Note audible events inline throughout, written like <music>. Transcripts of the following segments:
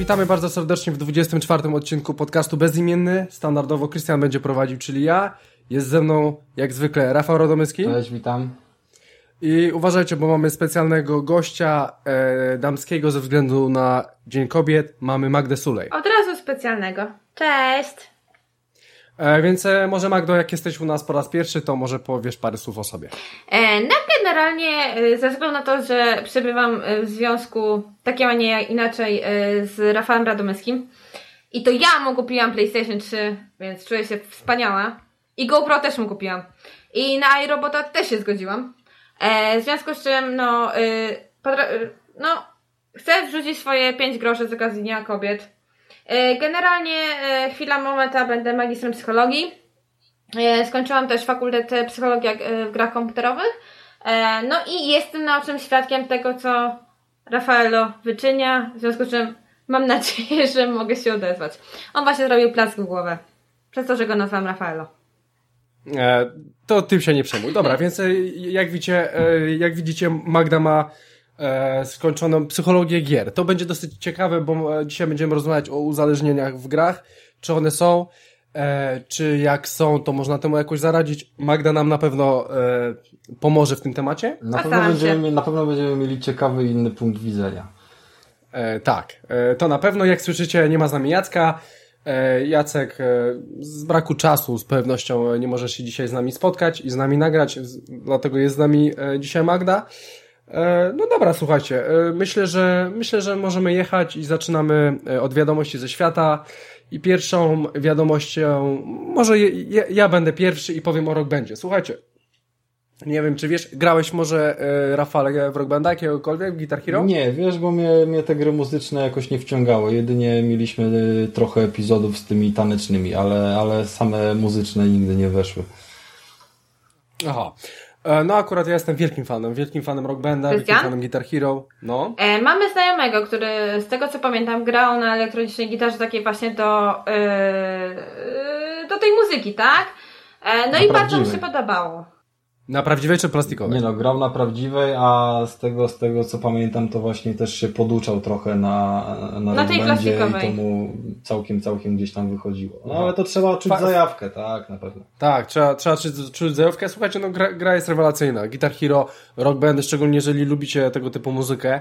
witamy bardzo serdecznie w 24 odcinku podcastu Bezimienny. Standardowo Krystian będzie prowadził, czyli ja. Jest ze mną, jak zwykle, Rafał Rodomyski. Cześć, witam. I uważajcie, bo mamy specjalnego gościa e, damskiego ze względu na Dzień Kobiet. Mamy Magdę Sulej. Od razu specjalnego. Cześć! E, więc e, może Magdo, jak jesteś u nas po raz pierwszy, to może powiesz parę słów o sobie. E, no generalnie ze względu na to, że przebywam w związku takim, a nie inaczej z Rafałem Radomyskim i to ja mu kupiłam PlayStation 3, więc czuję się wspaniała. I GoPro też mu kupiłam. I na iRobota też się zgodziłam. W związku z czym, no, no, chcę wrzucić swoje 5 groszy z okazji Dnia Kobiet. E, Generalnie e, chwila momenta będę magistrem psychologii. E, Skończyłam też fakultet psychologii w grach komputerowych. No i jestem naocznym świadkiem tego, co Rafaelo wyczynia, w związku z czym mam nadzieję, <laughs> że mogę się odezwać. On właśnie zrobił plask w głowę. Przez to, że go nazwałam Rafaelo. E, to tym się nie przejmuj. Dobra, <laughs> więc jak widzicie, jak widzicie, Magda ma skończoną psychologię gier. To będzie dosyć ciekawe, bo e, dzisiaj będziemy rozmawiać o uzależnieniach w grach, czy one są, e, czy jak są, to można temu jakoś zaradzić. Magda nam na pewno e, pomoże w tym temacie. Na pewno, Postaram się. będziemy, na pewno będziemy mieli ciekawy inny punkt widzenia. E, tak, e, to na pewno, jak słyszycie, nie ma z nami Jacka. E, Jacek e, z braku czasu z pewnością nie może się dzisiaj z nami spotkać i z nami nagrać, z, dlatego jest z nami e, dzisiaj Magda. E, no dobra, słuchajcie, e, myślę, że myślę, że możemy jechać i zaczynamy e, od wiadomości ze świata. I pierwszą wiadomością, może ja, ja będę pierwszy i powiem o Rock Bandzie. Słuchajcie, nie wiem, czy wiesz, grałeś może e, Rafale w Rock Banda jakiegokolwiek w Guitar Hero? Nie, wiesz, bo mnie, mnie te gry muzyczne jakoś nie wciągały. Jedynie mieliśmy y, trochę epizodów z tymi tanecznymi, ale, ale same muzyczne nigdy nie weszły. Aha. E, No akurat ja jestem wielkim fanem, wielkim fanem Rock Banda, wielkim fanem Guitar Hero. No. E, mamy znajomego, który z tego co pamiętam grał na elektronicznej gitarze takiej właśnie do, e, do tej muzyki, tak? E, no Na i bardzo mi się podobało. Na prawdziwej czy plastikowej? Nie no, grał na prawdziwej, a z tego, z tego co pamiętam, to właśnie też się poduczał trochę na, na, Na tej Bandzie i plastikowej. to mu całkiem, całkiem gdzieś tam wychodziło. No ale to trzeba czuć Fa- zajawkę, tak, na pewno. Tak, trzeba, trzeba czuć, czuć zajawkę. Słuchajcie, no gra, gra jest rewelacyjna. Guitar Hero, Rock Bandy, szczególnie jeżeli lubicie tego typu muzykę,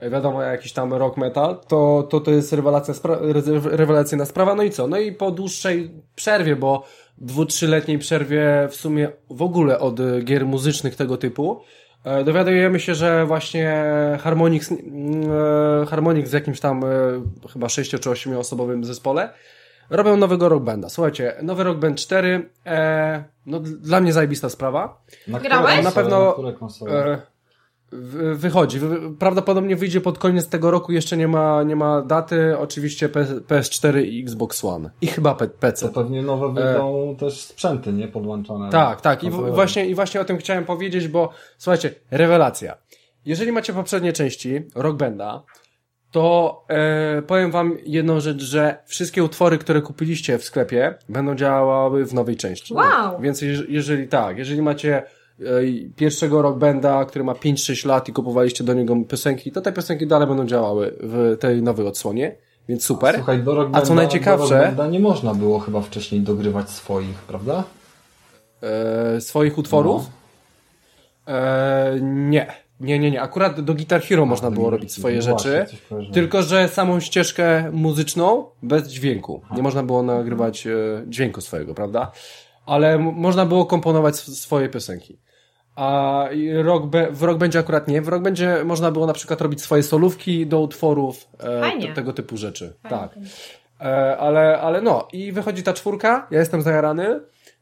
e, wiadomo, jakiś tam rock metal, to to, to jest rewelacja, spra- re- rewelacyjna sprawa. No i co? No i po dłuższej przerwie, bo dwu, trzyletniej przerwie w sumie w ogóle od e, gier muzycznych tego typu, e, dowiadujemy się, że właśnie Harmonix, mm, e, Harmonix z jakimś tam chyba 6 czy 8 osobowym zespole robią nowego Rock Banda. Słuchajcie, nowy Rock Band 4, e, no dla mnie zajebista sprawa. Na Grałeś? Na pewno- Na wychodzi. Wy- Prawdopodobnie wyjdzie pod koniec tego roku, jeszcze nie ma, nie ma daty. Oczywiście P- PS4 i Xbox One. I chyba P- To PC. pewnie nowe wyjdą też sprzęty, nie? Podłączone. E, Tak, tak. I w, właśnie, I właśnie o tym chciałem powiedzieć, bo słuchajcie, rewelacja. Jeżeli macie poprzednie części Rock Banda, to e, powiem wam jedną rzecz, że wszystkie utwory, które kupiliście w sklepie, będą działały w nowej części. Wow. Więc jeż- jeżeli tak, jeżeli macie e, pierwszego Rock Banda, który ma 5-6 lat i kupowaliście do niego piosenki, to te piosenki dalej będą działały w tej nowej odsłonie. Więc super. Słuchaj, do Rock A co najciekawsze- do nie można było chyba wcześniej dogrywać swoich, prawda? e, swoich utworów? E, nie. Nie, nie, nie. Akurat do Guitar Hero można do było robić swoje No rzeczy. Tylko, że samą ścieżkę muzyczną bez dźwięku. Nie można było nagrywać e, dźwięku swojego, prawda? Ale można było komponować sw- swoje piosenki. A rock be, w rock będzie akurat nie. W rock będzie można było na przykład robić swoje solówki do utworów, e, tego typu rzeczy. Fajnie. Tak. E, ale, ale no, i wychodzi ta czwórka, ja jestem zajarany.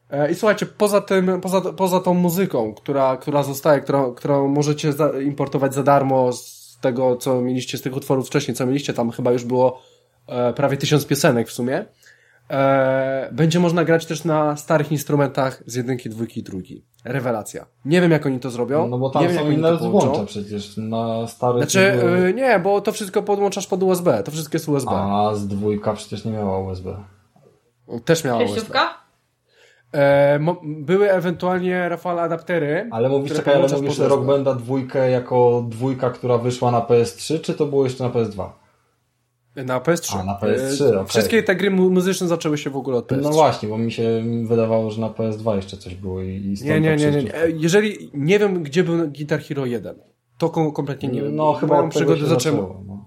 E, I słuchajcie, poza tym, poza, poza tą muzyką, która, która zostaje, którą, którą możecie za, importować za darmo z tego, co mieliście z tych utworów wcześniej, co mieliście, tam chyba już było e, prawie tysiąc piosenek w sumie. E, będzie można grać też na starych instrumentach z jedynki, dwójki i trójki. Rewelacja. Nie wiem, jak oni to zrobią. No bo nie tam wiem, są jak oni inne to połączą. złącza przecież. Na starych Znaczy, nie było- y, nie, bo to wszystko podłączasz pod USB. To wszystko jest USB. A z dwójka przecież nie miała USB. Też miała USB. Przejściówka? E, były ewentualnie, Rafale, adaptery. Ale mówisz, czekaj, ale mówisz Rock USB. Banda dwójkę jako dwójka, która wyszła na PS3, czy to było jeszcze na PS2? Na PS3. A, na PS3, okay. Wszystkie te gry muzyczne zaczęły się w ogóle od PS3. No właśnie, bo mi się wydawało, że na PS2 jeszcze coś było i, i nie, nie, nie, nie, nie. Jeżeli nie wiem, gdzie był Guitar Hero 1, to kompletnie nie wiem. No chyba moją przygodę zacząłem. Zaczęło, no.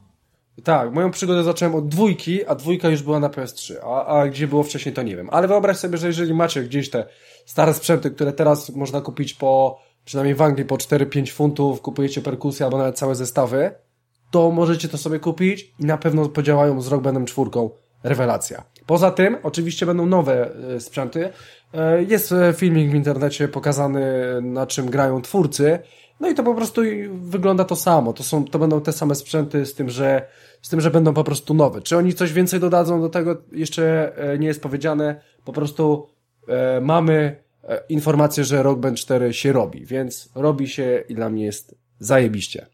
Tak, moją przygodę zacząłem od dwójki, a dwójka już była na PS3, a, a gdzie było wcześniej to nie wiem. Ale wyobraź sobie, że jeżeli macie gdzieś te stare sprzęty, które teraz można kupić po, przynajmniej w Anglii po 4-5 funtów, kupujecie perkusję albo nawet całe zestawy, to możecie to sobie kupić i na pewno podziałają z Rock Bandem czwórką. Rewelacja. Poza tym, oczywiście będą nowe e, sprzęty. E, jest e, filmik w internecie pokazany, na czym grają twórcy. No i to po prostu wygląda to samo. To są, to będą te same sprzęty z tym, że, z tym, że będą po prostu nowe. Czy oni coś więcej dodadzą do tego, jeszcze nie jest powiedziane. Po prostu e, mamy informację, że Rock Band 4 się robi, więc robi się i dla mnie jest zajebiście.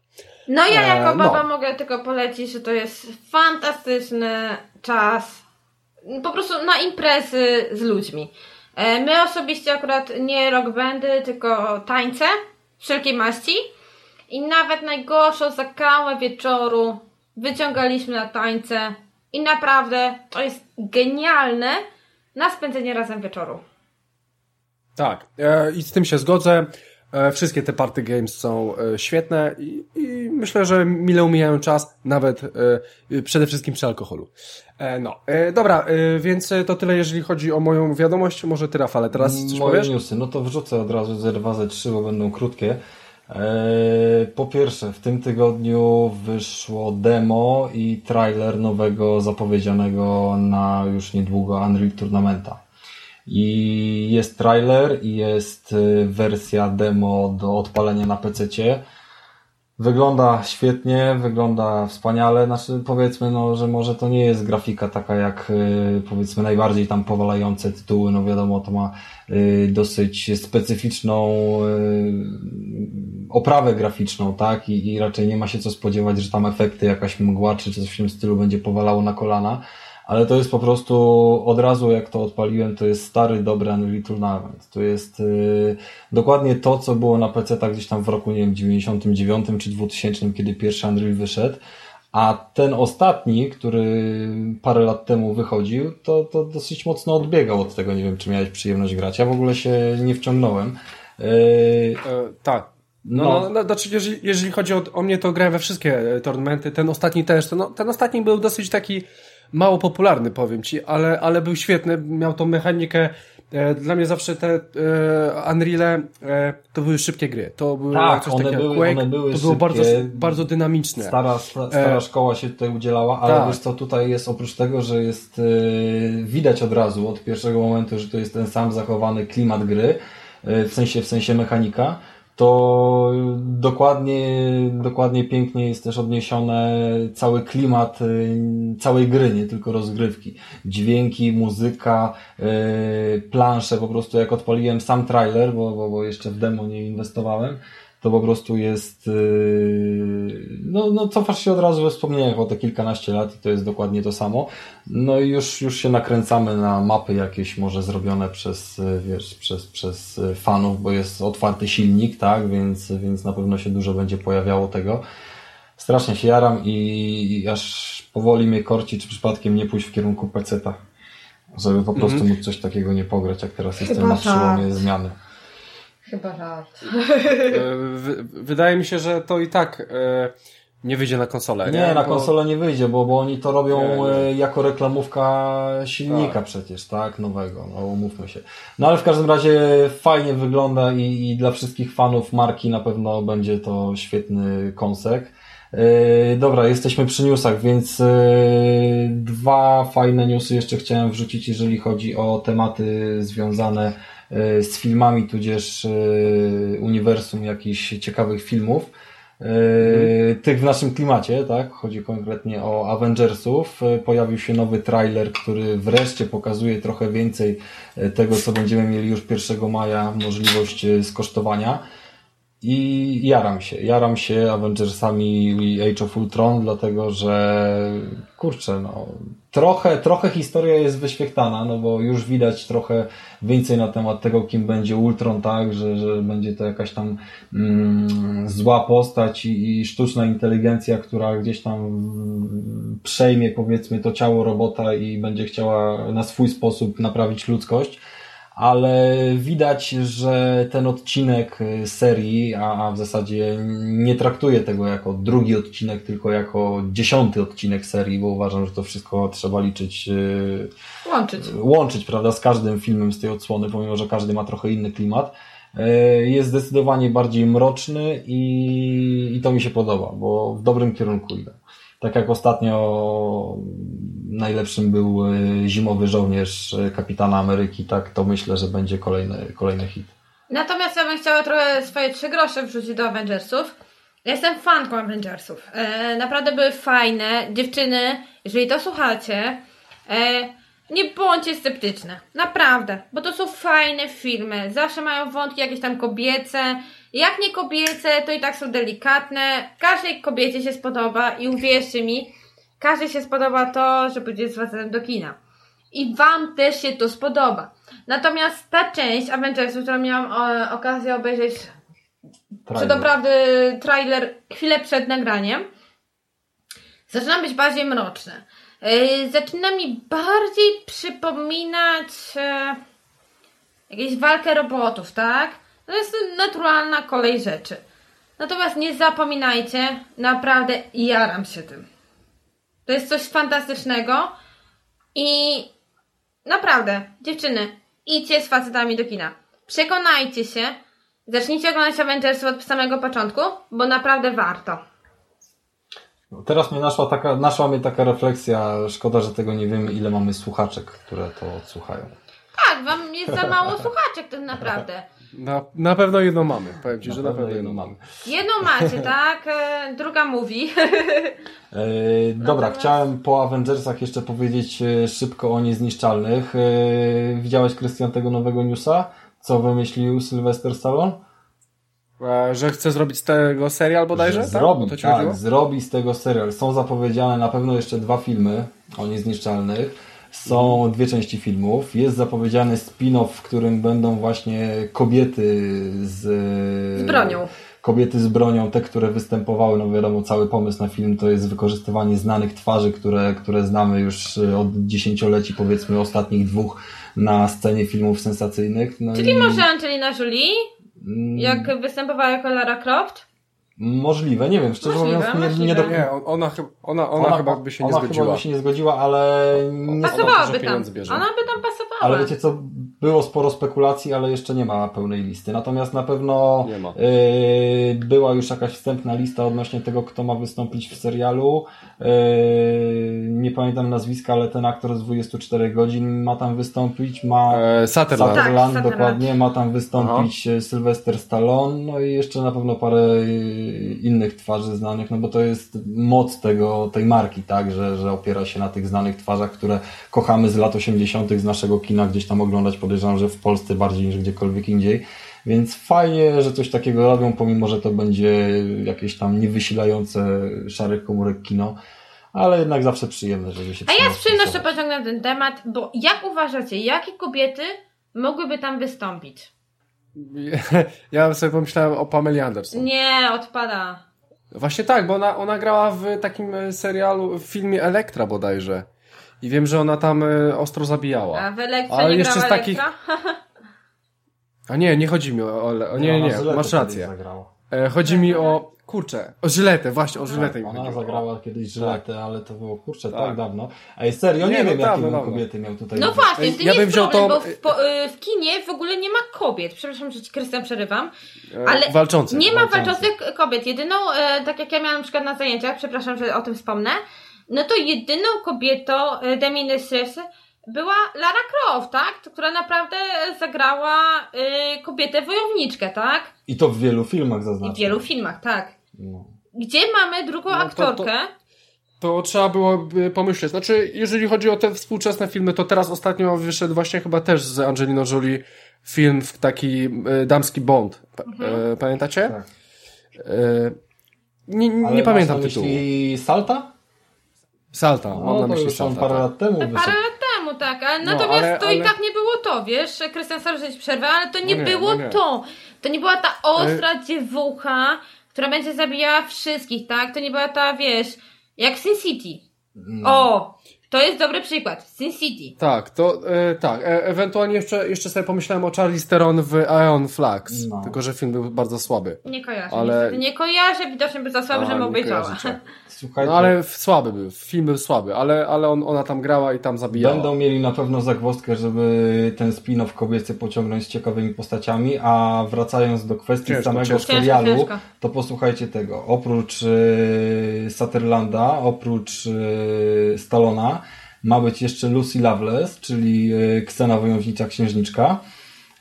No ja jako baba no. mogę tylko polecić, że to jest fantastyczny czas po prostu na imprezy z ludźmi. E, my osobiście akurat nie rock bandy, tylko tańce wszelkiej maści i nawet najgorszą zakałę wieczoru wyciągaliśmy na tańce i naprawdę to jest genialne na spędzenie razem wieczoru. Tak, e, i z tym się zgodzę. E, wszystkie te party games są e, świetne i, i myślę, że mile umijają czas, nawet e, przede wszystkim przy alkoholu. No, dobra, więc to tyle, jeżeli chodzi o moją wiadomość. Może ty, Rafale, teraz coś Moje powiesz? newsy, no to wrzucę od razu ze dwa, ze trzy, bo będą krótkie. Po pierwsze, w tym tygodniu wyszło demo i trailer nowego zapowiedzianego na już niedługo Unreal Tournamenta. I jest trailer i jest y, wersja demo do odpalenia na PC. Wygląda świetnie, wygląda wspaniale. Znaczy, powiedzmy, no, że może to nie jest grafika taka jak y, powiedzmy najbardziej tam powalające tytuły. No wiadomo, to ma y, dosyć specyficzną oprawę graficzną, tak? I, I raczej nie ma się co spodziewać, że tam efekty, jakaś mgła czy coś w tym stylu będzie powalało na kolana ale to jest po prostu od razu jak to odpaliłem, to jest stary, dobry Unreal Tournament. To jest yy, dokładnie to, co było na PC tak gdzieś tam w roku, nie wiem, 99 czy 2000, kiedy pierwszy Unreal wyszedł. A ten ostatni, który parę lat temu wychodził, to, to dosyć mocno odbiegał od tego. Nie wiem, czy miałeś przyjemność grać. Ja w ogóle się nie wciągnąłem. Yy, e, tak. No, no, no, znaczy, jeżeli, jeżeli chodzi o, o mnie, to grałem we wszystkie e, tournamenty. Ten ostatni też. To, no, ten ostatni był dosyć taki mało popularny, powiem ci, ale, ale był świetny, miał tą mechanikę. E, dla mnie zawsze te e, Unreal e, to były szybkie gry. To były tak, coś one takiego były, Quake, one były to było bardzo, bardzo dynamiczne. Stara, stara e, szkoła się tutaj udzielała, ale tak. wiesz co, tutaj jest oprócz tego, że jest e, widać od razu, od pierwszego momentu, że to jest ten sam zachowany klimat gry, e, w sensie, w sensie mechanika, to dokładnie, dokładnie pięknie jest też odniesione cały klimat y, całej gry, nie tylko rozgrywki. Dźwięki, muzyka, yy, plansze, po prostu jak odpaliłem sam trailer, bo, bo, bo jeszcze w demo nie inwestowałem, to po prostu jest, yy, no, no cofasz się od razu we wspomnieniach o te kilkanaście lat i to jest dokładnie to samo. No i już, już się nakręcamy na mapy jakieś może zrobione przez, yy, wiesz, przez, przez fanów, bo jest otwarty silnik, tak, więc, więc na pewno się dużo będzie pojawiało tego. Strasznie się jaram i, i aż powoli mnie korci, czy przypadkiem nie pójść w kierunku peceta, żeby po prostu mm -hmm. móc coś takiego nie pograć, jak teraz Chyba jestem na przełomie zmiany. Chyba żart. E, wydaje mi się, że to i tak e, nie wyjdzie na konsolę. Nie, nie na bo... konsolę nie wyjdzie, bo, bo oni to robią nie, nie. E, jako reklamówka silnika tak. przecież, tak? Nowego, no umówmy się. No ale w każdym razie fajnie wygląda i, i dla wszystkich fanów marki na pewno będzie to świetny konsek. Yy, dobra, jesteśmy przy newsach, więc yy, dwa fajne newsy jeszcze chciałem wrzucić, jeżeli chodzi o tematy związane z filmami, tudzież e, uniwersum jakichś ciekawych filmów. Mhm. Tych w naszym klimacie, tak? Chodzi konkretnie o Avengersów. Pojawił się nowy trailer, który wreszcie pokazuje trochę więcej tego, co będziemy mieli już 1 maja możliwość skosztowania. I jaram się. Jaram się Avengersami i Age of Ultron, dlatego że kurczę, no trochę, trochę historia jest wyświechtana, no bo już widać trochę więcej na temat tego, kim będzie Ultron, tak, że, że będzie to jakaś tam mm, zła postać i, i sztuczna inteligencja, która gdzieś tam przejmie powiedzmy to ciało robota i będzie chciała na swój sposób naprawić ludzkość ale widać, że ten odcinek y, serii, a w zasadzie nie traktuje tego jako drugi odcinek, tylko jako dziesiąty odcinek serii, bo uważam, że to wszystko trzeba liczyć. Y, łączyć. Łączyć, prawda, z każdym filmem z tej odsłony, pomimo, że każdy ma trochę inny klimat. Y, jest zdecydowanie bardziej mroczny i, i to mi się podoba, bo w dobrym kierunku idę. Tak jak ostatnio najlepszym był e, Zimowy Żołnierz e, Kapitana Ameryki, tak to myślę, że będzie kolejny, kolejny hit. Natomiast ja bym chciała trochę swoje trzy grosze wrzucić do Avengersów. Jestem fanką Avengersów. E, naprawdę były fajne. Dziewczyny, jeżeli to słuchacie, e, nie bądźcie sceptyczne. Naprawdę. Bo to są fajne filmy. Zawsze mają wątki jakieś tam kobiece. Jak nie kobiece, to i tak są delikatne. Każdej kobiecie się spodoba i uwierzcie mi, każdej się spodoba to, że pójdzie z facetem do kina. I Wam też się to spodoba. Natomiast ta część Avengersów, którą miałam o, okazję obejrzeć trailer. czy doprawdy trailer chwilę przed nagraniem, zaczyna być bardziej mroczne. Yy, zaczyna mi bardziej przypominać yy, jakąś walkę robotów, tak? To jest naturalna kolej rzeczy. Natomiast nie zapominajcie, naprawdę jaram się tym. To jest coś fantastycznego i naprawdę, dziewczyny, idźcie z facetami do kina. Przekonajcie się, zacznijcie oglądać Avengers od samego początku, bo naprawdę warto. No, teraz mnie naszła, taka, naszła mnie taka refleksja, szkoda, że tego nie wiemy, ile mamy słuchaczek, które to odsłuchają. Tak, wam jest za mało słuchaczek tak naprawdę. Na, na pewno jedno mamy. Powiem Ci, na że na pewno jedno mamy. Jedną macie, <laughs> tak? E, druga mówi. <laughs> E, dobra, chciałem po Avengersach jeszcze powiedzieć e, szybko o niezniszczalnych. E, widziałeś, Krystian, tego nowego newsa? Co wymyślił Sylvester Stallone? E, że chce zrobić z tego serial bodajże? Że tak? Zrobi, tak, zrobi z tego serial. Są zapowiedziane na pewno jeszcze dwa filmy o niezniszczalnych. Są dwie części filmów. Jest zapowiedziany spin-off, w którym będą właśnie kobiety z... Z bronią. Kobiety z bronią, te, które występowały, no wiadomo, cały pomysł na film to jest wykorzystywanie znanych twarzy, które, które znamy już od dziesięcioleci, powiedzmy ostatnich dwóch na scenie filmów sensacyjnych. No Czyli i... może Angelina Jolie? Mm. Jak występowała jako Lara Croft? Możliwe, nie wiem, szczerze możliwe, mówiąc, nie, nie do... Nie, ona, ona, ona, ona chyba by się nie ona zgodziła. Chyba by się nie zgodziła, ale... Nie Pasowałaby tam. Bierze. Ona by tam pasowała. Ale wiecie co, było sporo spekulacji, ale jeszcze nie ma pełnej listy. Natomiast na pewno yy, była już jakaś wstępna lista odnośnie tego, kto ma wystąpić w serialu. Yy, nie pamiętam nazwiska, ale ten aktor z 24 godzin ma tam wystąpić. Ma e, Sutherland, Sutherland tak, dokładnie. Ma tam wystąpić Aha. Sylvester Stallone. No i jeszcze na pewno parę innych twarzy znanych, no bo to jest moc tego, tej marki, tak, że, że opiera się na tych znanych twarzach, które kochamy z lat 80. z naszego kina gdzieś tam oglądać, podejrzewam, że w Polsce bardziej niż gdziekolwiek indziej. Więc fajnie, że coś takiego robią, pomimo, że to będzie jakieś tam niewysilające szarych komórek kino ale jednak zawsze przyjemne, żeby się A ja z przyjemnością pociągnę ten temat, bo jak uważacie, jakie kobiety mogłyby tam wystąpić? <laughs> Ja sobie pomyślałem o Pamela Anderson. Nie, odpada. Właśnie tak, bo ona, ona grała w takim serialu, w filmie Elektra bodajże. I wiem, że ona tam e, ostro zabijała. A w Elektrze Ale nie jeszcze z takich... <laughs> A nie, nie chodzi mi o... o nie, nie, nie, masz rację. E, chodzi mi o Kurczę, o Żyletę, właśnie, o tak, Żyletę tak, Ona zagrała kiedyś Żyletę, tak. ale to było, kurczę, tak, tak dawno. Ej, serio, nie, nie no, wiem, jakie kobiety miał tutaj. No właśnie, to ja bym wziął problem, to... bo w, po, y, w, kinie w ogóle nie ma kobiet. Przepraszam, że ci Krystian przerywam, e, ale walczące, nie ma walczących kobiet. Jedyną, e, tak jak ja miałam na przykład na zajęciach, przepraszam, że o tym wspomnę, no to jedyną kobietą e, Deminy Sesy była Lara Croft, tak? Która naprawdę zagrała y, kobietę wojowniczkę, tak? I to w wielu filmach zaznaczam. I w wielu filmach, tak. No. Gdzie mamy drugą no, aktorkę? To, to, to, trzeba było pomyśleć. Znaczy, jeżeli chodzi o te współczesne filmy, to teraz ostatnio wyszedł właśnie chyba też z Angelina Jolie film w taki e, damski Bond. Pa, mhm. e, pamiętacie? Tak. E, nie, nie pamiętam tytułu. Salta? Salta, mam no, na myśli Salta. parę tak. lat temu. Parę lat temu, tak. Ale no, natomiast ale, to ale... i tak nie było to, wiesz? Krystian Sarzyć przerwę, ale to nie, no nie było no nie. to. To nie była ta ostra ale... dziewucha, która będzie zabijała wszystkich, tak? To nie była ta, wiesz, jak Sin City. No. O! To jest dobry przykład. Sin City. Tak, to e, tak. E, ewentualnie jeszcze, jeszcze sobie pomyślałem o Charlie Steron w Ion Flags. No. Tylko, że film był bardzo słaby. Nie kojarzę. Ale... Nie kojarzę, widocznie był za słaby, żebym obejrzała. <laughs> Słuchajcie. No ale słaby był, film był słaby, ale, ale on, ona tam grała i tam zabijała. Będą mieli na pewno zagwozdkę, żeby ten spin-off kobiecy pociągnąć z ciekawymi postaciami, a wracając do kwestii ciężko, samego ciężko. serialu, ciężko, to posłuchajcie tego. Oprócz yy, Sutherlanda, oprócz yy, Stallona, ma być jeszcze Lucy Loveless, czyli yy, Ksena Wojownicza Księżniczka.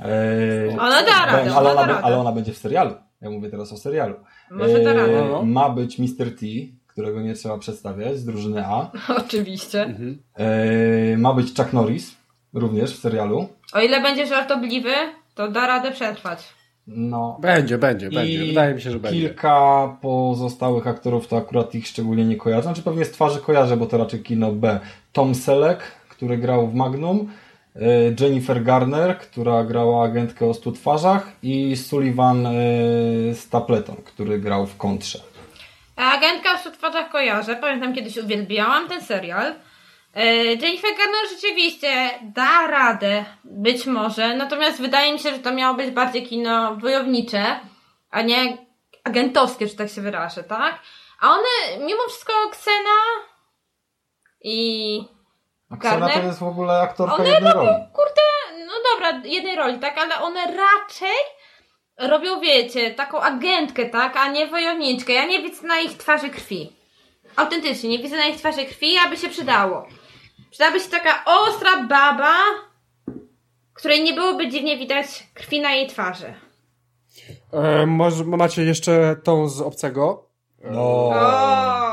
Yy, ona da radę, ale, ona, ona, ale ona będzie w serialu. Ja mówię teraz o serialu. Może da radę. No. Ma być Mr. T, którego nie trzeba przedstawiać, z drużyny A. <laughs> Oczywiście. Mhm. E, ma być Chuck Norris, również w serialu. O ile będzie żartobliwy, to da radę przetrwać. No. Będzie, będzie, będzie. Wydaje mi się, że będzie. Kilka pozostałych aktorów to akurat ich szczególnie nie kojarzę. Znaczy pewnie z twarzy kojarzę, bo to raczej kino B. Tom Selleck, który grał w Magnum. E, Jennifer Garner, która grała agentkę o stu twarzach i Sullivan e, Stapleton, który grał w Kontrze. Agentka w twarzach kojarzę. Pamiętam kiedyś uwielbiałam ten serial. E, Jennifer Garner rzeczywiście da radę, być może, natomiast wydaje mi się, że to miało być bardziej kino wojownicze, a nie agentowskie, że tak się wyrażę, tak? A one, mimo wszystko, Ksena i a Ksena to jest w ogóle aktorka one jednej robią, roli. kurde, no dobra, jednej roli, tak? Ale one raczej robią, wiecie, taką agentkę, tak, a nie wojowniczkę. Ja nie widzę na ich twarzy krwi. Autentycznie, nie widzę na ich twarzy krwi, aby się przydało. Przydałaby się taka ostra baba, której nie byłoby dziwnie widać krwi na jej twarzy. E, może macie jeszcze tą z obcego? No,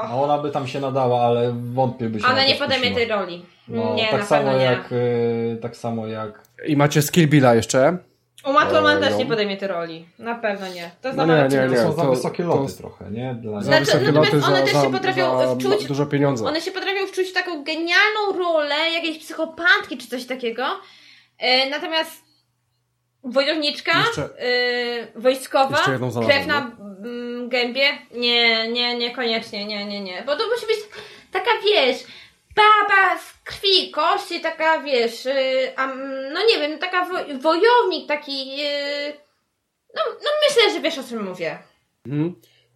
no, ona by tam się nadała, ale wątpię by się Ona nie podejmie tej roli. No, nie, tak samo jak, y, tak samo jak. I macie Skill Billa jeszcze? Uma Thurman też nie podejmie tej roli. Na pewno nie. To no nie, nie, nie. To są za wysokie loty to... trochę, nie? Dla... Za znaczy, wysokie loty, one też się potrafią wczuć... Dużo pieniędzy. One się potrafią wczuć w taką genialną rolę jakiejś psychopatki czy coś takiego. E, natomiast wojowniczka, jeszcze, e, wojskowa, krew na mm, gębie, nie, nie, niekoniecznie, nie, nie, nie. Bo to musi być taka, wiesz, baba z krwi, kości, taka wiesz, yy, no nie wiem, taka wo wojownik, taki. Yy, no, no myślę, że wiesz o czym mówię. Mhm.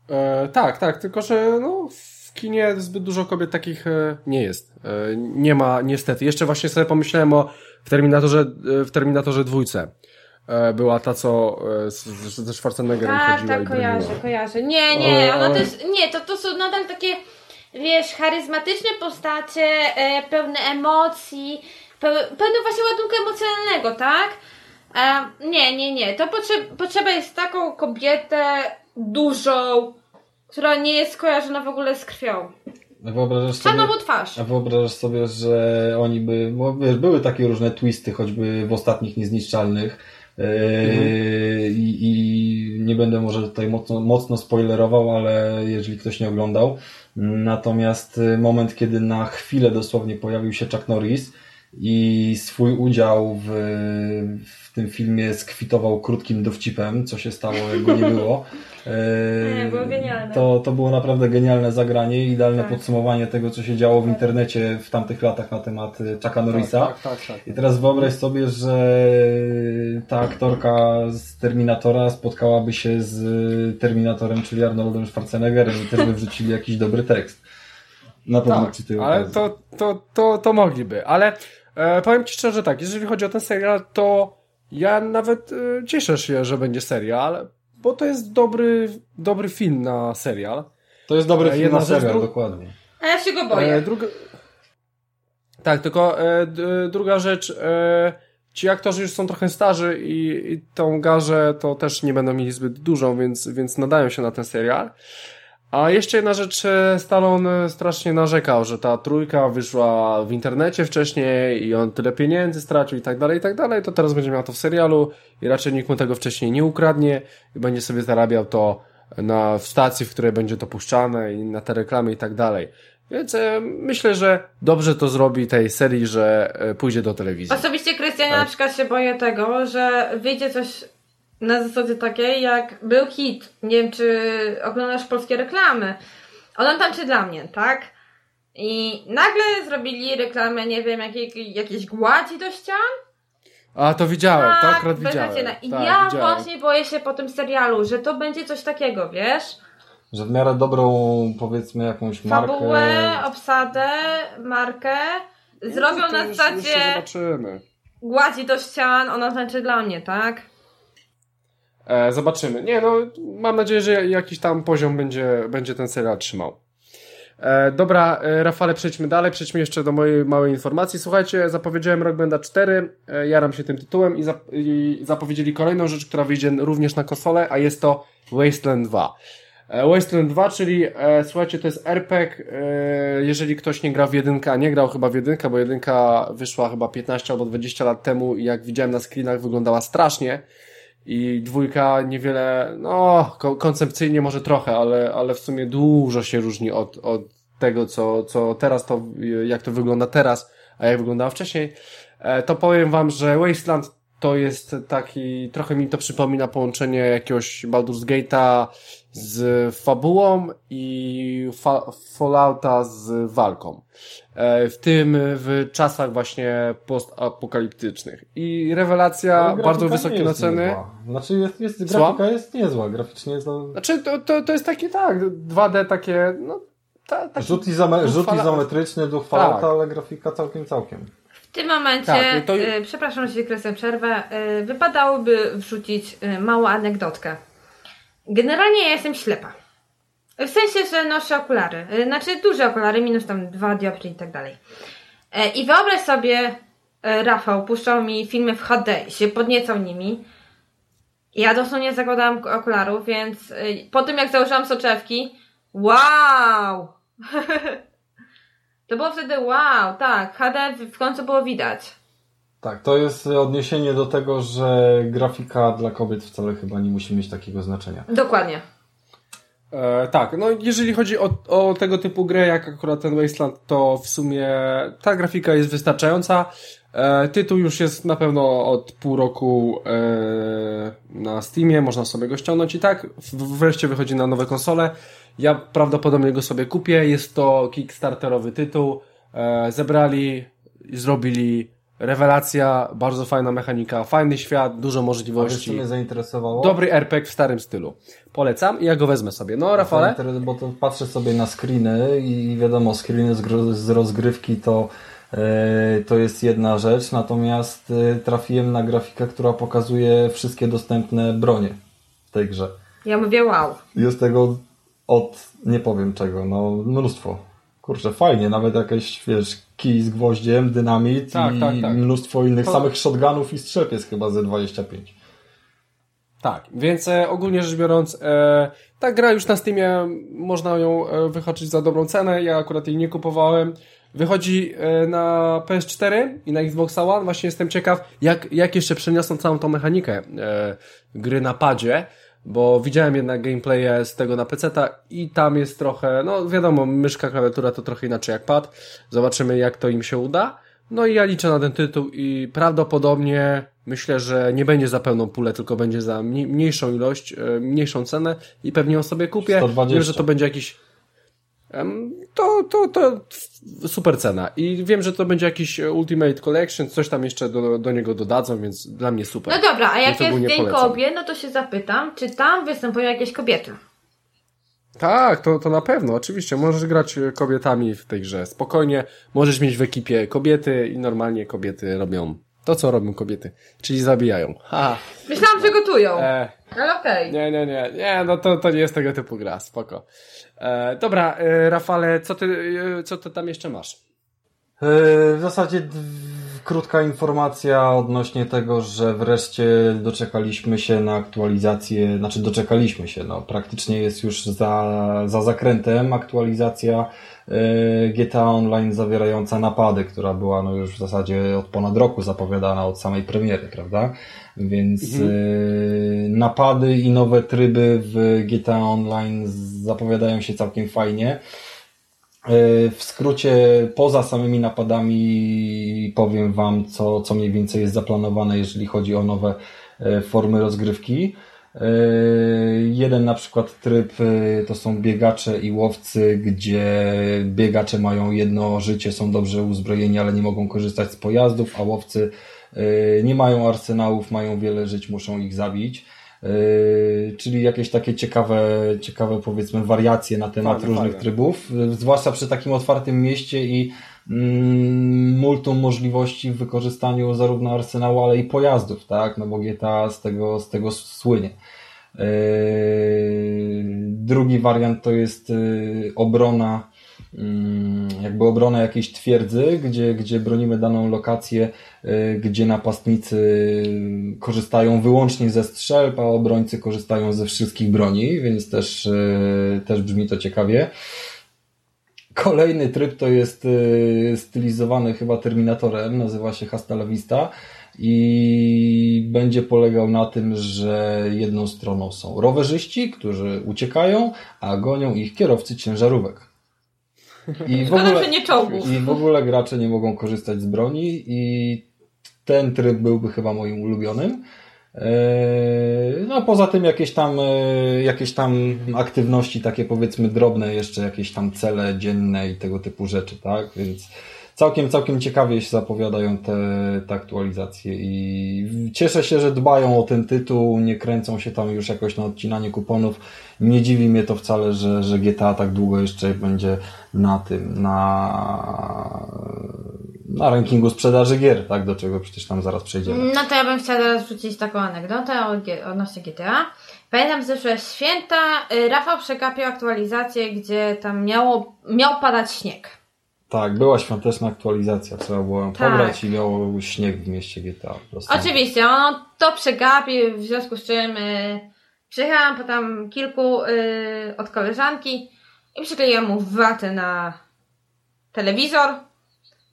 E, tak, tak, tylko że no, w kinie zbyt dużo kobiet takich e, nie jest. E, nie ma, niestety. Jeszcze właśnie sobie pomyślałem o w Terminatorze, e, w Terminatorze dwójce. E, była ta, co e, ze Schwarzeneggerem tak, chodziła tak, kojarzę, kojarzę. Nie, nie, ona też, nie, to, to są nadal takie wiesz, charyzmatyczne postacie, e, pełne emocji, pełne, pełne właśnie ładunku emocjonalnego, tak? E, nie, nie, nie. To potrzeb, potrzeba jest taką kobietę dużą, która nie jest skojarzona w ogóle z krwią. Wyobrażasz sobie, twarz. A wyobrażasz sobie, że oni by, bo wiesz, były takie różne twisty, choćby w ostatnich Niezniszczalnych, Mhm. I, I, nie będę może tutaj mocno, mocno spoilerował, ale jeżeli ktoś nie oglądał. Natomiast y, moment, kiedy na chwilę dosłownie pojawił się Chuck Norris i swój udział w, w tym filmie skwitował krótkim dowcipem, co się stało, jak go nie było. <laughs> Nie, było genialne. To, to było naprawdę genialne zagranie i idealne tak. podsumowanie tego, co się działo w internecie w tamtych latach na temat y, Chucka Norrisa. Tak, tak, tak, tak, I teraz wyobraź sobie, że ta aktorka z Terminatora spotkałaby się z Terminatorem, czyli Arnoldem Schwarzeneggerem i też by wrzucili jakiś dobry tekst. Na pewno tak, przy ale to, to, to, to mogliby, ale e, powiem Ci szczerze tak, jeżeli chodzi o ten serial, to ja nawet e, cieszę się, że będzie serial, bo to jest dobry, dobry film na serial. To jest dobry e, film na serial, dru... dokładnie. A ja się go boję. E, druga... Tak, tylko e, druga rzecz, e, ci aktorzy już są trochę starzy i, i tą garzę to też nie będą mieli zbyt dużą, więc, więc nadają się na ten serial. A jeszcze jedna rzecz, e, Stallone strasznie narzekał, że ta trójka wyszła w internecie wcześniej i on tyle pieniędzy stracił i tak dalej, i tak dalej, to teraz będzie miał to w serialu i raczej nikt mu tego wcześniej nie ukradnie i będzie sobie zarabiał to na, w stacji, w której będzie to puszczane i na te reklamy i tak dalej. Więc e, myślę, że dobrze to zrobi tej serii, że e, pójdzie do telewizji. Osobiście Krystianie tak. na przykład się boję tego, że wyjdzie coś na zasadzie takiej, jak był hit. Nie wiem, czy oglądasz polskie reklamy. Oglądam czy dla mnie, tak? I nagle zrobili reklamę, nie wiem, jakiej, jakiejś gładzi do ścian. A, to widziałem, tak, to akurat widziałem. I tak, ja widziałem. właśnie boję się po tym serialu, że to będzie coś takiego, wiesz? Że w miarę dobrą, powiedzmy, jakąś markę... Fabułę, obsadę, markę zrobią no, na zasadzie... zobaczymy. Gładzi do ścian, ona znaczy dla mnie, tak? E, zobaczymy. Nie, no, mam nadzieję, że jakiś tam poziom będzie, będzie ten serial trzymał. E, dobra, e, Rafale, przejdźmy dalej, przejdźmy jeszcze do mojej małej informacji. Słuchajcie, zapowiedziałem Rock Banda 4, e, jaram się tym tytułem i, zap i zapowiedzieli kolejną rzecz, która wyjdzie również na konsolę, a jest to Wasteland 2. E, Wasteland 2, czyli e, słuchajcie, to jest RPG, e, jeżeli ktoś nie gra w jedynkę, a nie grał chyba w jedynkę, bo jedynka wyszła chyba 15 albo 20 lat temu i jak widziałem na screenach wyglądała strasznie i dwójka niewiele, no koncepcyjnie może trochę, ale, ale w sumie dużo się różni od, od tego, co, co teraz to, jak to wygląda teraz, a jak wyglądało wcześniej. E, to powiem wam, że Wasteland to jest taki, trochę mi to przypomina połączenie jakiegoś Baldur's Gate'a z fabułą i fa Fallouta z walką. E, w tym w czasach właśnie postapokaliptycznych. I rewelacja, bardzo wysokie noceny. Znaczy jest, jest, grafika Sła? jest niezła, graficznie jest... Znaczy to, to, to jest takie tak, 2D takie, no... Ta, taki rzut, izome, rzut izometryczny, duch Fallouta, tak. ale grafika całkiem, całkiem. W tym momencie, tak, to... y, przepraszam, że się przerwę, y, wypadałoby wrzucić y, małą anegdotkę. Generalnie ja jestem ślepa. W sensie, że noszę okulary. Y, znaczy duże okulary, minus tam dwa dioptry i tak dalej. E, I wyobraź sobie, e, Rafał puszczał mi filmy w HD i się podniecał nimi. Ja dosłownie zakładałam okularów, więc po tym jak założyłam soczewki, wow! <laughs> to było wtedy wow, tak, HD w końcu było widać. Tak, to jest odniesienie do tego, że grafika dla kobiet wcale chyba nie musi mieć takiego znaczenia. Dokładnie. E, tak, no jeżeli chodzi o, o tego typu grę, jak akurat ten Wasteland, to w sumie ta grafika jest wystarczająca. E, tytuł już jest na pewno od pół roku e, na Steamie, można sobie go ściągnąć i tak wreszcie wychodzi na nowe konsole. Ja prawdopodobnie go sobie kupię. Jest to kickstarterowy tytuł. E, zebrali, zrobili Rewelacja, bardzo fajna mechanika, fajny świat, dużo możliwości. Mnie zainteresowało? Dobry RPG w starym stylu. Polecam i ja go wezmę sobie. No, Rafale? Bo to patrzę sobie na screeny i wiadomo, screeny z rozgrywki to, yy, to jest jedna rzecz, natomiast yy, trafiłem na grafikę, która pokazuje wszystkie dostępne bronie w tej grze. Ja mówię wow. Jest tego od, nie powiem czego, no mnóstwo. Kurczę, fajnie, nawet jakieś, wiesz, kij z gwoździem, dynamit tak, i tak, tak. mnóstwo innych to... samych shotgunów i strzep jest chyba ze 25. Tak, więc e, ogólnie rzecz biorąc, e, ta gra już na Steamie można ją e, wychodzić za dobrą cenę. Ja akurat jej nie kupowałem. Wychodzi e, na PS4 i na Xbox One. Właśnie jestem ciekaw, jak, jak jeszcze przeniosą całą tą mechanikę e, gry na padzie bo widziałem jednak gameplaye z tego na PC-ta i tam jest trochę, no wiadomo, myszka, klawiatura to trochę inaczej jak pad. Zobaczymy jak to im się uda. No i ja liczę na ten tytuł i prawdopodobnie myślę, że nie będzie za pełną pulę, tylko będzie za mniejszą ilość, e, mniejszą cenę i pewnie ją sobie kupię. 120. Wiem, że to będzie jakiś to, to, to super cena. I wiem, że to będzie jakiś Ultimate Collection, coś tam jeszcze do, do niego dodadzą, więc dla mnie super. No dobra, a jak jest Dzień Kobie, no to się zapytam, czy tam występują jakieś kobiety? Tak, to, to na pewno, oczywiście. Możesz grać kobietami w tej grze. Spokojnie, możesz mieć w ekipie kobiety i normalnie kobiety robią to, co robią kobiety, czyli zabijają. <laughs> Ha. Myślałam, że gotują. E, ale okej. Okay. Nie, nie, nie, nie, no to, to nie jest tego typu gra, spoko. E, dobra, e, Rafale, co ty, e, co ty tam jeszcze masz? W zasadzie krótka informacja odnośnie tego, że wreszcie doczekaliśmy się na aktualizację, znaczy doczekaliśmy się, no praktycznie jest już za, za zakrętem aktualizacja GTA Online zawierająca napady, która była no już w zasadzie od ponad roku zapowiadana od samej premiery, prawda? Więc mhm. y, napady i nowe tryby w GTA Online zapowiadają się całkiem fajnie. E, w skrócie, poza samymi napadami, powiem Wam, co, co mniej więcej jest zaplanowane, jeżeli chodzi o nowe e, formy rozgrywki. Jeden na przykład tryb to są biegacze i łowcy, gdzie biegacze mają jedno życie, są dobrze uzbrojeni, ale nie mogą korzystać z pojazdów, a łowcy nie mają arsenałów, mają wiele żyć, muszą ich zabić. Yy, czyli jakieś takie ciekawe, ciekawe powiedzmy wariacje na temat fajne, różnych fajne. trybów, zwłaszcza przy takim otwartym mieście i mm, multum możliwości w wykorzystaniu zarówno arsenału, ale i pojazdów, tak, no bo GTA z tego, z tego słynie. Yy, drugi wariant to jest yy, obrona jakby obronę jakiejś twierdzy, gdzie, gdzie bronimy daną lokację, y, gdzie napastnicy korzystają wyłącznie ze strzelb, a obrońcy korzystają ze wszystkich broni, więc też, y, też brzmi to ciekawie. Kolejny tryb to jest y, stylizowany chyba Terminatorem, nazywa się Hasta la Vista i będzie polegał na tym, że jedną stroną są rowerzyści, którzy uciekają, a gonią ich kierowcy ciężarówek. I w, ogóle, I w ogóle gracze nie mogą korzystać z broni i ten tryb byłby chyba moim ulubionym. E, no poza tym jakieś tam, e, jakieś tam aktywności takie powiedzmy drobne, jeszcze jakieś tam cele dzienne i tego typu rzeczy, tak? Więc całkiem, całkiem ciekawie się zapowiadają te, te aktualizacje i cieszę się, że dbają o ten tytuł, nie kręcą się tam już jakoś na odcinanie kuponów. Nie dziwi mnie to wcale, że, że GTA tak długo jeszcze będzie na tym, na, na rankingu sprzedaży gier, tak, do czego przecież tam zaraz przejdziemy. No to ja bym chciała teraz wrzucić taką anegdotę odnośnie GTA. Pamiętam zeszłe święta, y, Rafał przegapił aktualizację, gdzie tam miało, miał padać śnieg. Tak, była świąteczna aktualizacja, trzeba było ją tak. pobrać i miał śnieg w mieście GTA. Oczywiście, on to przegapił, w związku z czym y, przyjechałam po tam kilku y, od koleżanki i przykleiłam mu watę na telewizor,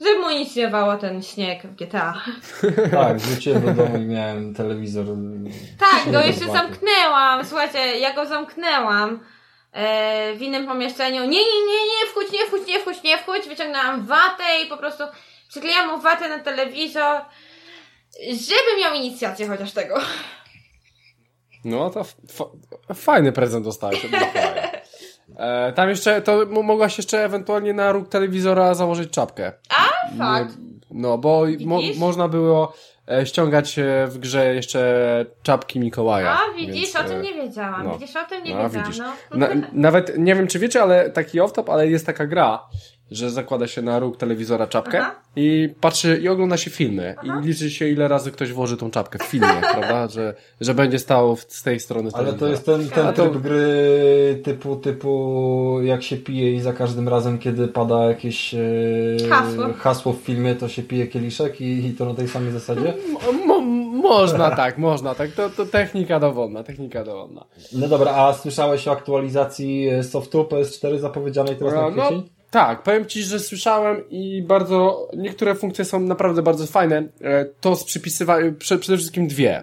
żeby mu nic nie wało ten śnieg w GTA. <laughs> Tak, wróciłem do domu i miałem telewizor. Tak, go jeszcze zamknęłam. Słuchajcie, ja go zamknęłam w innym pomieszczeniu. Nie, nie, nie, nie wchódź, nie wchódź, nie wchódź, nie wchódź. Wyciągnęłam watę i po prostu przyklejam mu watę na telewizor, żeby miał inicjację chociaż tego. No to fajny prezent dostałeś e, Tam jeszcze, to mogłaś jeszcze ewentualnie na róg telewizora założyć czapkę. A, fakt. No, bo mo można było E, ściągać e, w grze jeszcze czapki Mikołaja. A, widzisz, więc, o tym e, nie wiedziałam. No. Widzisz, o tym nie no, wiedziałam. No. Na, nawet, nie wiem czy wiecie, ale taki off-top, ale jest taka gra, że zakłada się na róg telewizora czapkę Aha. i patrzy i ogląda się filmy Aha. i liczy się ile razy ktoś włoży tą czapkę w filmie, <laughs> prawda, że, że będzie stał z tej strony Ale to jest ten, ten tryb to... gry typu, typu jak się pije i za każdym razem, kiedy pada jakieś e, hasło. hasło w filmie, to się pije kieliszek i, i to na tej samej zasadzie? Mo, można tak, można tak, to, to technika dowolna, technika dowolna. No dobra, a słyszałeś o aktualizacji softu PS4 zapowiedzianej teraz no, na kwiecień? No, tak, powiem Ci, że słyszałem i bardzo, niektóre funkcje są naprawdę bardzo fajne. E, to z przypisywaniem, przede wszystkim dwie.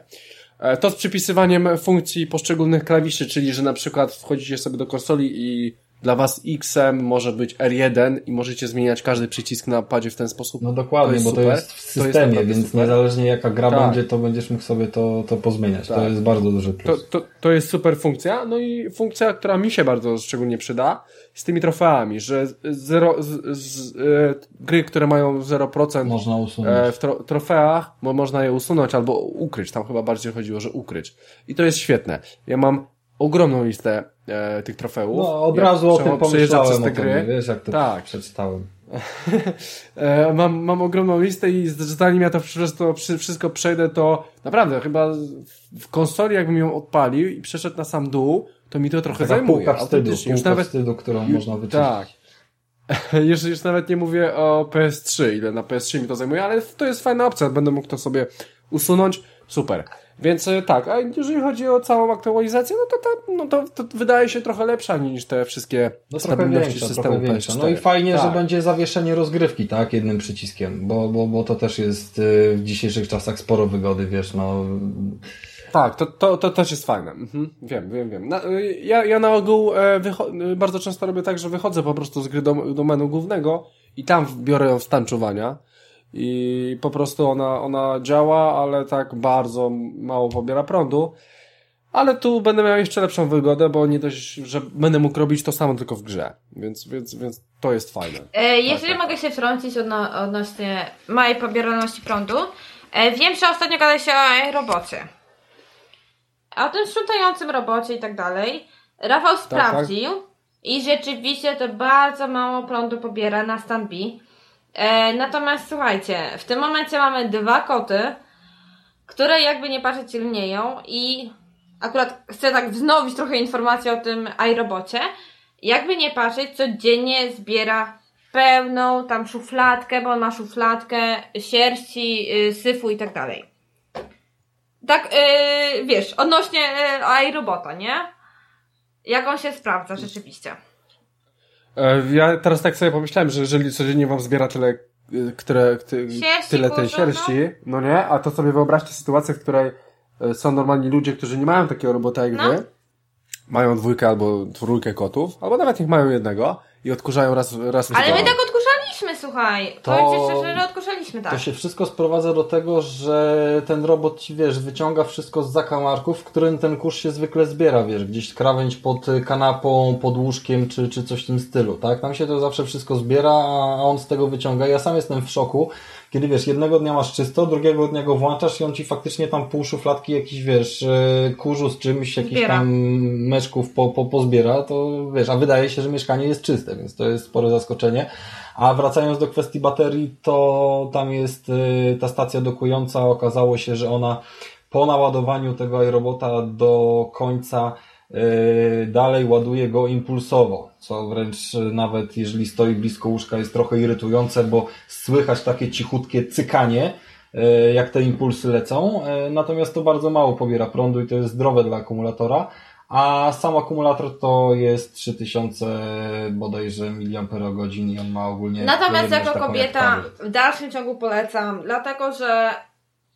E, to z przypisywaniem funkcji poszczególnych klawiszy, czyli że na przykład wchodzicie sobie do konsoli i dla was X-em może być R1 i możecie zmieniać każdy przycisk na padzie w ten sposób. No dokładnie, bo super. to jest w systemie, jest więc super. niezależnie jaka gra tak. będzie, to będziesz mógł sobie to, to pozmieniać. Tak. To jest bardzo duży plus. To, to, to jest super funkcja. No i funkcja, która mi się bardzo szczególnie przyda, z tymi trofeami, że zero, z, z, e, gry, które mają 0% można usunąć. E, w tro, trofeach, bo można je usunąć albo ukryć. Tam chyba bardziej chodziło, że ukryć. I to jest świetne. Ja mam ogromną listę e, tych trofeów. No, od razu o tym pomyślałem przez te gry. wiesz, jak to tak. przeczytałem. <laughs> e, mam, mam ogromną listę i zanim ja to, to wszystko przejdę, to naprawdę chyba w konsoli jakbym ją odpalił i przeszedł na sam dół, to mi to trochę Taka zajmuje. Półka wstydu, półka Już nawet... wstydu, którą można wyczyścić. Tak. <laughs> już, już nawet nie mówię o PS3, ile na PS3 mi to zajmuje, ale to jest fajna opcja, będę mógł to sobie usunąć, super. Więc e, tak, a jeżeli chodzi o całą aktualizację, no to, to, no to, to wydaje się trochę lepsza niż te wszystkie no, stabilności większa, systemu większa. No i fajnie, tak. że będzie zawieszenie rozgrywki, tak, jednym przyciskiem, bo, bo, bo to też jest e, w dzisiejszych czasach sporo wygody, wiesz, no... Tak, to, to, to też jest fajne. Mhm, wiem, wiem, wiem. Na, ja, ja na ogół e, bardzo często robię tak, że wychodzę po prostu z gry do, do menu głównego i tam biorę ją w tanczowania i po prostu ona, ona działa, ale tak bardzo mało pobiera prądu. Ale tu będę miał jeszcze lepszą wygodę, bo nie dość, że będę mógł robić to samo tylko w grze. Więc, więc, więc to jest fajne. E, jeżeli tak, mogę się wtrącić odno odnośnie małej pobieralności prądu. E, wiem, że ostatnio gada się o robocie. O tym sprzątającym robocie i tak dalej. Rafał tak, tak. sprawdził tak, i rzeczywiście to bardzo mało prądu pobiera na stan B. E, natomiast słuchajcie, w tym momencie mamy dwa koty, które jakby nie patrzeć lnieją i akurat chcę tak wznowić trochę informacji o tym iRobocie. Jakby nie patrzeć, codziennie zbiera pełną tam szufladkę, bo on ma szufladkę sierści, yy, syfu i tak dalej. Tak, yy, wiesz, odnośnie yy, iRobota, nie? Jak on się sprawdza rzeczywiście. E, ja teraz tak sobie pomyślałem, że jeżeli codziennie wam zbiera tyle, e, które, tyle tej sierści, no. no nie, a to sobie wyobraźcie sytuację, w której e, są normalni ludzie, którzy nie mają takiego robota jak no. wy, mają dwójkę albo trójkę kotów, albo nawet niech mają jednego i odkurzają raz, raz w Ale my tak słuchaj. To, Powiem szczerze, że tak. To się wszystko sprowadza do tego, że ten robot ci, wiesz, wyciąga wszystko z zakamarków, w którym ten kurz się zwykle zbiera, wiesz, gdzieś krawędź pod kanapą, pod łóżkiem, czy, czy coś w tym stylu, tak? Tam się to zawsze wszystko zbiera, a on z tego wyciąga. Ja sam jestem w szoku, kiedy wiesz, jednego dnia masz czysto, drugiego dnia go włączasz i on ci faktycznie tam pół szufladki jakiś, wiesz, e, kurzu z czymś, jakiś Zbiera. tam meszków po, po, pozbiera, to wiesz, a wydaje się, że mieszkanie jest czyste, więc to jest spore zaskoczenie. A wracając do kwestii baterii, to tam jest e, ta stacja dokująca, okazało się, że ona po naładowaniu tego aerobota do końca Yy, dalej ładuje go impulsowo, co wręcz nawet jeżeli stoi blisko łóżka jest trochę irytujące, bo słychać takie cichutkie cykanie, jak te impulsy lecą, natomiast to bardzo mało pobiera prądu i to jest zdrowe dla akumulatora, a sam akumulator to jest 3000 bodajże mAh i on ma ogólnie... Natomiast jako kobieta w dalszym ciągu polecam, dlatego że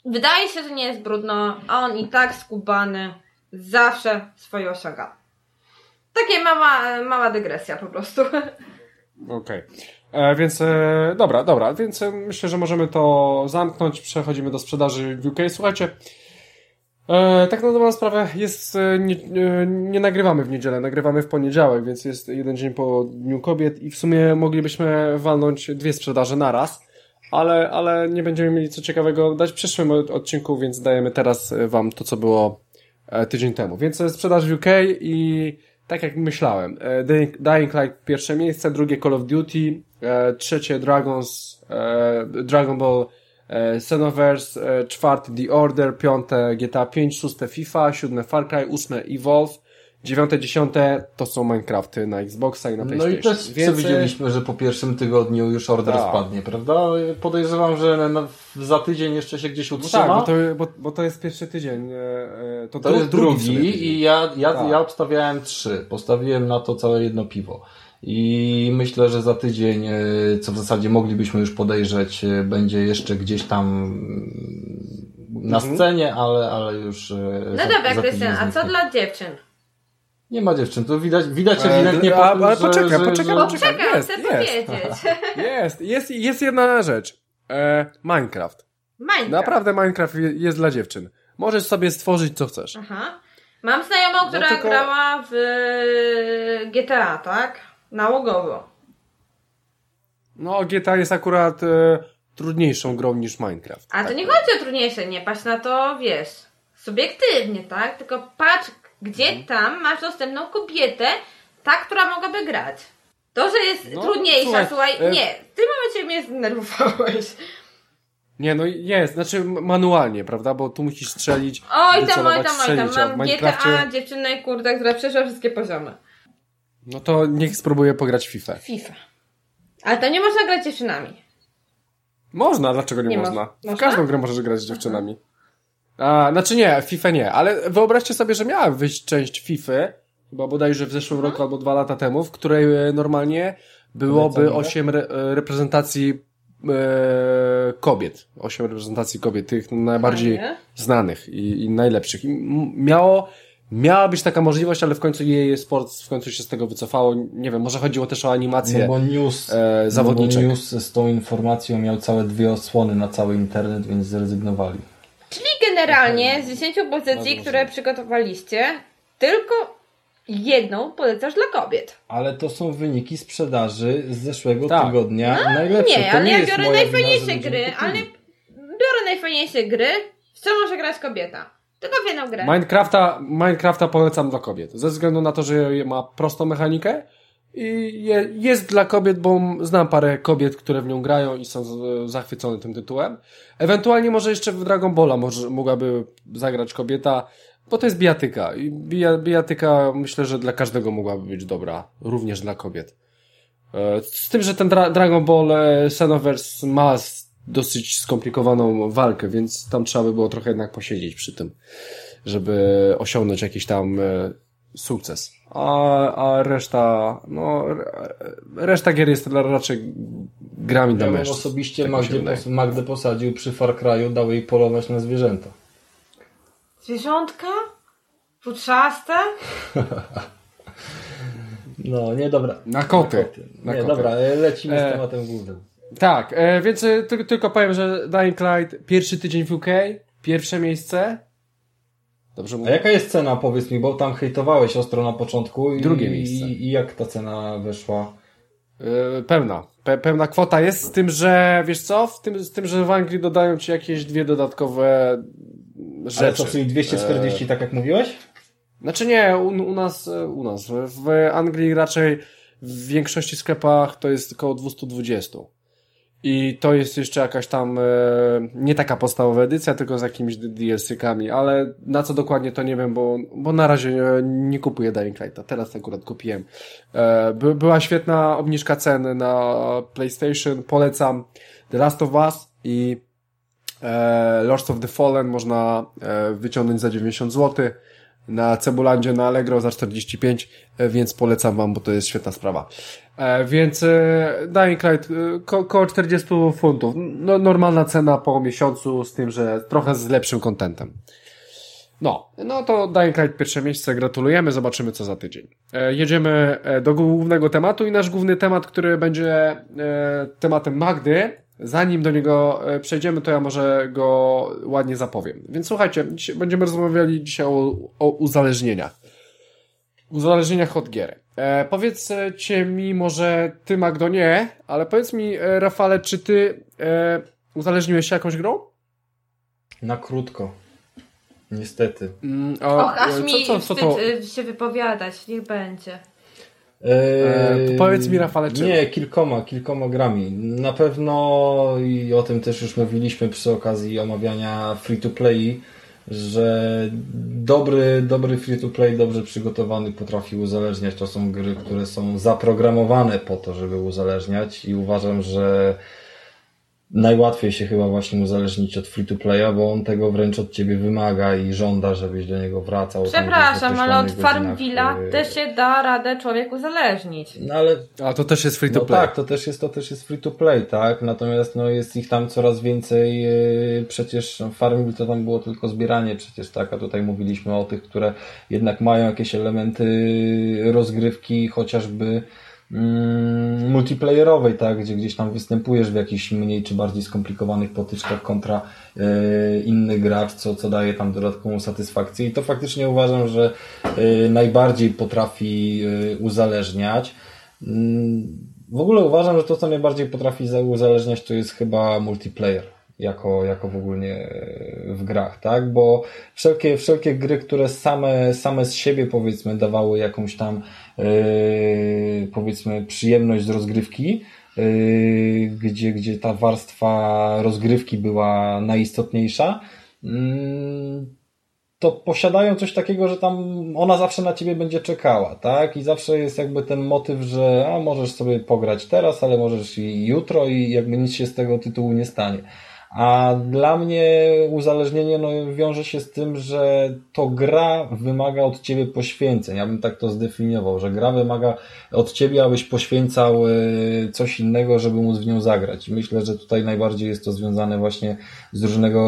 wydaje się, że nie jest brudno, a on i tak skubany zawsze swoje osiąga. Takie mała, mała dygresja po prostu. <laughs> Okej. Okay. E, więc e, dobra, dobra, więc e, myślę, że możemy to zamknąć. Przechodzimy do sprzedaży w UK. Słuchajcie, e, tak na dobrą sprawę jest, e, nie, e, nie, nagrywamy w niedzielę, nagrywamy w poniedziałek, więc jest jeden dzień po Dniu Kobiet i w sumie moglibyśmy walnąć dwie sprzedaże naraz. Ale, ale nie będziemy mieli co ciekawego dać w przyszłym odcinku, więc dajemy teraz Wam to, co było E, tydzień temu. Więc sprzedaż w UK i tak jak myślałem, e, Dying Light pierwsze miejsce, drugie Call of Duty, e, trzecie Dragons, Dragon Ball Xenoverse, czwarte The Order, piąte GTA 5, szóste FIFA, siódme Far Cry, ósme Evolve, Dziewiąte, dziesiąte to są Minecrafty na Xboxa i na PlayStation. No i też Więc... przewidzieliśmy, że po pierwszym tygodniu już order tak. spadnie, prawda? Podejrzewam, że na, za tydzień jeszcze się gdzieś utrzyma. No tak, bo to, bo, bo to jest pierwszy tydzień. E, e, to, to jest drugi i ja, ja, tak. ja obstawiałem trzy. Postawiłem na to całe jedno piwo. I myślę, że za tydzień, e, co w zasadzie moglibyśmy już podejrzeć, będzie jeszcze gdzieś tam na mhm. scenie, ale, ale już. No za, dobra, Krystian, a co dla dziewczyn? Nie ma dziewczyn, to widać, widać ewidentnie po tym, Ale poczekaj, że, poczekaj, że... poczekaj. Jest, chcę jest, <laughs> jest, jest, jest jedna rzecz. E, Minecraft. Minecraft. Naprawdę Minecraft jest dla dziewczyn. Możesz sobie stworzyć co chcesz. Aha. Mam znajomą, no która no tylko... grała w GTA, tak? Nałogowo. No, GTA jest akurat e, trudniejszą grą niż Minecraft. A to nie chodzi o trudniejsze, nie patrz na to, wiesz, subiektywnie, tak? Tylko patrz, gdzie mhm. tam masz dostępną kobietę, ta, która mogłaby grać. To, że jest no, trudniejsza, słuchaj, słuchaj e... nie, w tym momencie mnie zdenerwowałeś. Nie, no jest, znaczy manualnie, prawda, bo tu musisz strzelić, Oj tam, oj tam, oj tam, mam GTA, dziewczynę, kurde, która przeszła wszystkie poziomy. No to niech spróbuję pograć FIFA. FIFA. Ale to nie można grać dziewczynami. Można, dlaczego nie, nie można? można? W każdą grę możesz grać z dziewczynami. A, znaczy nie, FIFA nie, ale wyobraźcie sobie, że miała wyjść część FIFA, chyba bodajże w zeszłym roku albo dwa lata temu, w której e, normalnie byłoby osiem re reprezentacji e, kobiet. Osiem reprezentacji kobiet, tych najbardziej Fajnie. znanych i, i najlepszych. I miało Miała być taka możliwość, ale w końcu jej sport w końcu się z tego wycofało. Nie wiem, może chodziło też o animację no bo news, e, zawodniczek. No bo news z tą informacją miał całe dwie osłony na cały internet, więc zrezygnowali. Czyli generalnie z 10 pozycji, które przygotowaliście, tylko jedną polecasz dla kobiet. Ale to są wyniki sprzedaży z zeszłego tak. tygodnia. A, Najlepsze. Nie, to ale nie ja biorę najfajniejsze gry, ale biorę najfajniejsze gry, w co może grać kobieta. Tylko w jedną grę. Minecrafta, Minecrafta polecam dla kobiet. Ze względu na to, że ma prostą mechanikę i je, jest dla kobiet, bo znam parę kobiet, które w nią grają i są zachwycone tym tytułem. Ewentualnie może jeszcze w Dragon Balla może, mogłaby zagrać kobieta, bo to jest bijatyka. I bija, bijatyka myślę, że dla każdego mogłaby być dobra. Również dla kobiet. E, z tym, że ten Dra Dragon Ball e, Xenoverse ma dosyć skomplikowaną walkę, więc tam trzeba by było trochę jednak posiedzieć przy tym, żeby osiągnąć jakiś tam e, sukces. A, a reszta, no, reszta gier jest raczej grami ja dla mężczyzn. osobiście tak Magdę, Magdę posadził przy Far Cry'u, dał jej polować na zwierzęta. Zwierzątka? Futrzaste? <laughs> no, nie, dobra. Na koty. Na koty. Na nie, koty. dobra, lecimy z e, tematem głównym. Tak, e, więc e, ty, tylko powiem, że Dying Light pierwszy tydzień w UK, pierwsze miejsce. Dobrze mówię? A jaka jest cena, powiedz mi, bo tam hejtowałeś ostro na początku. I, Drugie miejsce. I, I, jak ta cena weszła? E, pełna. Pe, pełna kwota jest, z tym, że wiesz co? W tym, z tym, że w Anglii dodają ci jakieś dwie dodatkowe rzeczy. Ale co, czyli 240, e... tak jak mówiłeś? Znaczy nie, u, u nas, e, u nas. W Anglii raczej w większości sklepach to jest około 220. I to jest jeszcze jakaś tam, e, nie taka podstawowa edycja, tylko z jakimiś DLC-kami, ale na co dokładnie to nie wiem, bo, bo na razie nie, kupuję Dying Lighta. Teraz akurat kupiłem. E, by, była świetna obniżka ceny na PlayStation. Polecam The Last of Us i e, Lords of the Fallen można e, wyciągnąć za 90 zł na Cebulandzie, na Allegro za 45, e, więc polecam Wam, bo to jest świetna sprawa. E, więc e, Dying Light ko około 40 funtów. No, normalna cena po miesiącu, z tym, że trochę z lepszym kontentem. No, no to Dying Light pierwsze miejsce, gratulujemy, zobaczymy co za tydzień. E, jedziemy do głównego tematu i nasz główny temat, który będzie e, tematem Magdy, Zanim do niego e, przejdziemy, to ja może go ładnie zapowiem. Więc słuchajcie, będziemy rozmawiali dzisiaj o, o uzależnieniach. Uzależnieniach od gier. E, powiedzcie mi może ty, Magdo, nie, ale powiedz mi, e, Rafale, czy ty e, uzależniłeś się jakąś grą? Na krótko. Niestety. Mm, a, Och, aż co, mi co, co, co to... się wypowiadać, niech będzie. Eee, powiedz mi, Rafale, czy... Nie, kilkoma, kilkoma grami. Na pewno i o tym też już mówiliśmy przy okazji omawiania free-to-play, że dobry, dobry free-to-play, dobrze przygotowany potrafi uzależniać. To są gry, które są zaprogramowane po to, żeby uzależniać i uważam, że najłatwiej się chyba właśnie uzależnić od free-to-playa, bo on tego wręcz od ciebie wymaga i żąda, żebyś do niego wracał. Przepraszam, ale od Farmvilla y, też się da radę człowiek uzależnić. No ale... A to też jest free-to-play. No tak, to też jest, to też jest free-to-play, tak? Natomiast no jest ich tam coraz więcej. Y, przecież Farmville to tam było tylko zbieranie przecież, tak? A tutaj mówiliśmy o tych, które jednak mają jakieś elementy rozgrywki, chociażby Mm, multiplayerowej, tak, gdzie gdzieś tam występujesz w jakichś mniej czy bardziej skomplikowanych potyczkach kontra e, inny gracz, co, co daje tam dodatkową satysfakcję i to faktycznie uważam, że e, najbardziej potrafi e, uzależniać. Mm, w ogóle uważam, że to, co najbardziej potrafi uzależniać, to jest chyba multiplayer jako, jako w ogóle w grach, tak? Bo wszelkie, wszelkie gry, które same, same z siebie powiedzmy dawały jakąś tam powiedzmy przyjemność z rozgrywki, yy, gdzie, gdzie ta warstwa rozgrywki była najistotniejsza, yy, to posiadają coś takiego, że tam ona zawsze na ciebie będzie czekała, tak? I zawsze jest jakby ten motyw, że a możesz sobie pograć teraz, ale możesz i jutro i jakby nic się z tego tytułu nie stanie. A dla mnie uzależnienie no, wiąże się z tym, że to gra wymaga od ciebie poświęceń. Ja bym tak to zdefiniował, że gra wymaga od ciebie, abyś poświęcał y, coś innego, żeby móc w nią zagrać. Myślę, że tutaj najbardziej jest to związane właśnie z różnego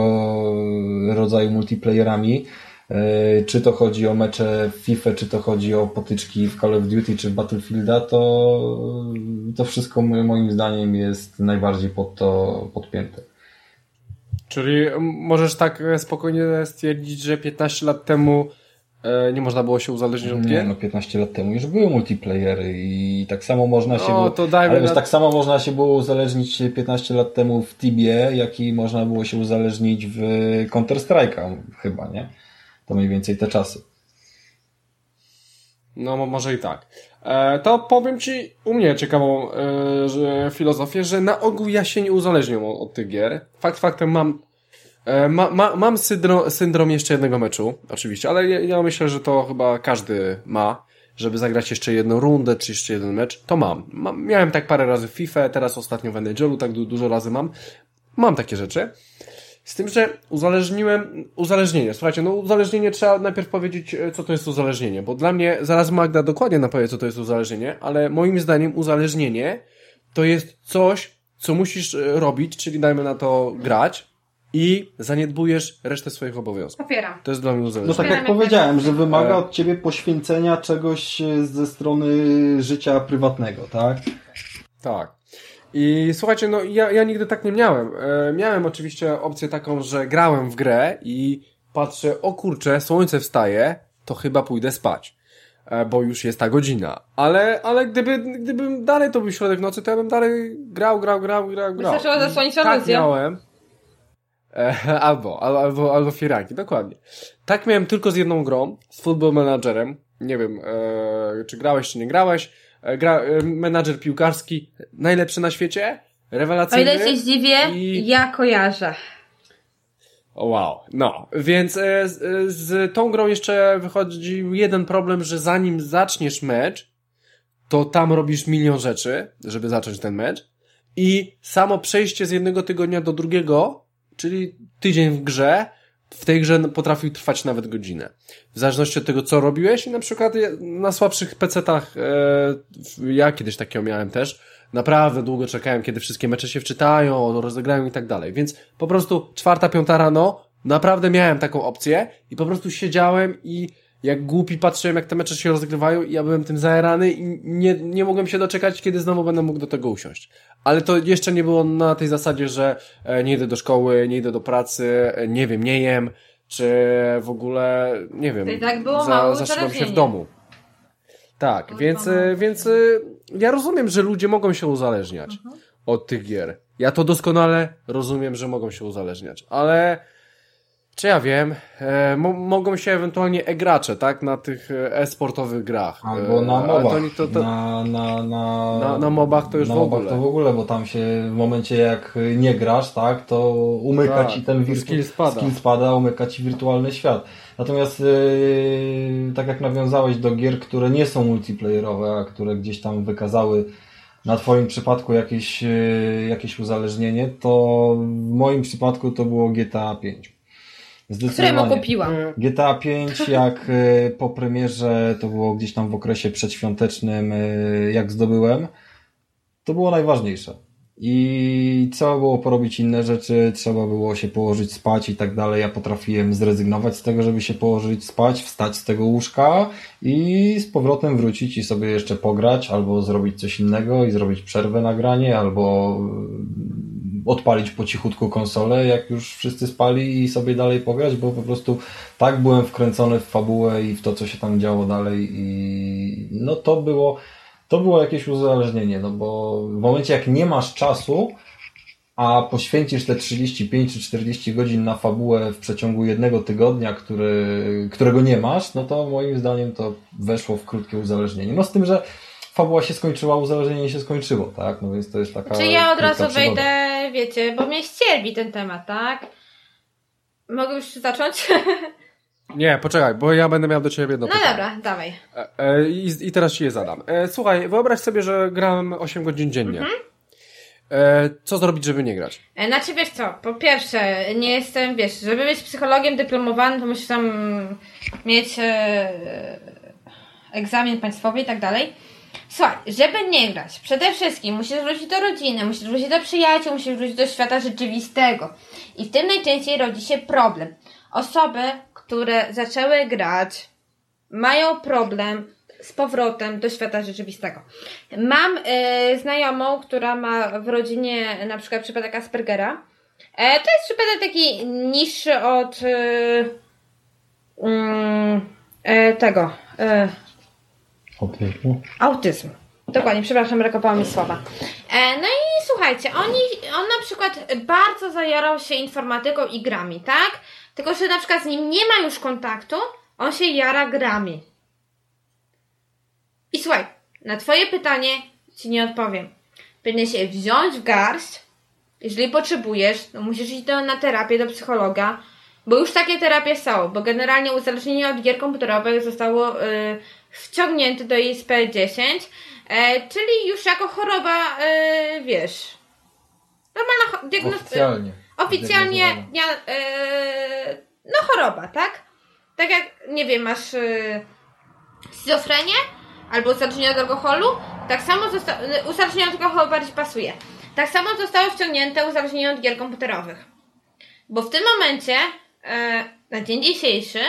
rodzaju multiplayerami. Y, czy to chodzi o mecze w FIFA, czy to chodzi o potyczki w Call of Duty, czy w Battlefielda, to, to wszystko moim zdaniem jest najbardziej pod to podpięte. Czyli możesz tak e, spokojnie stwierdzić, że 15 lat temu e, nie można było się uzależnić od gier? no 15 lat temu już były multiplayery i tak samo można no, się było, to dajmy ale na... tak samo można się było uzależnić 15 lat temu w Tibie, jak i można było się uzależnić w Counter Strike'a chyba, nie? To mniej więcej te czasy. No może i tak. E, to powiem Ci u mnie ciekawą e, że filozofię, że na ogół ja się nie uzależniam od, tych gier. Fakt faktem mam e, ma, ma, mam syndrom, syndrom jeszcze jednego meczu, oczywiście, ale ja, ja, myślę, że to chyba każdy ma, żeby zagrać jeszcze jedną rundę, czy jeszcze jeden mecz, to mam. mam miałem tak parę razy w FIFA, teraz ostatnio w NHL-u tak du dużo razy mam. Mam takie rzeczy. Z tym, że uzależniłem, uzależnienie, słuchajcie, no uzależnienie trzeba najpierw powiedzieć, e, co to jest uzależnienie, bo dla mnie, zaraz Magda dokładnie napowie, co to jest uzależnienie, ale moim zdaniem uzależnienie to jest coś, co musisz e, robić, czyli dajmy na to grać i zaniedbujesz resztę swoich obowiązków. Popieram. To jest dla mnie uzależnienie. No tak jak powiedziałem, że wymaga od ciebie poświęcenia czegoś e, ze strony życia prywatnego, tak? Tak. I słuchajcie, no ja, ja nigdy tak nie miałem. E, miałem oczywiście opcję taką, że grałem w grę i patrzę, o kurczę, słońce wstaje, to chyba pójdę spać. E, bo już jest ta godzina. Ale, ale gdyby, gdybym dalej to był środek nocy, to ja bym dalej grał, grał, grał, grał, grał. Wystarczyło zasłonić tak miałem. E, <laughs> albo, albo, albo, albo firanki, dokładnie. Tak miałem tylko z jedną grą, z Football Managerem. Nie wiem, e, czy grałeś, czy nie grałeś gra, e, menadżer piłkarski, najlepszy na świecie, rewelacyjny. O ile się zdziwię, i... ja kojarzę. O wow, no, więc e, z, z tą grą jeszcze wychodzi jeden problem, że zanim zaczniesz mecz, to tam robisz milion rzeczy, żeby zacząć ten mecz i samo przejście z jednego tygodnia do drugiego, czyli tydzień w grze, w tej grze potrafił trwać nawet godzinę. W zależności od tego, co robiłeś i na przykład na słabszych PC-tach, e, ja kiedyś takiego miałem też, naprawdę długo czekałem, kiedy wszystkie mecze się wczytają, rozegrają i tak dalej. Więc po prostu czwarta, piąta rano, naprawdę miałem taką opcję i po prostu siedziałem i jak głupi patrzyłem, jak te mecze się rozgrywają i ja byłem tym zaerany i nie, nie mogłem się doczekać, kiedy znowu będę mógł do tego usiąść. Ale to jeszcze nie było na tej zasadzie, że e, nie idę do szkoły, nie idę do pracy, e, nie wiem, nie jem, czy w ogóle, nie wiem, tak było za, zaszedłem się w domu. Tak, więc, e, więc ja rozumiem, że ludzie mogą się uzależniać mhm. od tych gier. Ja to doskonale rozumiem, że mogą się uzależniać, ale czy ja wiem, e, mogą się ewentualnie e-gracze, tak, na tych e, e-sportowych grach. Albo na mobach. To, to, na, na, na, na, na mobach to już na w ogóle. to w ogóle, bo tam się w momencie jak nie grasz, tak, to umyka tak, ci ten wirtu... skill spada. skill spada, umyka ci wirtualny świat. Natomiast yy, tak jak nawiązałeś do gier, które nie są multiplayerowe, a które gdzieś tam wykazały na Twoim przypadku jakieś, yy, jakieś uzależnienie, to w moim przypadku to było GTA 5. Któremu kupiłam. GTA 5 <laughs> jak e, po premierze, to było gdzieś tam w okresie przedświątecznym, e, jak zdobyłem, to było najważniejsze. I trzeba było porobić inne rzeczy, trzeba było się położyć spać i tak dalej. Ja potrafiłem zrezygnować z tego, żeby się położyć spać, wstać z tego łóżka i z powrotem wrócić i sobie jeszcze pograć, albo zrobić coś innego i zrobić przerwę na granie, albo odpalić po cichutku konsolę, jak już wszyscy spali i sobie dalej pograć, bo po prostu tak byłem wkręcony w fabułę i w to, co się tam działo dalej i no to było, to było jakieś uzależnienie, no bo w momencie jak nie masz czasu, a poświęcisz te 35 czy 40 godzin na fabułę w przeciągu jednego tygodnia, który, którego nie masz, no to moim zdaniem to weszło w krótkie uzależnienie. No z tym, że fabuła się skończyła, uzależnienie się skończyło, tak? No więc to jest taka. Czy ja od razu wejdę, wiecie, bo mnie ścierbi ten temat, tak? Mogę już zacząć? <laughs> Nie, poczekaj, bo ja będę miał do ciebie jedno No pytanie. dobra, dawaj. E, e, i, I teraz ci je zadam. E, słuchaj, wyobraź sobie, że gram 8 godzin dziennie. Mhm. E, co zrobić, żeby nie grać? E, Znaczy wiesz co, po pierwsze, nie jestem, wiesz, żeby być psychologiem dyplomowanym, to musisz tam mieć e, egzamin państwowy i tak dalej. Słuchaj, żeby nie grać, przede wszystkim musisz wrócić do rodziny, musisz wrócić do przyjaciół, musisz wrócić do świata rzeczywistego. I w tym najczęściej rodzi się problem. Osoby, które zaczęły grać, mają problem z powrotem do świata rzeczywistego. Mam e, znajomą, która ma w rodzinie na przykład przypadek Aspergera. E, to jest przypadek taki niższy od mm, e, tego Autyzmu. autyzmu. Dokładnie, przepraszam, brakowała mi słowa. E, no i słuchajcie, oni, on na przykład bardzo zajarał się informatyką i grami, tak? Tylko, że na przykład z nim nie ma już kontaktu, on się jara grami. I słuchaj, na twoje pytanie ci nie odpowiem. Powinien się wziąć w garść, jeżeli potrzebujesz, no musisz iść do, na terapię do psychologa, bo już takie terapie są, bo generalnie uzależnienie od gier komputerowych zostało y, wciągnięte do ISP-10, e, czyli już jako choroba, y, wiesz, normalna diagnoz- Oficjalnie. Oficjalnie, ja, e, no choroba, tak? Tak jak, nie wiem, masz e, schizofrenię albo uzależnienie od alkoholu, tak samo e, uzależnienie od alkoholu bardziej pasuje. Tak samo zostało wciągnięte uzależnienie od gier komputerowych. Bo w tym momencie, e, na dzień dzisiejszy,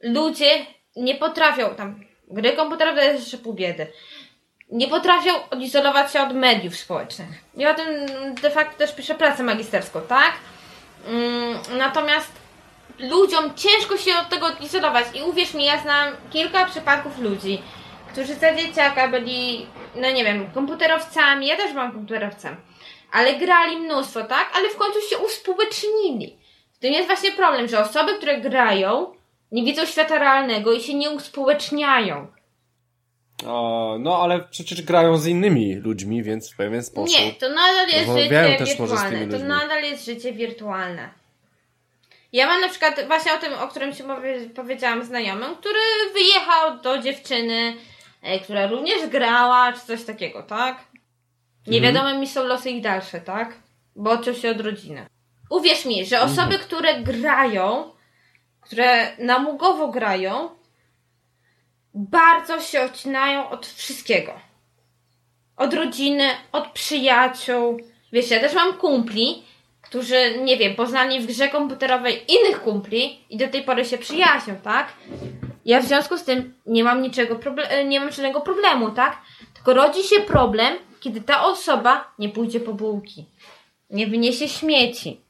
ludzie nie potrafią, tam, gry komputerowe to jest jeszcze pół biedy, nie potrafią odizolować się od mediów społecznych. I o tym de facto też piszę pracę magisterską, tak? Mm, natomiast ludziom ciężko się od tego odizolować i uwierz mi, ja znam kilka przypadków ludzi, którzy za dzieciaka byli, no nie wiem, komputerowcami, ja też byłam komputerowcem, ale grali mnóstwo, tak? Ale w końcu się uspołecznili. W tym jest właśnie problem, że osoby, które grają, nie widzą świata realnego i się nie uspołeczniają. O, no, ale przecież grają z innymi ludźmi, więc w pewien sposób. Nie, to nadal jest życie wirtualne. To nadal jest życie wirtualne. Ja mam na przykład właśnie o tym, o którym powie- powiedziałam znajomym, który wyjechał do dziewczyny, e, która również grała, czy coś takiego, tak? Nie Mhm. wiadomo mi są losy ich dalsze, tak? Bo odciął się od rodziny. Uwierz mi, że osoby, Mhm. które grają, które namugowo grają, bardzo się odcinają od wszystkiego. Od rodziny, od przyjaciół. Wiesz, ja też mam kumpli, którzy, nie wiem, poznali w grze komputerowej innych kumpli i do tej pory się przyjaźnią, tak? Ja w związku z tym nie mam niczego, proble- nie mam żadnego problemu, tak? Tylko rodzi się problem, kiedy ta osoba nie pójdzie po bułki, nie wyniesie śmieci,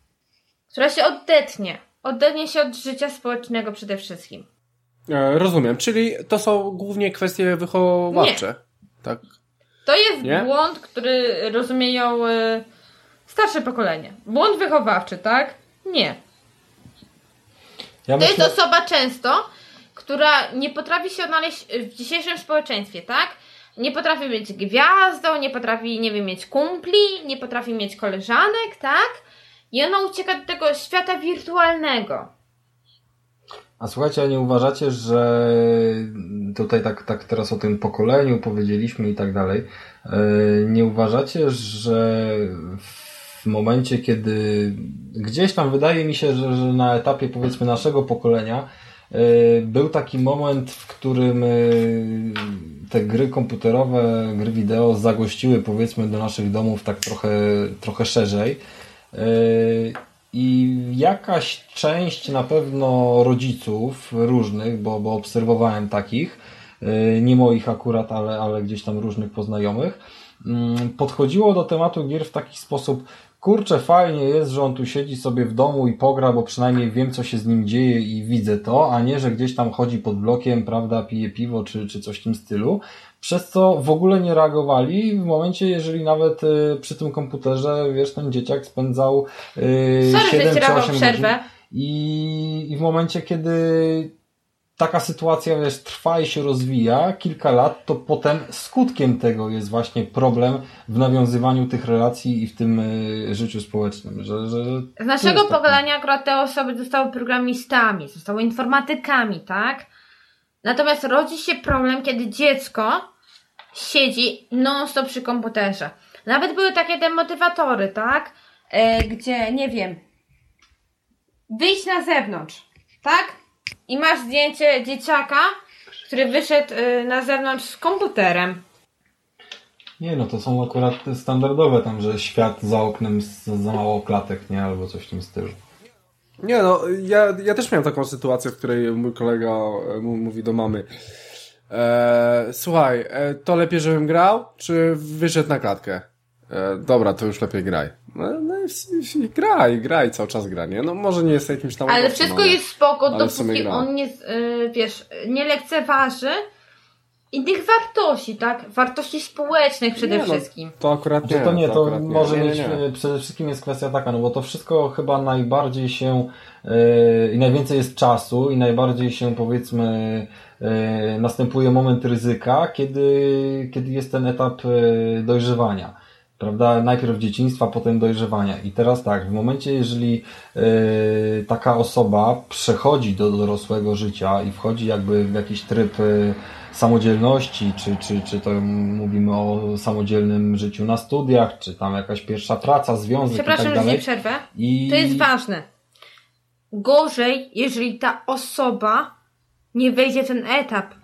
która się oddetnie. Oddetnie się od życia społecznego przede wszystkim. E, rozumiem, czyli to są głównie kwestie wychowawcze. Tak. To jest Nie? błąd, który rozumieją y, starsze pokolenie. Błąd wychowawczy, tak? Nie. Ja To jest myślę, osoba często, która nie potrafi się odnaleźć w dzisiejszym społeczeństwie, tak? Nie potrafi być gwiazdą, nie potrafi, nie wiem, mieć kumpli, nie potrafi mieć koleżanek, tak? I ona ucieka do tego świata wirtualnego. A słuchajcie, a nie uważacie, że tutaj tak, tak teraz o tym pokoleniu powiedzieliśmy i tak dalej, e, nie uważacie, że w momencie, kiedy gdzieś tam wydaje mi się, że, że na etapie powiedzmy naszego pokolenia e, był taki moment, w którym e, te gry komputerowe, gry wideo zagościły powiedzmy do naszych domów tak trochę, trochę szerzej. Yy, I jakaś część na pewno rodziców różnych, bo, bo obserwowałem takich, yy, nie moich akurat, ale, ale gdzieś tam różnych poznajomych, mm, podchodziło do tematu gier w taki sposób, kurczę, fajnie jest, że on tu siedzi sobie w domu i pogra, bo przynajmniej wiem, co się z nim dzieje i widzę to, a nie, że gdzieś tam chodzi pod blokiem, prawda, pije piwo czy, czy coś w tym stylu. Przez co w ogóle nie reagowali w momencie, jeżeli nawet y, przy tym komputerze, wiesz, ten dzieciak spędzał y, Sorry, że 7 ci czy dawał 8 przerwę. godzin. I, I w momencie, kiedy taka sytuacja wiesz, trwa i się rozwija kilka lat, to potem skutkiem tego jest właśnie problem w nawiązywaniu tych relacji i w tym y, życiu społecznym. Że, że, Z naszego pokolenia akurat te osoby zostały programistami, zostały informatykami, tak? Natomiast rodzi się problem, kiedy dziecko siedzi non-stop przy komputerze. Nawet były takie demotywatory, tak? E, gdzie, nie wiem, wyjść na zewnątrz, tak? I masz zdjęcie dzieciaka, który wyszedł y, na zewnątrz z komputerem. Nie, no to są akurat standardowe tam, że świat za oknem za mało klatek, nie? Albo coś w tym stylu. Nie no, ja, ja też miałem taką sytuację, w której mój kolega e, mówi do mamy e, słuchaj, e, to lepiej, żebym grał, czy wyszedł na klatkę? E, dobra, to już lepiej graj. No, no i, i, graj, graj, cały czas gra, nie? No może nie jest jakimś tam... Ale wszystko no, jest spoko, dopóki on nie, yy, wiesz, nie lekceważy innych wartości, tak? Wartości społecznych przede nie, no, wszystkim. To akurat nie. To nie, to, to może nie, mieć, nie, przede wszystkim jest kwestia taka, no bo to wszystko chyba najbardziej się yy, i najwięcej jest czasu i najbardziej się powiedzmy yy, następuje moment ryzyka, kiedy, kiedy jest ten etap yy, dojrzewania prawda? Najpierw dzieciństwa, potem dojrzewania. I teraz tak, w momencie, jeżeli yy, taka osoba przechodzi do dorosłego życia i wchodzi jakby w jakiś tryb samodzielności, czy, czy, czy to mówimy o samodzielnym życiu na studiach, czy tam jakaś pierwsza praca, związek Przepraszam, i tak dalej. że przerwę. I... To jest ważne. Gorzej, jeżeli ta osoba nie wejdzie w ten etap.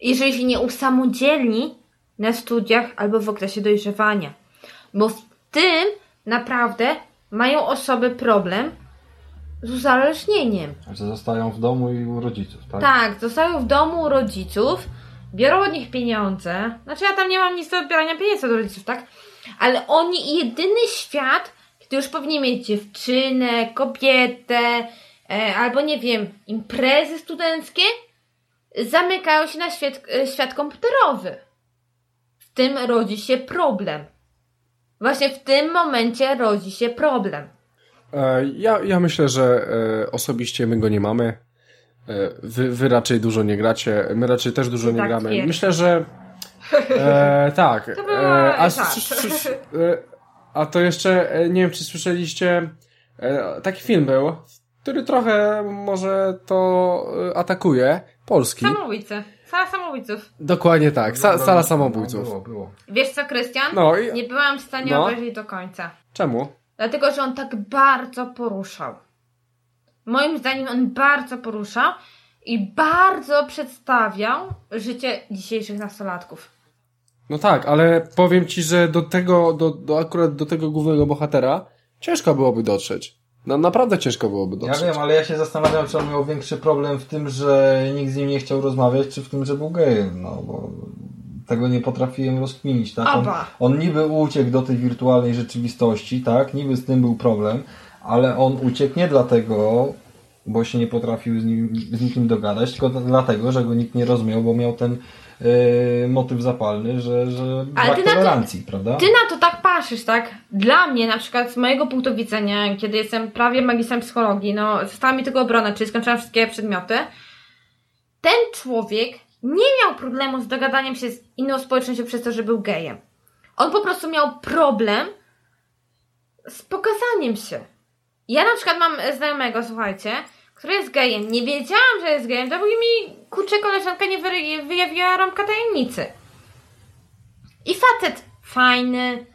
Jeżeli się nie usamodzielni, na studiach albo w okresie dojrzewania. Bo w tym naprawdę mają osoby problem z uzależnieniem. Że zostają w domu i u rodziców, tak? Tak, zostają w domu u rodziców, biorą od nich pieniądze. Znaczy ja tam nie mam nic do odbierania pieniędzy od rodziców, tak? Ale oni jedyny świat, kiedy już powinni mieć dziewczynę, kobietę, albo nie wiem, imprezy studenckie, zamykają się na świat, e, świat komputerowy tym rodzi się problem. Właśnie w tym momencie rodzi się problem. E, ja, ja myślę, że e, osobiście my go nie mamy. E, wy, wy raczej dużo nie gracie, my raczej też dużo nie tak gramy. Jest. Myślę, że e, <laughs> tak. To było, e, a, tak. a to jeszcze, nie wiem czy słyszeliście, taki film był, który trochę może to atakuje, polski. Samobójcy. Sala samobójców. Dokładnie tak, Sa sala samobójców. Było, było. Wiesz co, Krystian? No, i... Nie byłam w stanie no. obejrzeć do końca. Czemu? Dlatego, że on tak bardzo poruszał. Moim zdaniem on bardzo poruszał i bardzo przedstawiał życie dzisiejszych nastolatków. No tak, ale powiem ci, że do tego, do, do akurat do tego głównego bohatera ciężko byłoby dotrzeć. No naprawdę ciężko byłoby dotrzeć. Ja wiem, ale ja się zastanawiam, czy on miał większy problem w tym, że nikt z nim nie chciał rozmawiać, czy w tym, że był gejem, no bo tego nie potrafiłem rozkminić, tak? On, on niby uciekł do tej wirtualnej rzeczywistości, tak? Niby z tym był problem, ale on uciekł nie dlatego, bo się nie potrafił z, nim, z nikim dogadać, tylko dlatego, że go nikt nie rozumiał, bo miał ten yy, motyw zapalny, że, że Ale brak tolerancji, to, prawda? Ty na to tak patrzysz, tak? Dla mnie, na przykład z mojego punktu widzenia, kiedy jestem prawie magistrem psychologii, no została mi tylko obrona, czyli skończyłam wszystkie przedmioty, ten człowiek nie miał problemu z dogadaniem się z inną społecznością przez to, że był gejem. On po prostu miał problem z pokazaniem się. Ja na przykład mam znajomego, słuchajcie, który jest gejem. Nie wiedziałam, że jest gejem, dopóki mi kurczę koleżanka nie wyjawiła rąbka tajemnicy. I facet fajny,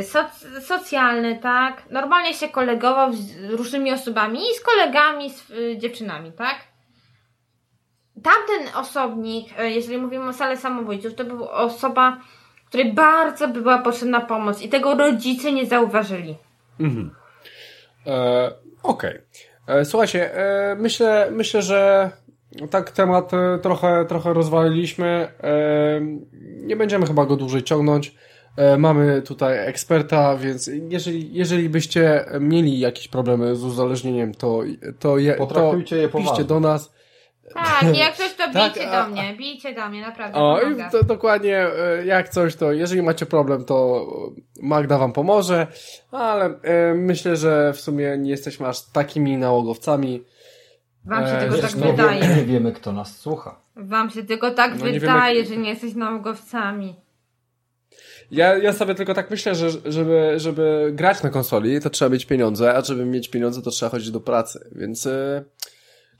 y, soc socjalny, tak? Normalnie się kolegował z różnymi osobami i z kolegami, z y, dziewczynami, tak? Tamten osobnik, y, jeżeli mówimy o salę samobójców, to była osoba, której bardzo była potrzebna pomoc i tego rodzice nie zauważyli. Mhm. E, Okej. Okay. E, słuchajcie, e, myślę, myślę, że tak temat e, trochę, trochę rozwaliliśmy. Nie będziemy chyba go dłużej ciągnąć. Mamy tutaj eksperta, więc jeżeli, jeżeli byście mieli jakieś problemy z uzależnieniem, to, to, je, to piszcie do nas. Tak, jak coś to tak, bijcie tak, do mnie, bijcie do mnie, naprawdę. O, i to, dokładnie, e, jak coś to, jeżeli macie problem, to Magda wam pomoże, ale e, myślę, że w sumie nie jesteśmy aż takimi nałogowcami. Wam się e, tylko tak wydaje. Wiemy, nie wiemy, kto nas słucha. Wam się tylko tak no, wydaje, wiemy... że nie jesteś naukowcami. Ja, ja sobie tylko tak myślę, że żeby, żeby grać na konsoli, to trzeba mieć pieniądze, a żeby mieć pieniądze, to trzeba chodzić do pracy, więc... E,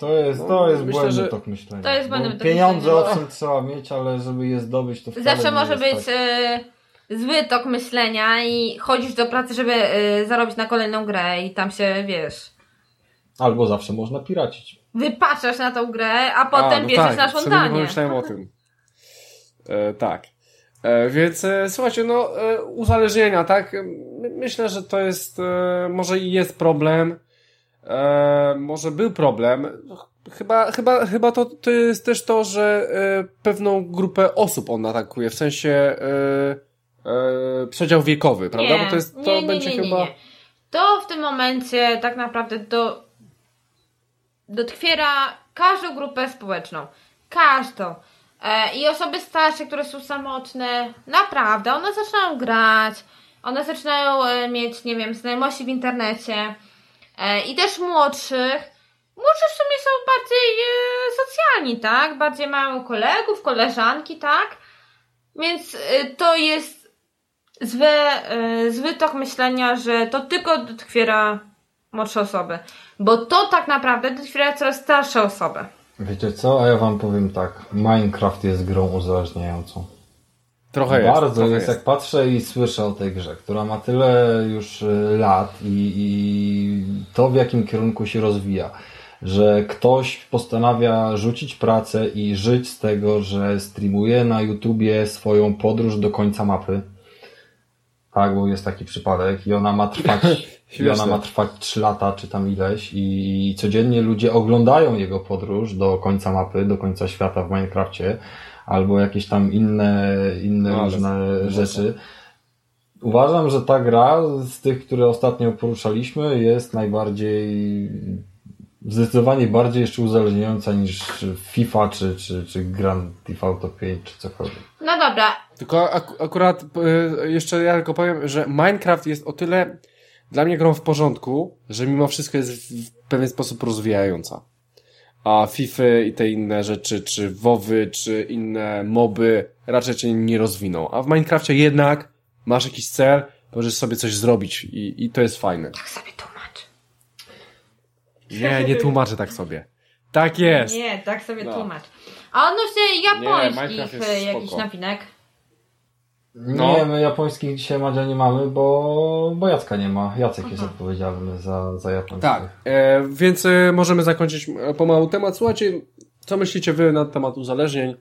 to jest, no, to jest myślę, błędny że... tok myślenia. To jest błędny tok Pieniądze owszem trzeba mieć, ale żeby je zdobyć, to wcale Zawsze nie może być tak. y, zły tok myślenia i chodzisz do pracy, żeby y, zarobić na kolejną grę i tam się, wiesz... Albo zawsze można piracić. Wypaczasz na tą grę, a potem a, no bierzesz tak, na żądanie. Nie pomyślałem o <laughs> tym. E, tak. E, więc e, słuchajcie, no e, uzależnienia, tak? Myślę, że to jest, e, może i jest problem, e, może był problem. Chyba, chyba, chyba to, to jest też to, że pewną grupę osób on atakuje, w sensie przedział wiekowy, prawda? Nie, Bo to jest, to nie, nie, będzie nie, chyba... Nie. To w tym momencie tak naprawdę do, dotkwiera każdą grupę społeczną. Każdą. E, I osoby starsze, które są samotne, naprawdę, one zaczynają grać, one zaczynają e, mieć, nie wiem, znajomości w internecie. E, I też młodszych. Młodszy w sumie są bardziej socjalni, tak? Bardziej mają kolegów, koleżanki, tak? Więc to jest zły, zły tok myślenia, że to tylko dotkwiera młodsze osoby. Bo to tak naprawdę dotkwiera coraz starsze osoby. Wiecie co? A ja wam powiem tak. Minecraft jest grą uzależniającą. Trochę jest. Bardzo jest, jak patrzę i słyszę o tej grze, która ma tyle już y, lat i, i to w jakim kierunku się rozwija, że ktoś postanawia rzucić pracę i żyć z tego, że streamuje na YouTubie swoją podróż do końca mapy. Tak, bo jest taki przypadek. I ona ma trwać <laughs> I ona ma trwać 3 lata, czy tam ileś. I codziennie ludzie oglądają jego podróż do końca mapy, do końca świata w Minecrafcie, albo jakieś tam inne, inne no, różne rzeczy. Uważam, że ta gra z tych, które ostatnio poruszaliśmy jest najbardziej zdecydowanie bardziej jeszcze uzależniająca niż FIFA czy, czy, czy Grand Theft Auto 5 czy cokolwiek. No dobra. Tylko ak akurat y, jeszcze ja tylko powiem, że Minecraft jest o tyle dla mnie grą w porządku, że mimo wszystko jest w pewien sposób rozwijająca. A FIFA i te inne rzeczy, czy WoWy, czy inne moby raczej cię nie rozwiną. A w Minecrafcie jednak masz jakiś cel, możesz sobie coś zrobić i, i to jest fajne. Tak sobie tłumacz. Nie, nie tłumaczę tak sobie. Tak jest. Nie, tak sobie no. tłumacz. A odnośnie japońskich jakichś napinek? No. Nie, my japońskich dzisiaj Madzia nie mamy, bo, bo Jacka nie ma. Jacek Aha. jest odpowiedzialny za, za japońskich. Tak, e, więc e, możemy zakończyć e, pomału temat. Słuchajcie, co myślicie wy na temat uzależnień?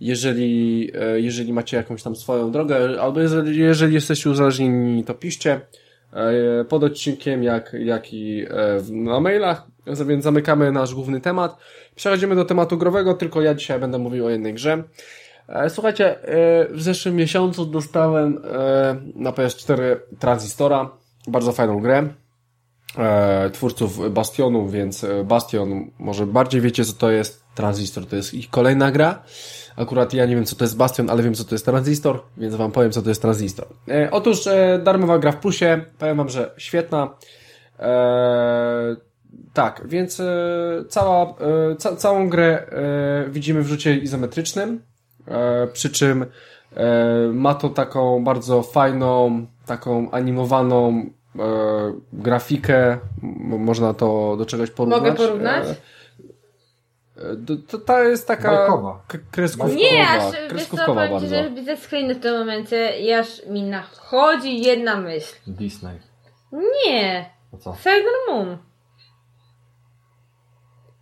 Jeżeli, e, jeżeli macie jakąś tam swoją drogę, albo jeżeli, jeżeli jesteście uzależnieni, to piszcie e, pod odcinkiem, jak, jak i na mailach. Więc zamykamy nasz główny temat. Przechodzimy do tematu growego, tylko ja dzisiaj będę mówił o jednej grze. E, słuchajcie, e, w zeszłym miesiącu dostałem e, na PS4 Transistora, bardzo fajną grę twórców Bastionu, więc Bastion, może bardziej wiecie co to jest Transistor, to jest ich kolejna gra. Akurat ja nie wiem co to jest Bastion, ale wiem co to jest Transistor, więc wam powiem co to jest Transistor. Otóż darmowa gra w plusie, powiem wam, że świetna. Tak, więc cała, ca, całą grę widzimy w rzucie izometrycznym. E, przy czym e, ma to taką bardzo fajną, taką animowaną e, grafikę, można to do czegoś porównać. Mogę porównać? To, to jest taka Bajkowa. kreskówkowa. Nie, aż kreskówkowa wiesz co, bardzo. że widzę screeny w tym momencie i aż mi nachodzi jedna myśl. Disney. Nie. A co? Sailor Moon.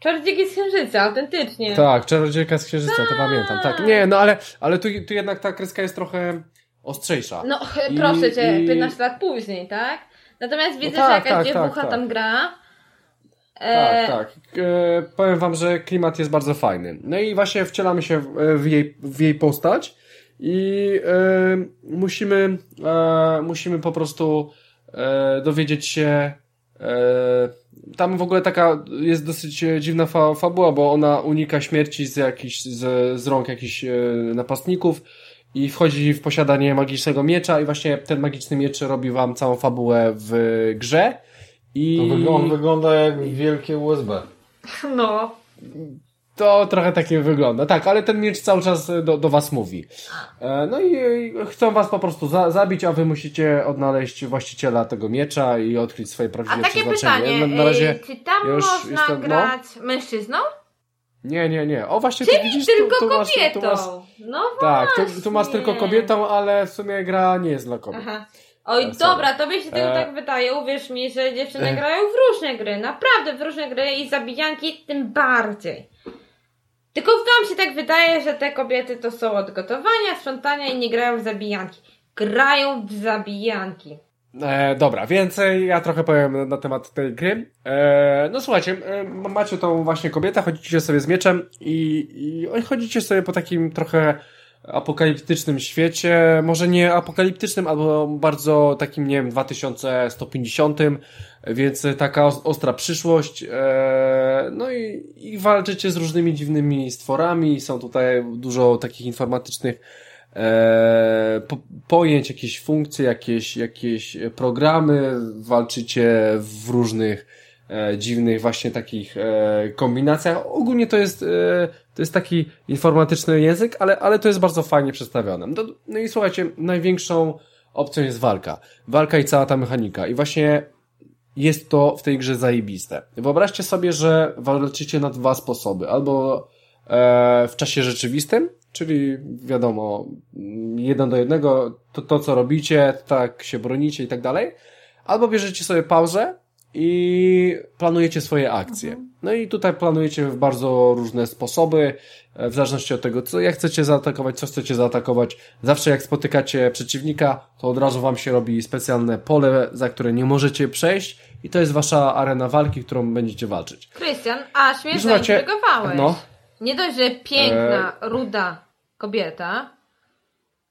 Czarodziejki z Księżyca, autentycznie. Tak, Czarodziejka z Księżyca, to tak. pamiętam. Tak, nie, no ale, ale tu, tu jednak ta kreska jest trochę ostrzejsza. No, I, proszę cię, i... 15 lat później, tak? Natomiast widzę, no tak, że jakaś tak, dziewucha tak, tam tak. gra. E... Tak, tak. E, powiem wam, że klimat jest bardzo fajny. No i właśnie wcielamy się w, w jej, w jej postać i e, musimy, e, musimy po prostu e, dowiedzieć się e, tam w ogóle taka jest dosyć e, dziwna fa fabuła, bo ona unika śmierci z, jakichś, z, z rąk jakichś e, napastników i wchodzi w posiadanie magicznego miecza i właśnie ten magiczny miecz robi wam całą fabułę w grze. I... To on wygląda jak wielkie USB. No. To trochę takie wygląda. Tak, ale ten miecz cały czas do, do was mówi. E, no i, chcą was po prostu za, zabić, a wy musicie odnaleźć właściciela tego miecza i odkryć swoje A prawdziwe takie przeznaczenie. pytanie, Na, na razie czy tam można jestem- no. grać mężczyzną? nie, nie, nie. O właśnie Czyli tu widzisz, tylko tu, tu masz, kobietą. tu masz, No tak, tu, tu masz właśnie. tylko kobietą, ale w sumie gra nie jest dla kobiet. Aha. Oj, E, sorry. dobra, tobie się tylko E. tak wydaje. Uwierz mi, że dziewczyny E. grają w różne gry. Naprawdę w różne gry i zabijanki tym bardziej. Tylko wam się tak wydaje, że te kobiety to są od gotowania, sprzątania i nie grają w zabijanki. Grają w zabijanki. E, dobra, więcej ja trochę powiem na temat tej gry. E, no słuchajcie, e, macie tą właśnie kobietę, chodzicie sobie z mieczem i, i chodzicie sobie po takim trochę apokaliptycznym świecie, może nie apokaliptycznym, albo bardzo takim, nie wiem, 2150, więc taka os- ostra przyszłość. E, no i, i walczycie z różnymi dziwnymi stworami, są tutaj dużo takich informatycznych e, po, pojęć, jakieś funkcje, jakieś, jakieś programy, walczycie w różnych e, dziwnych właśnie takich e, kombinacjach. Ogólnie to jest, e, to jest taki informatyczny język, ale, ale to jest bardzo fajnie przedstawione. No, no i słuchajcie, największą opcją jest walka. Walka i cała ta mechanika. I właśnie jest to w tej grze zajebiste. Wyobraźcie sobie, że walczycie na dwa sposoby. Albo e, w czasie rzeczywistym, czyli wiadomo, jeden do jednego, to, to co robicie, tak się bronicie i tak dalej. Albo bierzecie sobie pauzę i planujecie swoje akcje. No i tutaj planujecie w bardzo różne sposoby, e, w zależności od tego, co jak chcecie zaatakować, co chcecie zaatakować. Zawsze jak spotykacie przeciwnika, to od razu wam się robi specjalne pole, za które nie możecie przejść i to jest wasza arena walki, którą będziecie walczyć. Krystian, I słuchajcie, zaintrygowałeś. no. Nie dość, że piękna, ruda kobieta,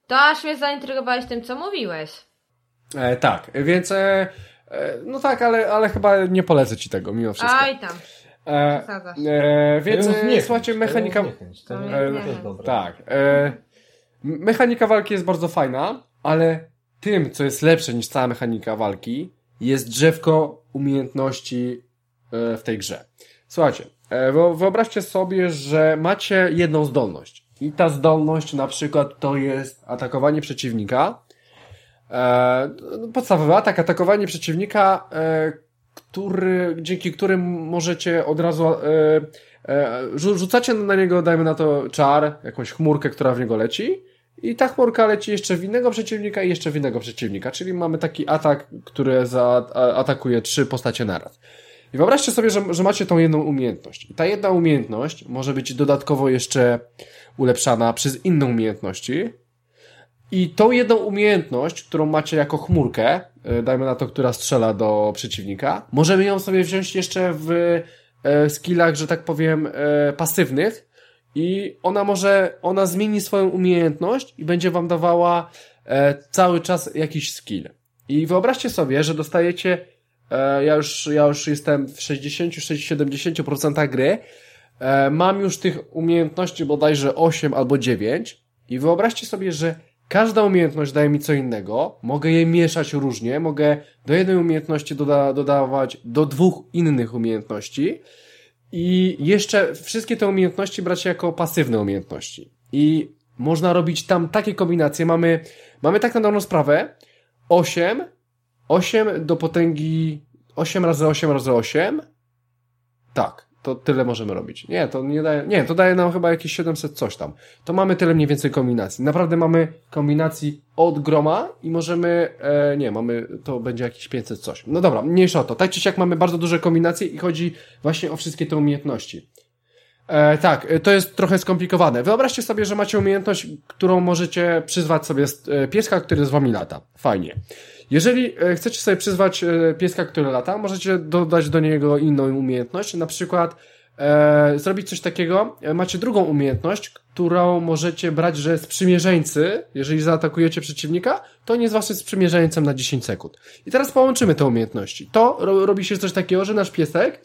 to aż mnie zaintrygowałeś tym, co mówiłeś. E, tak, więc e, e, no tak, ale, ale chyba nie polecę ci tego mimo wszystko. Aj tam. E, e, więc ją e, słuchajcie, mechanika... To nie. Tak. E, mechanika walki jest bardzo fajna, ale tym, co jest lepsze niż cała mechanika walki, jest drzewko umiejętności e, w tej grze. Słuchajcie, e, wyo- wyobraźcie sobie, że macie jedną zdolność. I ta zdolność na przykład to jest atakowanie przeciwnika. E, podstawowy atak, atakowanie przeciwnika, e, który, dzięki którym możecie od razu e, rzu- rzucacie na niego, dajmy na to czar, jakąś chmurkę, która w niego leci i ta chmurka leci jeszcze w innego przeciwnika i jeszcze w innego przeciwnika, czyli mamy taki atak, który zaatakuje trzy postacie naraz. I wyobraźcie sobie, że, że macie tą jedną umiejętność. I ta jedna umiejętność może być dodatkowo jeszcze ulepszana przez inne umiejętności, i tą jedną umiejętność, którą macie jako chmurkę, e, dajmy na to, która strzela do przeciwnika, możemy ją sobie wziąć jeszcze w e, skillach, że tak powiem, e, pasywnych i ona może, ona zmieni swoją umiejętność i będzie wam dawała cały czas jakiś skill. I wyobraźcie sobie, że dostajecie, ja już, ja już jestem w 60-70% gry, mam już tych umiejętności bodajże 8 albo 9 i wyobraźcie sobie, że Każda umiejętność daje mi co innego, mogę je mieszać różnie, mogę do jednej umiejętności doda dodawać do dwóch innych umiejętności. I jeszcze wszystkie te umiejętności brać jako pasywne umiejętności. I można robić tam takie kombinacje. Mamy, mamy tak na dobrą sprawę. 8, 8 do potęgi. 8 razy 8 razy 8. Tak, to tyle możemy robić. Nie, to nie daje, nie, to daje nam chyba jakieś 700 coś tam. To mamy tyle mniej więcej kombinacji. Naprawdę mamy kombinacji od groma i możemy, e, nie, mamy, to będzie jakieś 500 coś. No dobra, mniejsza o to. Tak czy siak mamy bardzo duże kombinacje i chodzi właśnie o wszystkie te umiejętności. E, tak, e, to jest trochę skomplikowane. Wyobraźcie sobie, że macie umiejętność, którą możecie przyzwać sobie e, pieska, który z wami lata. Fajnie. Jeżeli e, chcecie sobie przyzwać e, pieska, który lata, możecie dodać do niego inną umiejętność, na przykład e, zrobić coś takiego, e, macie drugą umiejętność, którą możecie brać, że sprzymierzeńcy, jeżeli zaatakujecie przeciwnika, to nie jest waszym sprzymierzeńcem na 10 sekund. I teraz połączymy te umiejętności. To ro, robi się coś takiego, że nasz piesek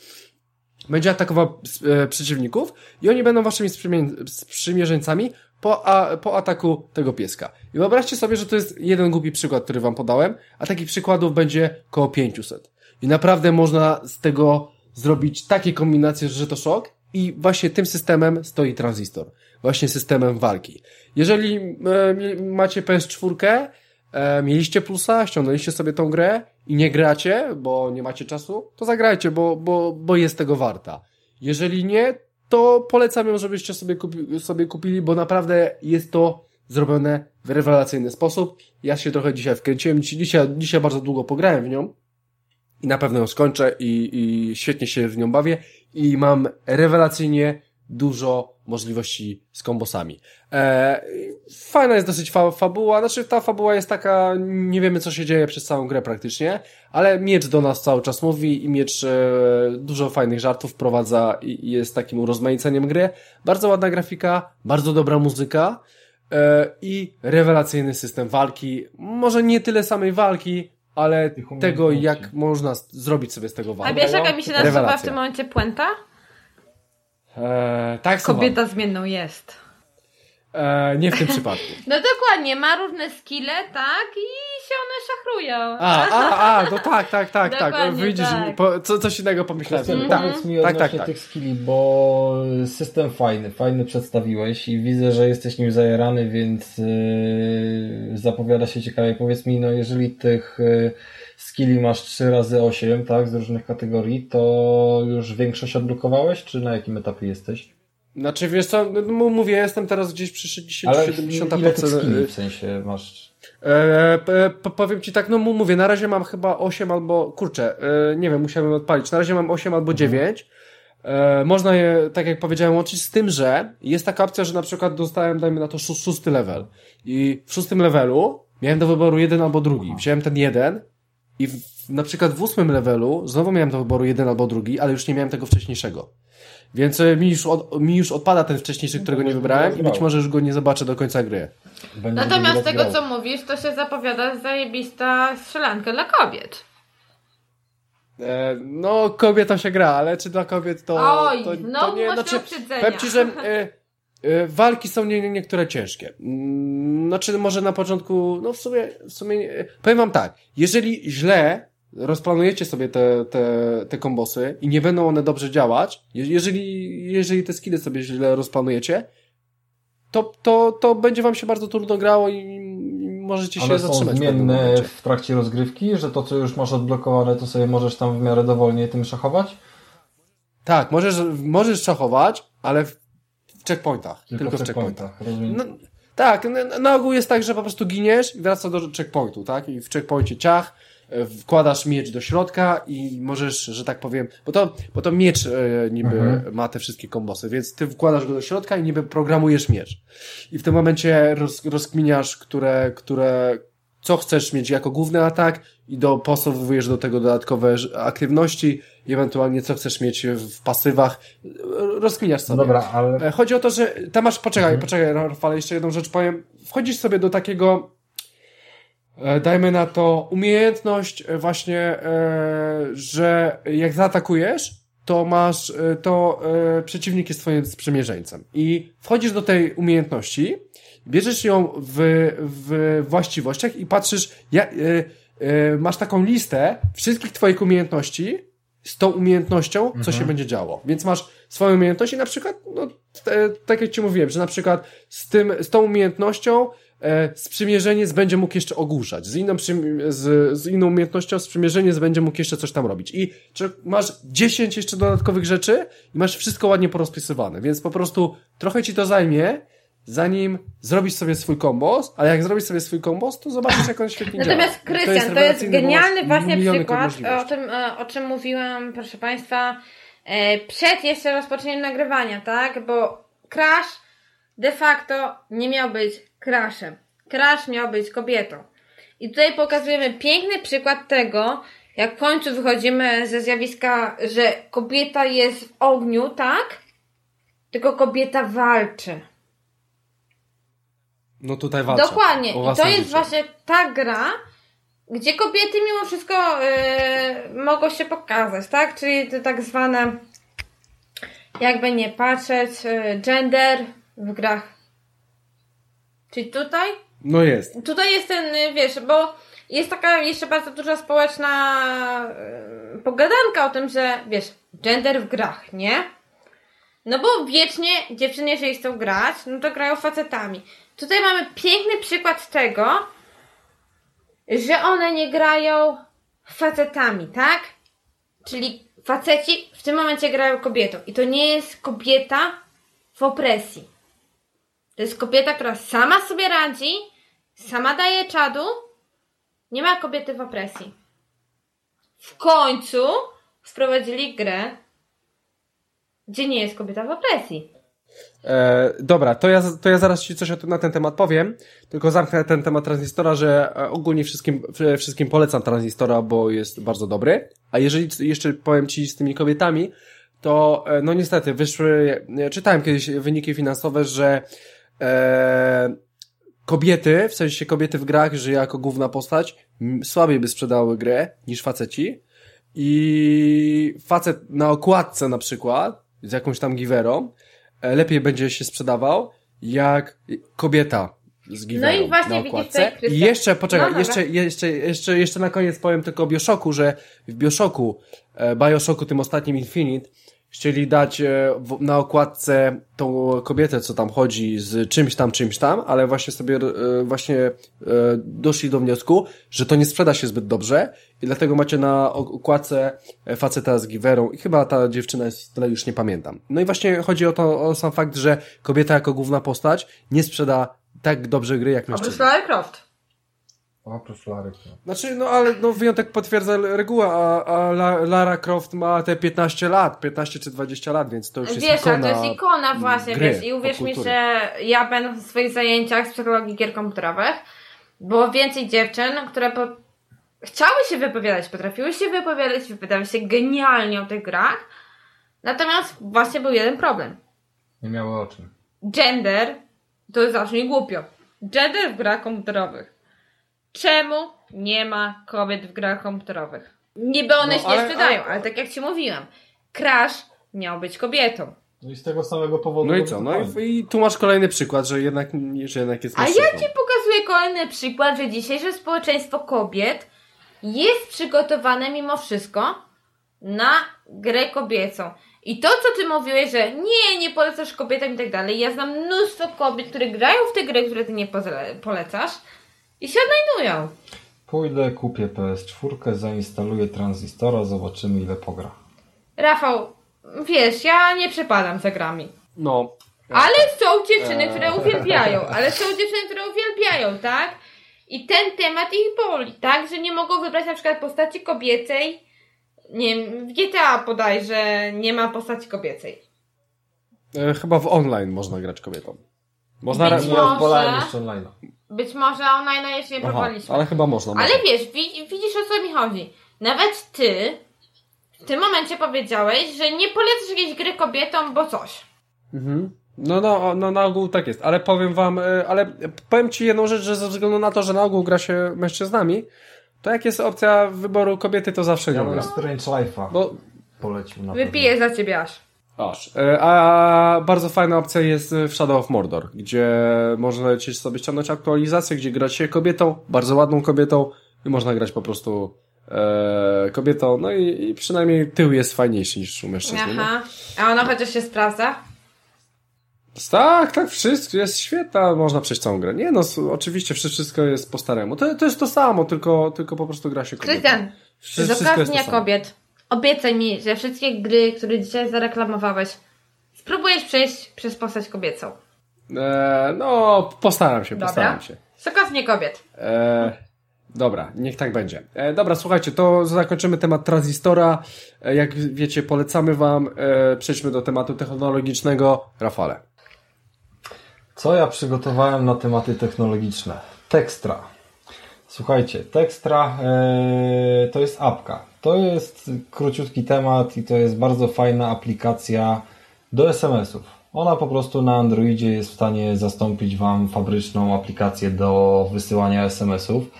będzie atakował e, przeciwników i oni będą waszymi sprzymie- sprzymierzeńcami po, a, po ataku tego pieska. I wyobraźcie sobie, że to jest jeden głupi przykład, który wam podałem, a takich przykładów będzie koło 500. I naprawdę można z tego zrobić takie kombinacje, że to szok i właśnie tym systemem stoi tranzystor. Właśnie systemem walki. Jeżeli e, macie PS4, e, mieliście plusa, ściągnęliście sobie tą grę i nie gracie, bo nie macie czasu, to zagrajcie, bo, bo, bo jest tego warta. Jeżeli nie, to polecam ją, żebyście sobie, kupi, sobie kupili, bo naprawdę jest to zrobione w rewelacyjny sposób. Ja się trochę dzisiaj wkręciłem, dzisiaj, dzisiaj bardzo długo pograłem w nią i na pewno ją skończę i, i świetnie się w nią bawię i mam rewelacyjnie dużo możliwości z kombosami. E, fajna jest dosyć fa fabuła, znaczy ta fabuła jest taka, nie wiemy co się dzieje przez całą grę praktycznie, ale miecz do nas cały czas mówi i miecz e, dużo fajnych żartów wprowadza i, i jest takim urozmaiceniem gry. Bardzo ładna grafika, bardzo dobra muzyka e, i rewelacyjny system walki. Może nie tyle samej walki, ale tego jak można zrobić sobie z tego walkę. A wiesz jaka mi się nazywa w tym momencie puenta? Eee, tak, Kobieta zmienną jest. Eee, nie w tym przypadku. <laughs> No dokładnie, ma różne skille, tak? I się one szachrują. A, a, a, no tak, tak, tak, tak. Widzisz, tak. Po, co, coś innego pomyślałem. Tak, powiedz mi tak, tak, tak. tych skilli, bo system fajny, fajny przedstawiłeś i widzę, że jesteś nim zajarany, więc yy, zapowiada się ciekawie. Powiedz mi, no jeżeli tych yy, skilli masz 3 razy 8 tak, z różnych kategorii, to już większość odblokowałeś, czy na jakim etapie jesteś? Znaczy, wiesz co, no, mówię, jestem teraz gdzieś przy 60 Ale 70 ile tych skilli w sensie masz? E, e, powiem ci tak, no mówię, na razie mam chyba 8 albo, kurczę, e, nie wiem, musiałem odpalić, na razie mam 8 albo 9. Mhm. E, można je, tak jak powiedziałem, łączyć z tym, że jest taka opcja, że na przykład dostałem, dajmy na to szósty level. I w szóstym levelu miałem do wyboru jeden albo drugi. Wziąłem ten jeden i w, na przykład w ósmym levelu znowu miałem do wyboru jeden albo drugi, ale już nie miałem tego wcześniejszego. Więc e, mi już, od, mi już odpada ten wcześniejszy, którego nie wybrałem i być może już go nie zobaczę do końca gry. Będę Natomiast z tego, co mówisz, to się zapowiada zajebista strzelanka dla kobiet. E, no, kobietom się gra, ale czy dla kobiet to, Oj, to, no, to nie... Znaczy, powiem Ci, że <laughs> e, walki są nie, nie, niektóre ciężkie. Mm, znaczy, może na początku, no w sumie, w sumie, powiem Wam tak, jeżeli źle rozplanujecie sobie te, te, te kombosy i nie będą one dobrze działać, jeżeli, jeżeli te skille sobie źle rozplanujecie, to, to, to będzie wam się bardzo trudno grało i możecie się One zatrzymać. są zmienne w, w trakcie rozgrywki, że to, co już masz odblokowane, to sobie możesz tam w miarę dowolnie tym szachować? Tak, możesz, możesz szachować, ale w checkpointach. Tylko, tylko w checkpointach. No, tak, na, na ogół jest tak, że po prostu giniesz i wracasz do checkpointu, tak? I w checkpoincie ciach, wkładasz miecz do środka i możesz, że tak powiem, bo to, bo to miecz e, niby mhm. ma te wszystkie kombosy, więc ty wkładasz go do środka i niby programujesz miecz. I w tym momencie roz, rozkminiasz, które, które, co chcesz mieć jako główny atak i dopasowujesz do tego dodatkowe aktywności i ewentualnie co chcesz mieć w pasywach. Rozkminiasz sobie. Dobra, ale... E, chodzi o to, że tam masz, poczekaj, mhm. poczekaj, Rafale, jeszcze jedną rzecz powiem. Wchodzisz sobie do takiego E, dajmy na to umiejętność e, właśnie, że jak zaatakujesz, to masz, to przeciwnik jest twoim sprzymierzeńcem. I wchodzisz do tej umiejętności, bierzesz ją w, w właściwościach i patrzysz, ja, masz taką listę wszystkich twoich umiejętności z tą umiejętnością, co mhm. się będzie działo. Więc masz swoją umiejętność i na przykład, no, tak jak ci mówiłem, że na przykład z tym, z tą umiejętnością e, sprzymierzeniec będzie mógł jeszcze ogłuszać. Z inną, z, z inną umiejętnością sprzymierzeniec będzie mógł jeszcze coś tam robić. I czy masz 10 jeszcze dodatkowych rzeczy i masz wszystko ładnie porozpisywane, więc po prostu trochę ci to zajmie, zanim zrobisz sobie swój kombos, ale jak zrobisz sobie swój kombos, to zobaczysz, jak on świetnie Natomiast działa. Krystian, to jest, to jest genialny właśnie przykład, o tym, e, o czym mówiłam, proszę Państwa, e, przed jeszcze rozpoczęciem nagrywania, tak? Bo Crash de facto nie miał być Crashem. Crash miał być kobietą. I tutaj pokazujemy piękny przykład tego, jak w końcu wychodzimy ze zjawiska, że kobieta jest w ogniu, tak? Tylko kobieta walczy. No tutaj walczy. Dokładnie. I to jest życie. właśnie ta gra, gdzie kobiety mimo wszystko yy, mogą się pokazać, tak? Czyli to tak zwane, jakby nie patrzeć, yy, gender w grach Czyli tutaj? No jest. Tutaj jest ten, y, wiesz, bo jest taka jeszcze bardzo duża społeczna yy, pogadanka o tym, że wiesz, gender w grach, nie? No bo wiecznie dziewczyny, jeżeli chcą grać, no to grają facetami. Tutaj mamy piękny przykład tego, że one nie grają facetami, tak? Czyli faceci w tym momencie grają kobietą. I to nie jest kobieta w opresji. To jest kobieta, która sama sobie radzi, sama daje czadu. Nie ma kobiety w opresji. W końcu wprowadzili grę, gdzie nie jest kobieta w opresji. E, dobra, to ja, to ja zaraz Ci coś na ten temat powiem, tylko zamknę ten temat tranzystora, że e, ogólnie wszystkim, wszystkim polecam tranzystora, bo jest bardzo dobry, a jeżeli jeszcze powiem Ci z tymi kobietami, to e, no niestety wyszły, czytałem kiedyś wyniki finansowe, że e, kobiety, w sensie kobiety w grach, że jako główna postać, słabiej by sprzedały grę niż faceci. I facet na okładce na przykład, z jakąś tam giwerą, E, lepiej będzie się sprzedawał, jak kobieta z giwerą No i właśnie na okładce. I jeszcze, poczekaj, no, jeszcze, jeszcze, jeszcze, jeszcze na koniec powiem tylko o Bioshoku, że w Bioshocku, e, Bioshocku tym ostatnim Infinite, chcieli dać e, na okładce tą kobietę, co tam chodzi z czymś tam, czymś tam, ale właśnie sobie e, właśnie e, doszli do wniosku, że to nie sprzeda się zbyt dobrze i dlatego macie na okładce faceta z giwerą i chyba ta dziewczyna jest, tyle już nie pamiętam. No i właśnie chodzi o to, o sam fakt, że kobieta jako główna postać nie sprzeda tak dobrze gry jak mężczyzna. Oprócz Croft. Oprócz Lary Croft. Znaczy, no ale no, wyjątek potwierdza regułę, a, a Lara Croft ma te 15 lat, 15 czy 20 lat, więc to już jest wiesz, ikona to jest ikona właśnie, gry, wiesz, i uwierz mi, że ja będę w swoich zajęciach z psychologii gier komputerowych, było więcej dziewczyn, które po... chciały się wypowiadać, potrafiły się wypowiadać, wypowiadały się genialnie o tych grach, natomiast właśnie był jeden problem. Nie miały o czym. Gender, to jest zawsze głupio. Gender w grach komputerowych Czemu nie ma kobiet w grach komputerowych? Niby one no, się ale, nie sprzedają, ale... ale tak jak ci mówiłam, Crash miał być kobietą. No i z tego samego powodu. No i co? No i, i tu masz kolejny przykład, że jednak, że jednak jest A ja ci pokazuję kolejny przykład, że dzisiejsze społeczeństwo kobiet jest przygotowane mimo wszystko na grę kobiecą. I to, co ty mówiłeś, że nie, nie polecasz kobietom i tak dalej. Ja znam mnóstwo kobiet, które grają w te gry, które ty nie polecasz, i się odnajdują. Pójdę, kupię PS4, zainstaluję tranzystora, zobaczymy ile pogra. Rafał, wiesz, ja nie przepadam za grami. No. Ale są dziewczyny, które uwielbiają, ale są dziewczyny, które uwielbiają, tak? I ten temat ich boli, tak? Że nie mogą wybrać na przykład postaci kobiecej. Nie wiem, w GTA podaj, że nie ma postaci kobiecej. E, chyba w online można grać kobietą. Można Być może... jeszcze online. Być może online jeszcze nie próbowaliśmy. Ale chyba można. Ale można. wiesz, widzisz o co mi chodzi. Nawet ty w tym momencie powiedziałeś, że nie polecasz jakiejś gry kobietom, bo coś. Mhm. No, no, no na ogół tak jest, ale powiem wam, e, ale powiem ci jedną rzecz, że ze względu na to, że na ogół gra się mężczyznami, to jak jest opcja wyboru kobiety, to zawsze ja nie gra. Strange Life'a bo... polecił na Wypiję za ciebie aż. Aż. E, a bardzo fajna opcja jest w Shadow of Mordor, gdzie można lecieć sobie ściągnąć aktualizację, gdzie grać się kobietą, bardzo ładną kobietą i można grać po prostu e, kobietą, no i, i, przynajmniej tył jest fajniejszy niż u mężczyzny. Aha. A ona chociaż się sprawdza? Tak, tak, wszystko jest świetna, można przejść całą grę. Nie no, oczywiście wszystko jest po staremu. To, to jest to samo, tylko, tylko po prostu gra się kobietą. Krystian, z okazji kobiet, Obiecaj mi, że wszystkie gry, które dzisiaj zareklamowałeś, spróbujesz przejść przez postać kobiecą. Eee, no, postaram się, dobra. postaram się. Sokownie kobiet. Eee, dobra, niech tak będzie. Eee, dobra, słuchajcie, to zakończymy temat tranzystora. Jak wiecie, polecamy Wam. Przejdźmy do tematu technologicznego. Rafale. Co ja przygotowałem na tematy technologiczne? Tekstra. Słuchajcie, Tekstra e, to jest apka. To jest króciutki temat i to jest bardzo fajna aplikacja do SMS-ów. Ona po prostu na Androidzie jest w stanie zastąpić Wam fabryczną aplikację do wysyłania SMS-ów.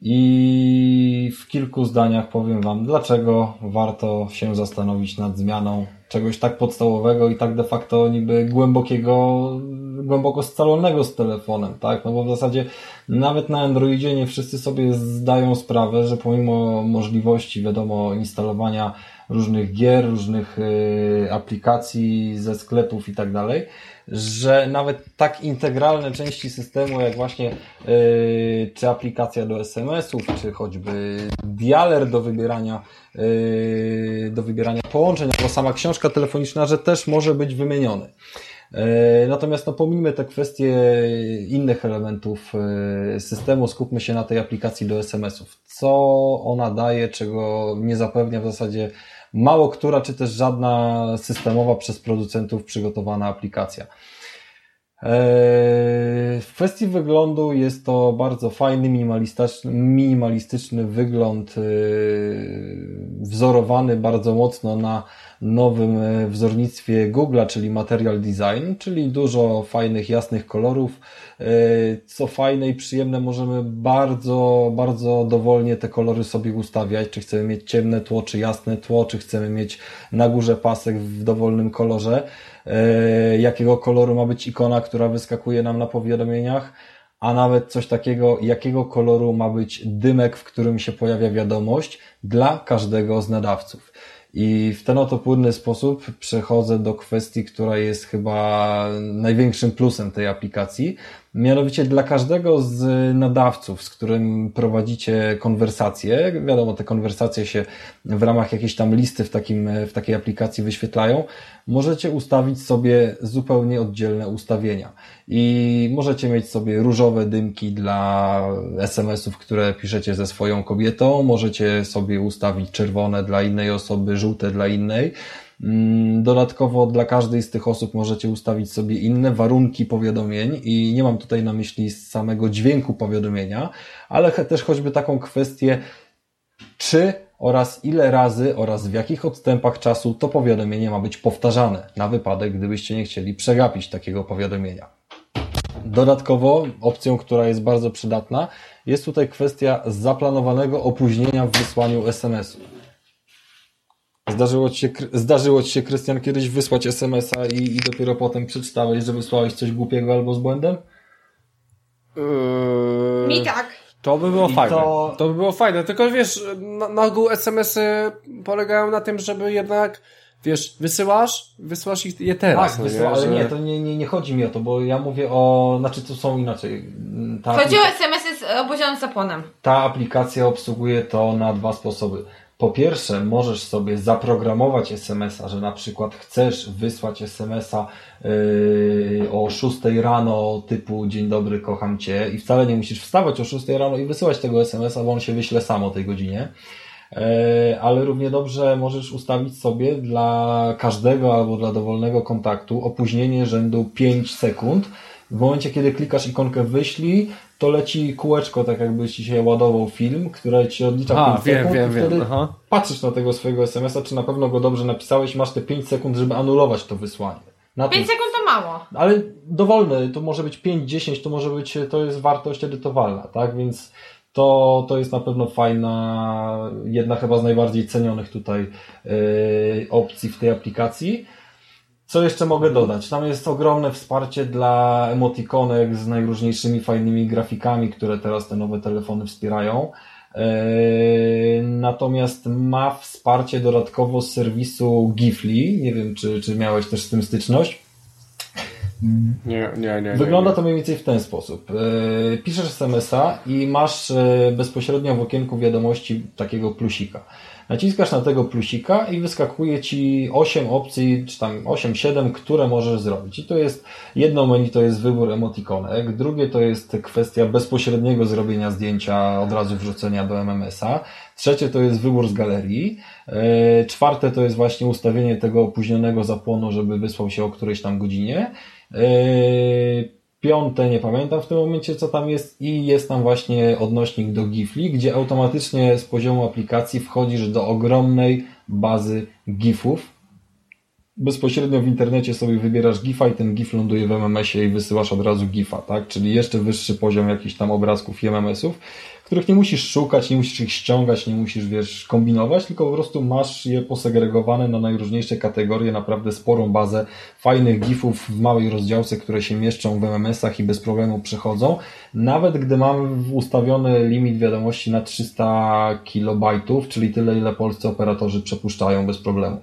I w kilku zdaniach powiem Wam, dlaczego warto się zastanowić nad zmianą czegoś tak podstawowego i tak de facto niby głębokiego, głęboko scalonego z telefonem, tak? No bo w zasadzie nawet na Androidzie nie wszyscy sobie zdają sprawę, że pomimo możliwości, wiadomo, instalowania różnych gier, różnych y, aplikacji ze sklepów i tak dalej, że nawet tak integralne części systemu, jak właśnie yy, czy aplikacja do SMS-ów, czy choćby dialer do wybierania, yy, do wybierania połączeń, albo sama książka telefoniczna, że też może być wymieniony. Yy, natomiast no, pomijmy te kwestie innych elementów yy, systemu, skupmy się na tej aplikacji do SMS-ów. Co ona daje, czego nie zapewnia w zasadzie mało która, czy też żadna systemowa przez producentów przygotowana aplikacja. Eee, w kwestii wyglądu jest to bardzo fajny, minimalistyczny, minimalistyczny wygląd, eee, wzorowany bardzo mocno na nowym e, wzornictwie Google'a, czyli Material Design, czyli dużo fajnych, jasnych kolorów. E, co fajne i przyjemne, możemy bardzo, bardzo dowolnie te kolory sobie ustawiać, czy chcemy mieć ciemne tło, czy jasne tło, czy chcemy mieć na górze pasek w dowolnym kolorze, jakiego koloru ma być ikona, która wyskakuje nam na powiadomieniach a nawet coś takiego, jakiego koloru ma być dymek, w którym się pojawia wiadomość dla każdego z nadawców. I w ten oto płynny sposób przechodzę do kwestii, która jest chyba największym plusem tej aplikacji. Mianowicie dla każdego z nadawców, z którym prowadzicie konwersacje, wiadomo, te konwersacje się w ramach jakiejś tam listy w, takim, w takiej aplikacji wyświetlają, możecie ustawić sobie zupełnie oddzielne ustawienia. I możecie mieć sobie różowe dymki dla SMS-ów, które piszecie ze swoją kobietą, możecie sobie ustawić czerwone dla innej osoby, żółte dla innej. Mm, dodatkowo dla każdej z tych osób możecie ustawić sobie inne warunki powiadomień i nie mam tutaj na myśli samego dźwięku powiadomienia, ale też choćby taką kwestię, czy oraz ile razy oraz w jakich odstępach czasu to powiadomienie ma być powtarzane, na wypadek, gdybyście nie chcieli przegapić takiego powiadomienia. Dodatkowo opcją, która jest bardzo przydatna, jest tutaj kwestia zaplanowanego opóźnienia w wysłaniu SMS-u. Zdarzyło ci się, zdarzyło ci się, Krystian, kiedyś wysłać SMS-a i, i dopiero potem przeczytałeś, że wysłałeś coś głupiego albo z błędem? Yy... Mi tak. To by było I fajne. To... to by było fajne, tylko wiesz, na, na ogół SMS-y polegają na tym, żeby jednak wiesz, wysyłasz, wysyłasz je teraz. Tak, no wysyła, ale nie, to nie, nie, nie chodzi mi o to, bo ja mówię o, znaczy to są inaczej. Ta chodzi o SMS z opóźnionym zapłonem. Ta aplikacja obsługuje to na dwa sposoby. Po pierwsze, możesz sobie zaprogramować SMS-a, że na przykład chcesz wysłać SMS-a yy, o 6 rano typu dzień dobry, kocham Cię i wcale nie musisz wstawać o 6 rano i wysyłać tego SMS-a, bo on się wyśle sam o tej godzinie. Yy, ale równie dobrze możesz ustawić sobie dla każdego albo dla dowolnego kontaktu opóźnienie rzędu 5 sekund. W momencie, kiedy klikasz ikonkę wyślij, to leci kółeczko, tak jakbyś ci się ładował film, które ci odlicza A, 5 wiem, sekund wiem, i wtedy wiem. Aha. patrzysz na tego swojego SMS-a, czy na pewno go dobrze napisałeś i masz te 5 sekund, żeby anulować to wysłanie. Na 5 sekund to mało. Ale dowolne, to może być 5, 10, to może być, to jest wartość edytowalna, tak? Więc to, to jest na pewno fajna, jedna chyba z najbardziej cenionych tutaj yy, opcji w tej aplikacji. Co jeszcze mogę dodać? Tam jest ogromne wsparcie dla emotikonek z najróżniejszymi fajnymi grafikami, które teraz te nowe telefony wspierają. Eee, natomiast ma wsparcie dodatkowo z serwisu Gifli. Nie wiem, czy, czy miałeś też z tym styczność. Nie, nie, nie. Wygląda to mniej więcej w ten sposób. Eee, piszesz SMS-a i masz e, bezpośrednio w okienku wiadomości takiego plusika. Naciskasz na tego plusika i wyskakuje Ci 8 opcji, czy tam 8-7, które możesz zrobić. I to jest jedno menu to jest wybór emotikonek, drugie to jest kwestia bezpośredniego zrobienia zdjęcia, od razu wrzucenia do MMS-a, trzecie to jest wybór z galerii, e, czwarte to jest właśnie ustawienie tego opóźnionego zapłonu, żeby wysłał się o którejś tam godzinie, e, piąte, nie pamiętam w tym momencie co tam jest i jest tam właśnie odnośnik do Gifli, gdzie automatycznie z poziomu aplikacji wchodzisz do ogromnej bazy GIFów. bezpośrednio w internecie sobie wybierasz GIFa i ten GIF ląduje w MMS-ie i wysyłasz od razu GIFa, tak? Czyli jeszcze wyższy poziom jakichś tam obrazków i MMS-ów, których nie musisz szukać, nie musisz ich ściągać, nie musisz, wiesz, kombinować, tylko po prostu masz je posegregowane na najróżniejsze kategorie, naprawdę sporą bazę fajnych GIFów w małej rozdziałce, które się mieszczą w MMS-ach i bez problemu przechodzą. Nawet gdy mamy ustawiony limit wiadomości na 300 kilobajtów, czyli tyle, ile polscy operatorzy przepuszczają bez problemu.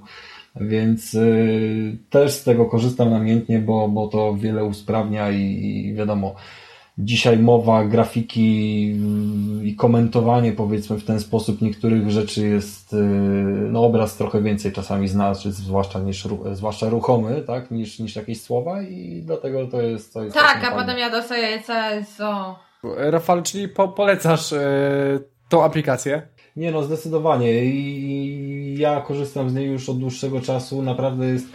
Więc y, też z tego korzystam namiętnie, bo, bo to wiele usprawnia i, i wiadomo, dzisiaj mowa, grafiki i komentowanie powiedzmy w ten sposób niektórych rzeczy jest, y, no obraz trochę więcej czasami znaczy, zwłaszcza, niż, zwłaszcza ruchomy, tak, niż, niż jakieś słowa i dlatego to jest, to jest Tak, a potem ja dostaję CSO. Rafał, czyli po, polecasz yy, tą aplikację? Nie no, zdecydowanie. I ja korzystam z niej już od dłuższego czasu. Naprawdę jest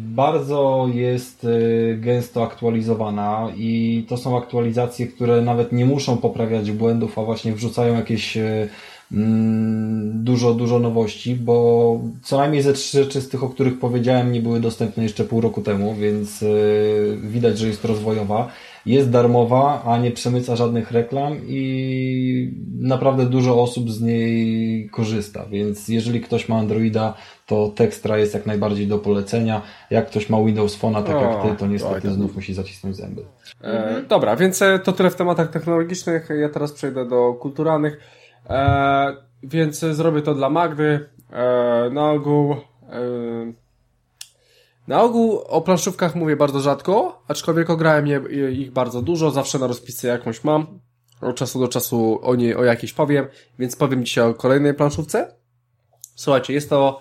bardzo jest e, gęsto aktualizowana i to są aktualizacje, które nawet nie muszą poprawiać błędów, a właśnie wrzucają jakieś e, mm, dużo, dużo nowości, bo co najmniej ze trzy rzeczy z tych, o których powiedziałem, nie były dostępne jeszcze pół roku temu, więc widać, że jest rozwojowa jest darmowa, a nie przemyca żadnych reklam i naprawdę dużo osób z niej korzysta, więc jeżeli ktoś ma Androida, to Textra jest jak najbardziej do polecenia. Jak ktoś ma Windows Phone, tak o, jak ty, to niestety tak. znów musi zacisnąć zęby. E, dobra, więc e, to tyle w tematach technologicznych. Ja teraz przejdę do kulturalnych. E, więc zrobię to dla Magdy. E, na ogół e, na ogół o planszówkach mówię bardzo rzadko, aczkolwiek ograłem je, ich bardzo dużo, zawsze na rozpisce jakąś mam. Od czasu do czasu o niej o jakiejś powiem, więc powiem dzisiaj o kolejnej planszówce. Słuchajcie, jest to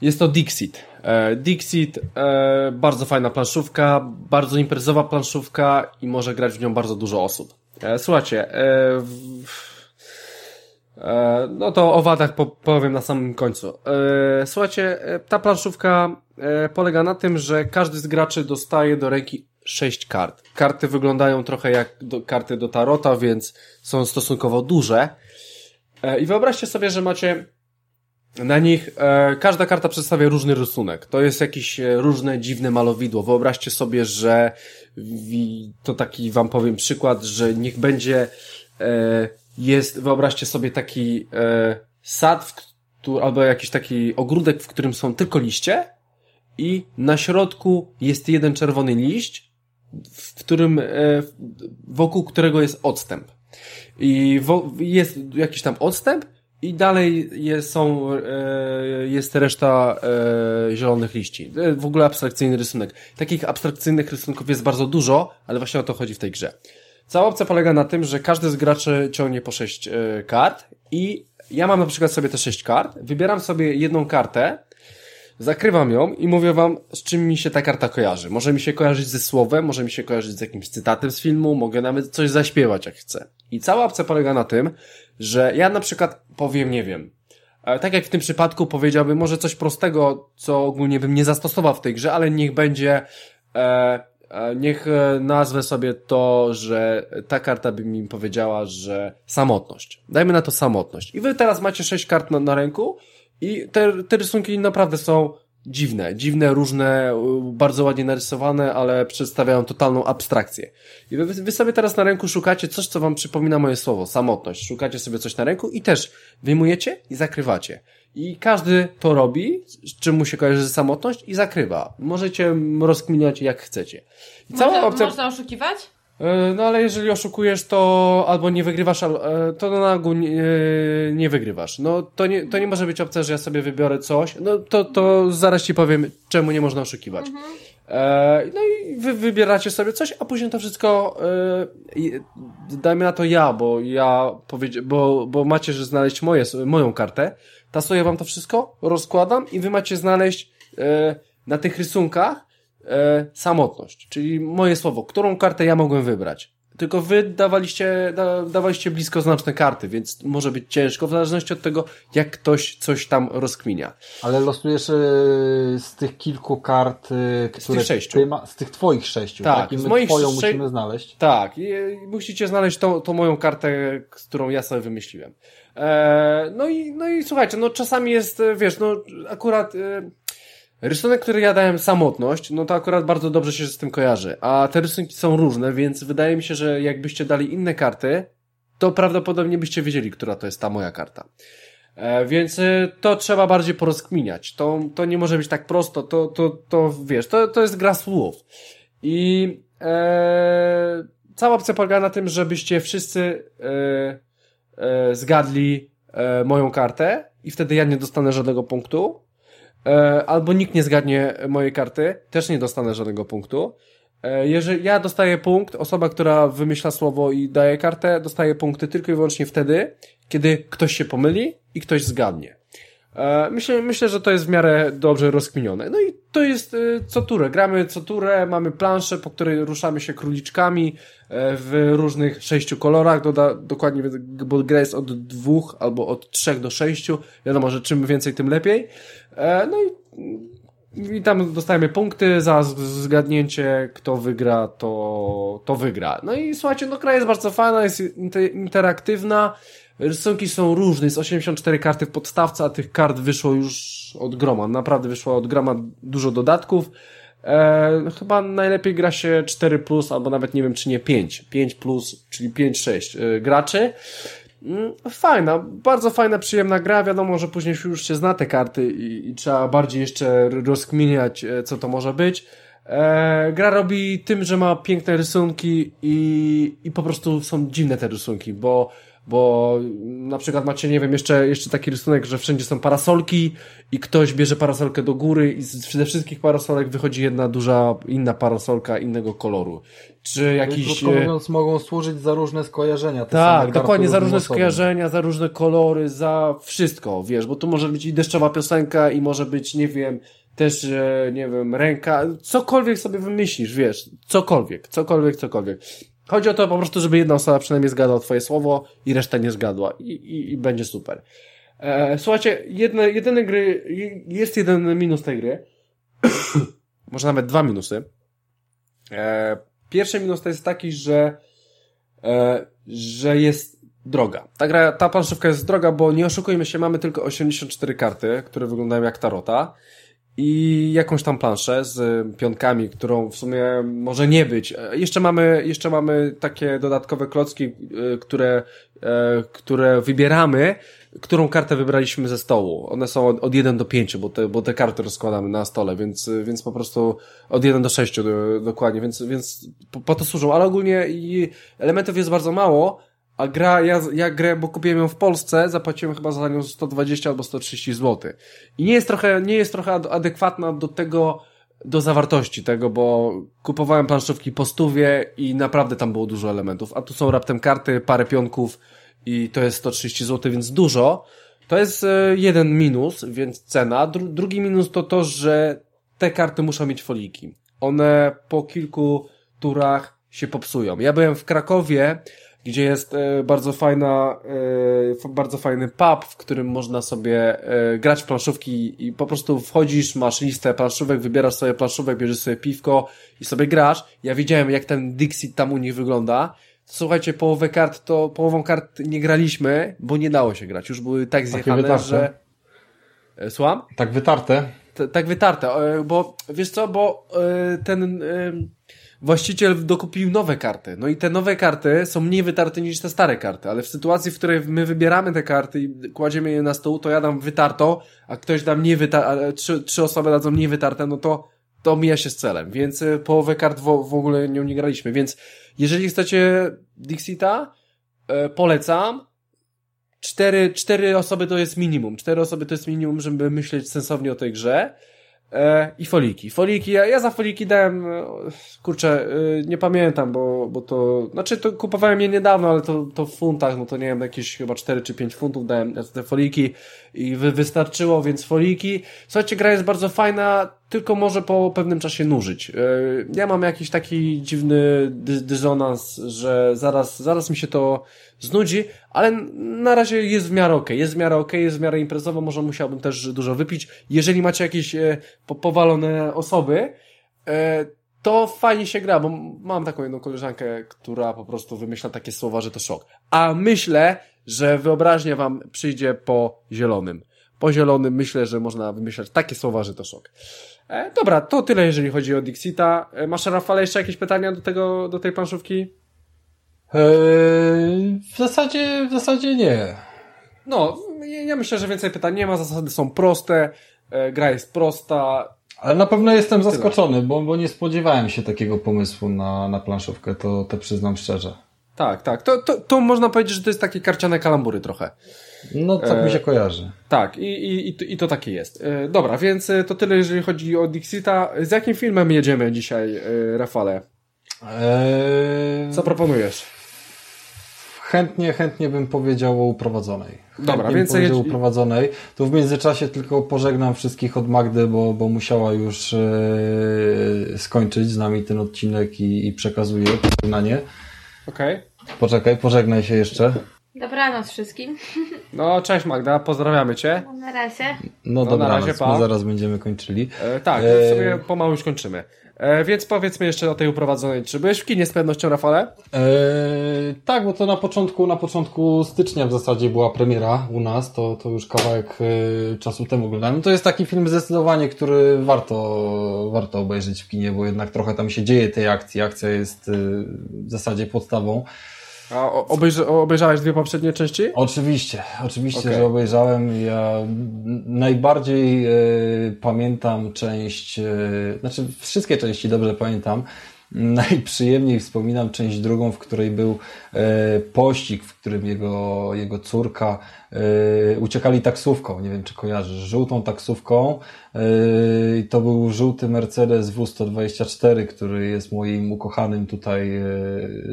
jest to Dixit. E, Dixit, e, bardzo fajna planszówka, bardzo imprezowa planszówka i może grać w nią bardzo dużo osób. E, słuchajcie, e, w, no to o wadach powiem na samym końcu. E, słuchajcie, ta planszówka E, polega na tym, że każdy z graczy dostaje do ręki sześć kart. Karty wyglądają trochę jak do, karty do tarota, więc są stosunkowo duże. E, I wyobraźcie sobie, że macie na nich, e, każda karta przedstawia różny rysunek. To jest jakieś e, różne dziwne malowidło. Wyobraźcie sobie, że to taki wam powiem przykład, że niech będzie e, jest, wyobraźcie sobie taki e, sad, w, albo jakiś taki ogródek, w którym są tylko liście i na środku jest jeden czerwony liść, w którym, e, wokół którego jest odstęp. I jest jakiś tam odstęp i dalej jest, są, e, jest reszta e, zielonych liści. W ogóle abstrakcyjny rysunek. Takich abstrakcyjnych rysunków jest bardzo dużo, ale właśnie o to chodzi w tej grze. Cała opcja polega na tym, że każdy z graczy ciągnie po sześć kart i ja mam na przykład sobie te sześć kart, wybieram sobie jedną kartę, zakrywam ją i mówię wam, z czym mi się ta karta kojarzy. Może mi się kojarzyć ze słowem, może mi się kojarzyć z jakimś cytatem z filmu, mogę nawet coś zaśpiewać jak chcę. I cała opcja polega na tym, że ja na przykład powiem, nie wiem, e, tak jak w tym przypadku powiedziałbym, może coś prostego, co ogólnie bym nie zastosował w tej grze, ale niech będzie, e, e, niech e, nazwę sobie to, że ta karta by mi powiedziała, że samotność. Dajmy na to samotność. I wy teraz macie sześć kart na, na ręku i te, te rysunki naprawdę są dziwne, dziwne, różne, bardzo ładnie narysowane, ale przedstawiają totalną abstrakcję. I wy, wy, sobie teraz na ręku szukacie coś, co wam przypomina moje słowo, samotność. Szukacie sobie coś na ręku i też wyjmujecie i zakrywacie. I każdy to robi, z czym mu się kojarzy samotność i zakrywa. Możecie rozkminiać jak chcecie. I cała Można, opcja... Można oszukiwać? E, no ale jeżeli oszukujesz, to albo nie wygrywasz, e, to na ogół nie, nie wygrywasz. No to nie, to nie może być opcja, że ja sobie wybiorę coś. No to, to zaraz ci powiem, czemu nie można oszukiwać. Mhm. E, no i wy wybieracie sobie coś, a później to wszystko dajmy na to ja, bo ja powiedzi bo, bo macie, że znaleźć moje, moją kartę. Tasuję wam to wszystko, rozkładam i wy macie znaleźć na tych rysunkach e, samotność, czyli moje słowo, którą kartę ja mogłem wybrać. Tylko wy dawaliście, da, dawaliście bliskoznaczne karty, więc może być ciężko w zależności od tego, jak ktoś coś tam rozkminia. Ale losujesz y, z tych kilku kart, y, które z tych sześciu. Ma, z tych twoich sześciu, tak? tak? I my z moich twoją sze... musimy znaleźć. Tak, i, musicie znaleźć tą, tą moją kartę, którą ja sobie wymyśliłem. E, no i, no i słuchajcie, no czasami jest, wiesz, no akurat... Y, Rysunek, który ja dałem samotność, no to akurat bardzo dobrze się z tym kojarzy. A te rysunki są różne, więc wydaje mi się, że jakbyście dali inne karty, to prawdopodobnie byście wiedzieli, która to jest ta moja karta. E, więc e, to trzeba bardziej porozkminiać. To, to nie może być tak prosto, to, to, to wiesz, to, to jest gra słów. I e, cała opcja polega na tym, żebyście wszyscy e, e, zgadli e, moją kartę i wtedy ja nie dostanę żadnego punktu. E, albo nikt nie zgadnie mojej karty, też nie dostanę żadnego punktu. Jeżeli ja dostaję punkt, osoba, która wymyśla słowo i daje kartę, dostaje punkty tylko i wyłącznie wtedy, kiedy ktoś się pomyli i ktoś zgadnie. Myślę, myślę, że to jest w miarę dobrze rozkminione. No i to jest co turę. Gramy co turę, mamy planszę, po której ruszamy się króliczkami w różnych sześciu kolorach, doda, dokładnie, bo gra jest od dwóch albo od trzech do sześciu. Wiadomo, że czym więcej, tym lepiej. No i i tam dostajemy punkty za zgadnięcie, kto wygra, to, to wygra. No i słuchajcie, no gra jest bardzo fajna, jest interaktywna, rysunki są różne, jest 84 karty w podstawce, a tych kart wyszło już od groma, naprawdę wyszło od groma dużo dodatków. E, chyba najlepiej gra się 4 plus, albo nawet nie wiem czy nie 5. 5 plus, czyli 5-6 e, graczy. Mm, fajna, bardzo fajna, przyjemna gra. Wiadomo, że później już się zna te karty i, i trzeba bardziej jeszcze rozkminiać, e, co to może być. E, gra robi tym, że ma piękne rysunki i, i po prostu są dziwne te rysunki, bo bo na przykład macie, nie wiem, jeszcze, jeszcze taki rysunek, że wszędzie są parasolki i ktoś bierze parasolkę do góry i ze wszystkich parasolek wychodzi jedna duża, inna parasolka innego koloru. Czy jakiś... Krótko e, mówiąc, mogą służyć za różne skojarzenia. Tak, dokładnie, za różne osobom. skojarzenia, za różne kolory, za wszystko, wiesz, bo tu może być i deszczowa piosenka i może być, nie wiem, też, nie wiem, ręka, cokolwiek sobie wymyślisz, wiesz, cokolwiek, cokolwiek, cokolwiek. Chodzi o to po prostu, żeby jedna osoba przynajmniej zgadła twoje słowo i reszta nie zgadła i, i, i będzie super. E, słuchajcie, jedne, jedyne gry, jest jeden minus tej gry, <clears throat> może nawet dwa minusy. E, pierwszy minus to jest taki, że e, że jest droga. Ta gra, ta planszówka jest droga, bo nie oszukujmy się, mamy tylko 84 karty, które wyglądają jak tarota i jakąś tam planszę z pionkami, którą w sumie może nie być. E, jeszcze mamy, jeszcze mamy takie dodatkowe klocki, e, które, e, które wybieramy, którą kartę wybraliśmy ze stołu. One są od, od 1 do 5, bo te, bo te karty rozkładamy na stole, więc, więc po prostu od 1 do 6 dokładnie, więc, więc po, po to służą. Ale ogólnie elementów jest bardzo mało, a gra, ja, ja grę, bo kupiłem ją w Polsce, zapłaciłem chyba za nią 120 albo 130 zł. I nie jest trochę, nie jest trochę adekwatna do tego, do zawartości tego, bo kupowałem planszówki po stówie i naprawdę tam było dużo elementów. A tu są raptem karty, parę pionków i to jest 130 zł, więc dużo. To jest e, jeden minus, więc cena. Dru drugi minus to to, że te karty muszą mieć foliki. One po kilku turach się popsują. Ja byłem w Krakowie, gdzie jest e, bardzo fajna, e, bardzo fajny pub, w którym można sobie e, grać w planszówki i po prostu wchodzisz, masz listę planszówek, wybierasz sobie planszówek, bierzesz sobie piwko i sobie grasz. Ja widziałem, jak ten Dixit tam u nich wygląda. Słuchajcie, połowę kart to, połową kart nie graliśmy, bo nie dało się grać. Już były tak zjechane, że... Słucham? Tak wytarte? T tak wytarte, bo wiesz co, bo ten właściciel dokupił nowe karty. No i te nowe karty są mniej wytarte niż te stare karty, ale w sytuacji, w której my wybieramy te karty i kładziemy je na stół, to ja dam wytarto, a ktoś da mniej wytarte, trzy, trzy osoby dadzą mniej wytarte, no to to mija się z celem, więc y, połowę kart w, w ogóle nią nie graliśmy, więc jeżeli chcecie Dixita, e, polecam. Cztery, cztery osoby to jest minimum. Cztery osoby to jest minimum, żeby myśleć sensownie o tej grze. E, I foliki. Foliki, ja, ja za foliki dałem, e, kurczę, e, nie pamiętam, bo, bo to, znaczy to kupowałem je niedawno, ale to, to w funtach, no to nie wiem, jakieś chyba 4 czy 5 funtów dałem te foliki i wy, wystarczyło, więc foliki. Słuchajcie, gra jest bardzo fajna, tylko może po pewnym czasie nużyć. Ja mam jakiś taki dziwny dy dysonans, że zaraz, zaraz mi się to znudzi, ale na razie jest w miarę ok, jest w miarę ok, jest w miarę imprezowo, może musiałbym też dużo wypić. Jeżeli macie jakieś e, powalone osoby, e, to fajnie się gra, bo mam taką jedną koleżankę, która po prostu wymyśla takie słowa, że to szok. A myślę, że wyobraźnia wam przyjdzie po zielonym po zielonym, myślę, że można wymyślać takie słowa, że to szok. E, dobra, to tyle, jeżeli chodzi o Dixita. E, masz, Rafale, jeszcze jakieś pytania do tego, do tej planszówki? Eee, w zasadzie, w zasadzie nie. No, ja myślę, że więcej pytań nie ma, zasady są proste, e, gra jest prosta. Ale na pewno jestem zaskoczony, bo, bo nie spodziewałem się takiego pomysłu na, na planszówkę, to, to przyznam szczerze. Tak, tak. To, to, to można powiedzieć, że to jest takie karciane kalambury trochę. No, tak mi się kojarzy. Tak, i, i, i to takie jest. E, dobra, więc e, to tyle, jeżeli chodzi o Dixita. Z jakim filmem jedziemy dzisiaj, e, Rafale? Eee... Co proponujesz? Chętnie, chętnie bym powiedział o uprowadzonej. Dobra, więc powiedział jedź... uprowadzonej. To w międzyczasie tylko pożegnam wszystkich od Magdy, bo, bo musiała już e, skończyć z nami ten odcinek i, i przekazuję pożegnanie. Okej. Okay. Poczekaj, pożegnaj się jeszcze. Dobranoc wszystkim. <laughs> No, cześć Magda, pozdrawiamy Cię. No, na razie. No, no dobranoc, na razie, pa. zaraz będziemy kończyli. E, tak, e... sobie pomału już kończymy. E, więc powiedzmy jeszcze o tej uprowadzonej. Czy byłeś w kinie z pewnością, Rafale? E, tak, bo to na początku, na początku stycznia w zasadzie była premiera u nas, to, to już kawałek e, czasu temu oglądałem. To jest taki film zdecydowanie, który warto, warto obejrzeć w kinie, bo jednak trochę tam się dzieje tej akcji. Akcja jest e, w zasadzie podstawą. A obejrza, obejrzałeś dwie poprzednie części? Oczywiście, oczywiście, okay. że obejrzałem. Ja najbardziej e, pamiętam część, e, znaczy wszystkie części dobrze pamiętam. Najprzyjemniej wspominam część drugą, w której był e, pościg, w którym jego, jego córka e, uciekali taksówką. Nie wiem, czy kojarzysz. Żółtą taksówką. E, to był żółty Mercedes W124, który jest moim ukochanym tutaj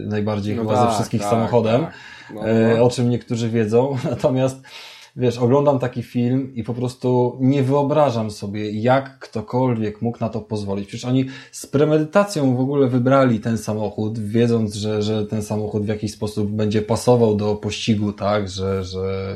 najbardziej no chyba tak, ze wszystkich tak, samochodem. Tak. No, no. O czym niektórzy wiedzą. <laughs> Natomiast wiesz, oglądam taki film i po prostu nie wyobrażam sobie, jak ktokolwiek mógł na to pozwolić. Przecież oni z premedytacją w ogóle wybrali ten samochód, wiedząc, że, że ten samochód w jakiś sposób będzie pasował do pościgu, tak, że, że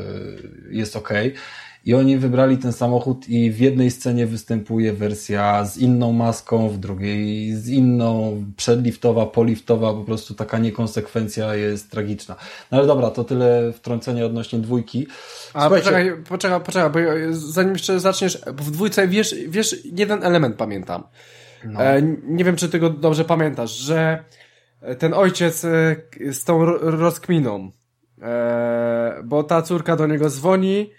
jest okej. Okay. I oni wybrali ten samochód i w jednej scenie występuje wersja z inną maską, w drugiej z inną, przedliftowa, poliftowa, po prostu taka niekonsekwencja jest tragiczna. No ale dobra, to tyle wtrącenia odnośnie dwójki. A Słuchajcie. poczekaj, poczekaj, poczekaj, bo zanim jeszcze zaczniesz, w dwójce wiesz, wiesz, jeden element pamiętam. No. E, nie wiem, czy ty go dobrze pamiętasz, że ten ojciec e, z tą rozkminą, e, bo ta córka do niego dzwoni,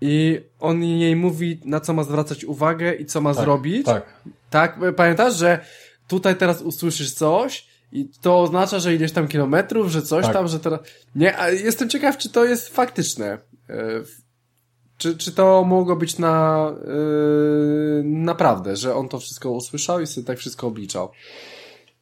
i on jej mówi, na co ma zwracać uwagę i co ma tak, zrobić. Tak. Tak, pamiętasz, że tutaj teraz usłyszysz coś i to oznacza, że idziesz tam kilometrów, że coś tak. tam, że teraz... Nie, a jestem ciekaw, czy to jest faktyczne. E, czy, czy to mogło być na yy, naprawdę, że on to wszystko usłyszał i sobie tak wszystko obliczał?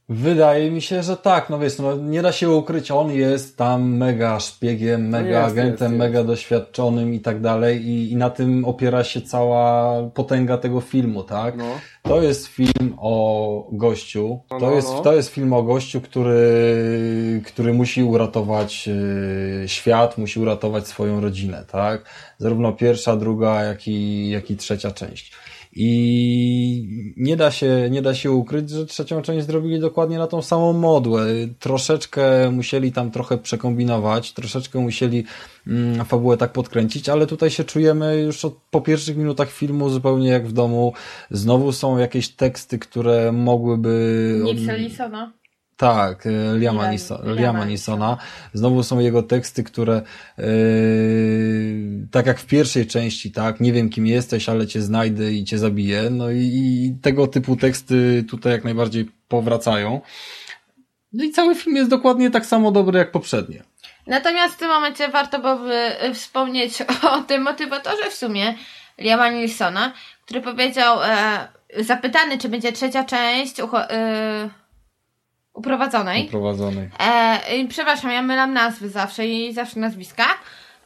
Wydaje mi się, że tak, no wiesz, no nie da się ukryć, on jest tam mega szpiegiem, no mega jest, agentem, jest, mega jest. doświadczonym i tak dalej i, i na tym opiera się cała potęga tego filmu, tak? No. To jest film o gościu, no, to, no, jest, no. to jest film o gościu, który, który musi uratować yy, świat, musi uratować swoją rodzinę, tak? Zarówno pierwsza, druga, jak i, jak i trzecia część. I nie da się, nie da się ukryć, że trzecią część zrobili dokładnie na tą samą modłę. Troszeczkę musieli tam trochę przekombinować, troszeczkę musieli mm, fabułę tak podkręcić, ale tutaj się czujemy już od, po pierwszych minutach filmu zupełnie jak w domu. Znowu są jakieś teksty, które mogłyby... Nic Lisona. Tak, e, Liama Nisona. Znowu są jego teksty, które yy, tak jak w pierwszej części, tak, nie wiem kim jesteś, ale cię znajdę i cię zabiję. No i, i tego typu teksty tutaj jak najbardziej powracają. No i cały film jest dokładnie tak samo dobry jak poprzednie. Natomiast w tym momencie warto byłoby wspomnieć <laughs> o tym motywatorze w sumie Liama Nilsona, który powiedział, e, zapytany, czy będzie trzecia część, ucho, e, uprowadzonej. Uprowadzonej. E, przepraszam, ja mylam nazwy zawsze i zawsze nazwiska.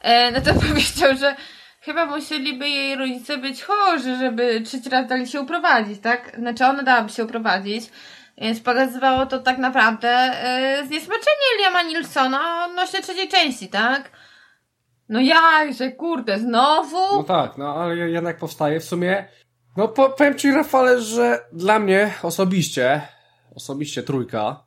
E, no to <laughs> powiedział, że chyba musieliby jej rodzice być chorzy, żeby trzeci raz dali się uprowadzić, tak? Znaczy ona dałaby się uprowadzić. Więc pokazywało to tak naprawdę e, zniesmaczenie Liama Nilsona odnośnie trzeciej części, tak? No jak, że kurde, znowu? No tak, no ale jednak powstaje w sumie. No powiem Ci Rafale, że dla mnie osobiście osobiście trójka,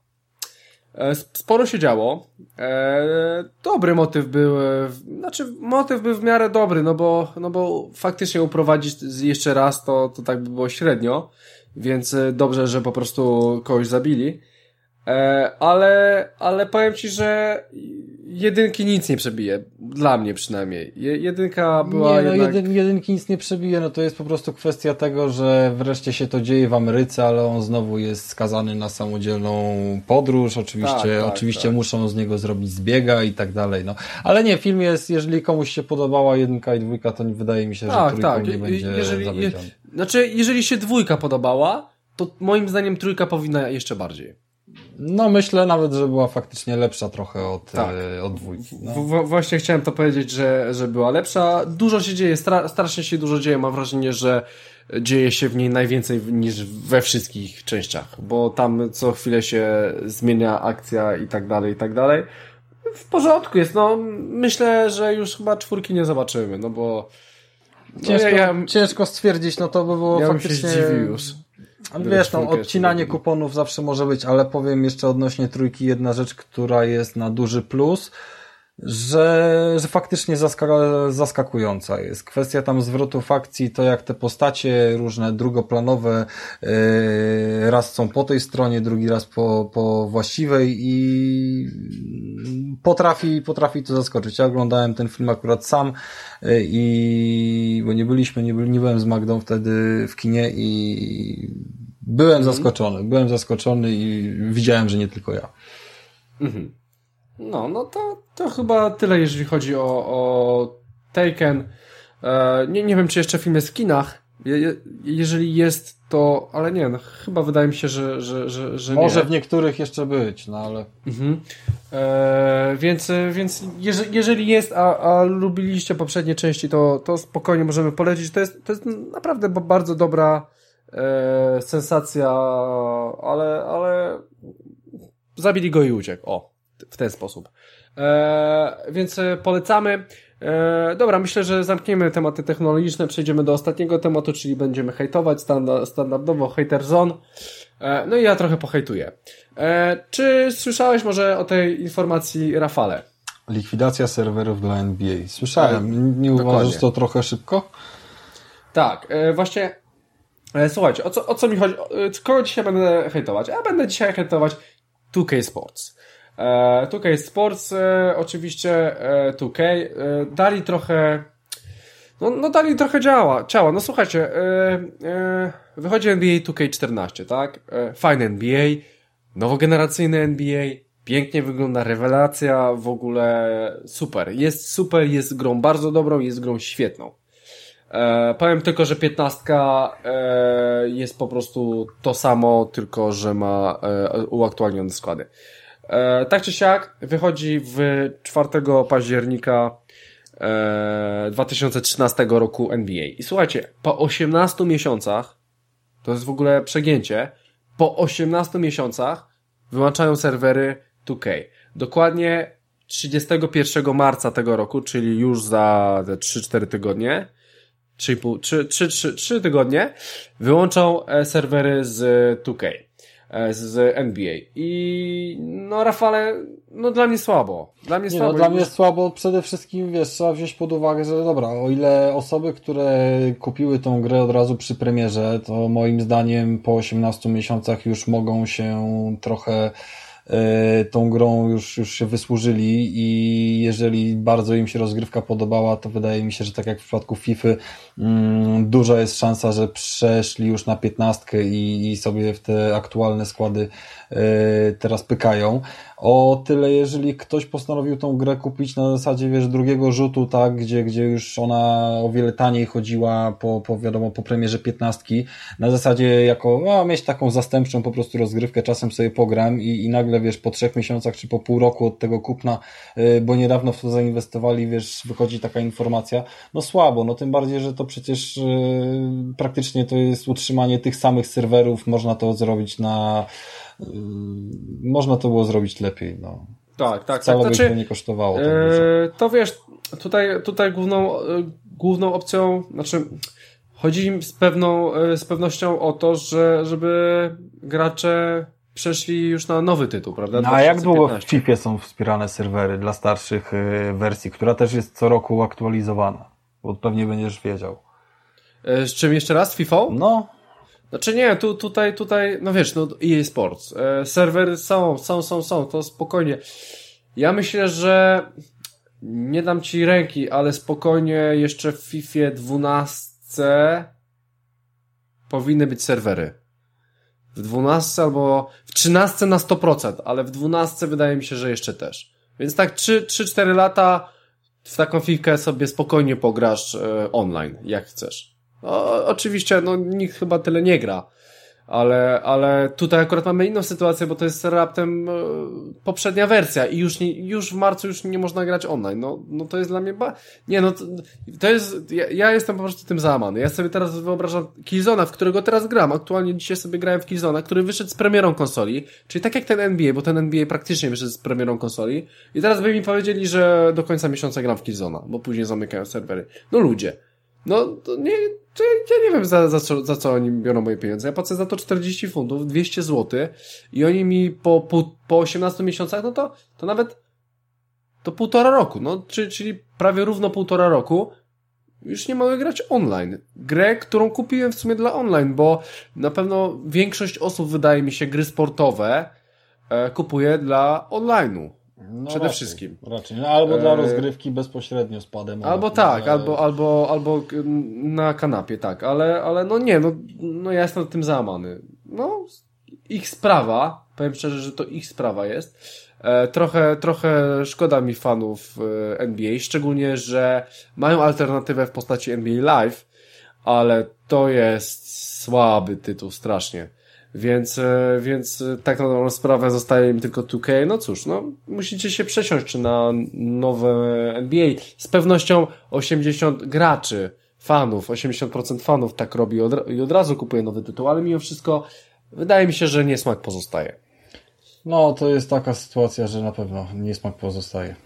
E, sporo się działo. E, dobry motyw był, e, znaczy motyw był w miarę dobry, no bo, no bo faktycznie uprowadzić jeszcze raz to, to tak by było średnio, więc dobrze, że po prostu kogoś zabili. Ale, ale powiem Ci, że jedynki nic nie przebije. Dla mnie przynajmniej. jedynka była nie, no jednak... jedyn, jedynki nic nie przebije, no to jest po prostu kwestia tego, że wreszcie się to dzieje w Ameryce, ale on znowu jest skazany na samodzielną podróż, oczywiście, tak, tak, oczywiście tak. muszą z niego zrobić zbiega i tak dalej, no. Ale nie, film jest, jeżeli komuś się podobała jedynka i dwójka, to nie wydaje mi się, że tak, tak. nie będzie jeżeli, je, Znaczy, jeżeli się dwójka podobała, to moim zdaniem trójka powinna jeszcze bardziej. No myślę nawet, że była faktycznie lepsza trochę od, tak. e, od dwójki. No. W, właśnie chciałem to powiedzieć, że, że była lepsza. Dużo się dzieje, stra, strasznie się dużo dzieje. Mam wrażenie, że dzieje się w niej najwięcej niż we wszystkich częściach, bo tam co chwilę się zmienia akcja i tak dalej, i tak dalej. W porządku jest, no myślę, że już chyba czwórki nie zobaczymy, no bo no ciężko, ja, ja, ciężko stwierdzić, no to by było ja faktycznie... Się zdziwił Wiesz, no, odcinanie kuponów zawsze może być, ale powiem jeszcze odnośnie trójki jedna rzecz, która jest na duży plus, że, że faktycznie zaska zaskakująca jest. Kwestia tam zwrotów akcji, to jak te postacie różne drugoplanowe yy, raz są po tej stronie, drugi raz po, po właściwej i potrafi, potrafi to zaskoczyć. Ja oglądałem ten film akurat sam yy, i bo nie byliśmy, nie, nie byłem z Magdą wtedy w kinie i byłem mhm. zaskoczony. Byłem zaskoczony i widziałem, że nie tylko ja. Mhm. No, no to, to chyba tyle, jeżeli chodzi o, o Taken. E, nie, nie wiem, czy jeszcze film jest w kinach. Je, jeżeli jest, to, ale nie, no, chyba wydaje mi się, że, że, że, że Może nie. w niektórych jeszcze być, no ale. Mhm. E, więc, więc jeżeli, jeżeli jest, a, a lubiliście poprzednie części, to, to spokojnie możemy polecić. To jest, to jest naprawdę bardzo dobra e, sensacja, ale, ale zabili go i uciekł. O w ten sposób. E, więc e, polecamy. E, dobra, myślę, że zamkniemy tematy technologiczne, przejdziemy do ostatniego tematu, czyli będziemy hejtować standard, standardowo hater zone. No i ja trochę pohejtuję. Czy słyszałeś może o tej informacji, Rafale? Likwidacja serwerów dla NBA. Słyszałem. Nie uważasz to trochę szybko? Tak, właśnie słuchajcie, o co, o co mi chodzi? Kogo dzisiaj będę hejtować? Ja będę dzisiaj hejtować 2K Sports. 2K e, Sports, e, oczywiście 2K, e, dali trochę no, no dali trochę działa, ciała. No słuchajcie, wychodzi NBA 2K14, tak? fajny NBA, nowogeneracyjny NBA, pięknie wygląda, rewelacja, w ogóle super. Jest super, jest grą bardzo dobrą, jest grą świetną. E, powiem tylko, że 15 e, jest po prostu to samo, tylko że ma e, uaktualnione składy. E, tak czy siak, wychodzi w 4 października e, 2013 roku NBA. I słuchajcie, po 18 miesiącach, to jest w ogóle przegięcie, po 18 miesiącach wyłączają serwery 2K. Dokładnie 31 marca tego roku, czyli już za 3-4 tygodnie, 3, 3, 3, 3 tygodnie, wyłączą e, serwery z 2K. E, z NBA. I no Rafale, no dla mnie słabo. Dla mnie nie, słabo. No, dla mnie słabo przede wszystkim, wiesz, trzeba wziąć pod uwagę, że dobra, o ile osoby, które kupiły tą grę od razu przy premierze, to moim zdaniem po 18 miesiącach już mogą się trochę E, tą grą już, już się wysłużyli i jeżeli bardzo im się rozgrywka podobała, to wydaje mi się, że tak jak w przypadku FIFA mm, duża jest szansa, że przeszli już na piętnastkę i, i sobie w te aktualne składy e, teraz pykają. O tyle, jeżeli ktoś postanowił tą grę kupić na zasadzie, wiesz, drugiego rzutu, tak, gdzie, gdzie już ona o wiele taniej chodziła po, po wiadomo, po premierze piętnastki, na zasadzie jako, no, mieć taką zastępczą po prostu rozgrywkę, czasem sobie pogram i, i nagle, wiesz, po trzech miesiącach czy po pół roku od tego kupna, yy, bo niedawno w to zainwestowali, wiesz, wychodzi taka informacja, no słabo, no tym bardziej, że to przecież yy, praktycznie to jest utrzymanie tych samych serwerów, można to zrobić na Yy, można to było zrobić lepiej. No. Tak, tak. Wcale tak. Znaczy, to nie kosztowało. Tak to wiesz, tutaj, tutaj główną, główną opcją, znaczy chodzi im z, pewną, z pewnością o to, że, żeby gracze przeszli już na nowy tytuł, prawda? No, a jak długo w FIFA są wspierane serwery dla starszych y, wersji, która też jest co roku aktualizowana? Bo pewnie będziesz wiedział. E, z czym jeszcze raz? FIFA? No. Znaczy nie, tu, tutaj, tutaj, no wiesz, no EA Sports. E, serwery są, są, są, są, to spokojnie. Ja myślę, że nie dam ci ręki, ale spokojnie jeszcze w FIFA 12 powinny być serwery. W 12 albo w 13 na 100%, ale w 12 wydaje mi się, że jeszcze też. Więc tak 3-4 lata w taką fifkę sobie spokojnie pograsz e, online, jak chcesz. O, oczywiście, no nikt chyba tyle nie gra ale, ale tutaj akurat mamy inną sytuację, bo to jest raptem e, poprzednia wersja i już, nie, już w marcu już nie można grać online. No, no to jest dla mnie, ba... nie no, to, to jest, ja, ja, jestem po prostu tym załamany. Ja sobie teraz wyobrażam Killzona, w którego teraz gram. Aktualnie dzisiaj sobie grałem w Killzona, który wyszedł z premierą konsoli, czyli tak jak ten NBA, bo ten NBA praktycznie wyszedł z premierą konsoli i teraz by mi powiedzieli, że do końca miesiąca gram w Killzona, bo później zamykają serwery. No ludzie. No, to nie, to ja nie wiem za, za, co, za co oni biorą moje pieniądze. Ja płacę za to 40 funtów, 200 zł i oni mi po, po, po 18 miesiącach, no to, to nawet to półtora roku, no, czyli, czyli prawie równo półtora roku już nie mogę grać online. Grę, którą kupiłem w sumie dla online, bo na pewno większość osób, wydaje mi się, gry sportowe e, kupuje dla online'u. No Przede raczej, wszystkim. Raczej. No, albo dla e, rozgrywki bezpośrednio z padem. Albo tak, ale... albo, albo, albo na kanapie, tak, ale, ale no nie, no, no ja jestem tym załamany. No, ich sprawa, powiem szczerze, że to ich sprawa jest. E, trochę, trochę szkoda mi fanów e, NBA, szczególnie, że mają alternatywę w postaci NBA Live, ale to jest słaby tytuł, strasznie. Więc, e, więc e, tak na dobrą sprawę zostaje im tylko 2K. No cóż, no, musicie się przesiąść czy na nowe NBA. Z pewnością 80 graczy, fanów, 80% fanów tak robi od, i od razu kupuje nowy tytuł, ale mimo wszystko wydaje mi się, że niesmak pozostaje. No, to jest taka sytuacja, że na pewno niesmak pozostaje.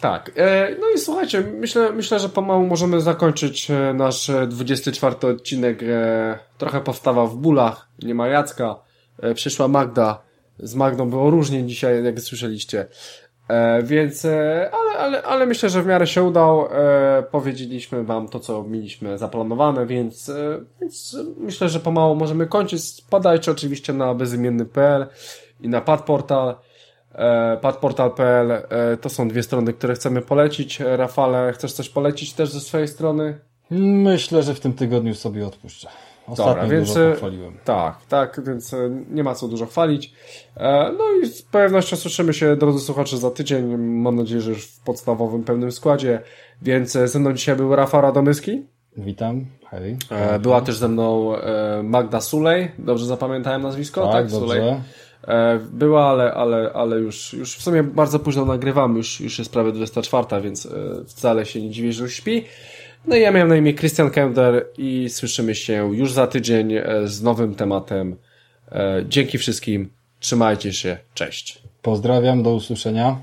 Tak. E, no i słuchajcie, myślę, myślę, że pomału możemy zakończyć e, nasz 24 e, odcinek. Trochę powstawa w bólach. Nie ma Jacka. Przyszła Magda. Z Magdą było różnie dzisiaj, jak słyszeliście. Więc, ale, ale, ale myślę, że w miarę się udał. Powiedzieliśmy wam to, co mieliśmy zaplanowane, więc, więc myślę, że pomału możemy kończyć. Spadajcie oczywiście na bezimienny.pl i na padportal. E, padportal.pl e, to są dwie strony, które chcemy polecić. Rafale, chcesz coś polecić też ze swojej strony? Myślę, że w tym tygodniu sobie odpuszczę. Ostatnio Dobra, więc, dużo pochwaliłem. Tak, tak, więc e, nie ma co dużo chwalić. No i z pewnością słyszymy się, drodzy słuchacze, za tydzień. Mam nadzieję, że już w podstawowym, pełnym składzie. Więc ze mną dzisiaj był Rafał Radomyski. Witam, hej. Była też ze mną Magda Sulej. Dobrze zapamiętałem nazwisko? Tak, tak dobrze. Sulej. E, była, ale, ale, ale już, już w sumie bardzo późno nagrywam, już, już jest prawie 24, więc e, wcale się nie dziwię, że już śpi. No i ja miałem na imię Christian Kender i słyszymy się już za tydzień e, z nowym tematem. Dzięki wszystkim, trzymajcie się, cześć. Pozdrawiam, do usłyszenia.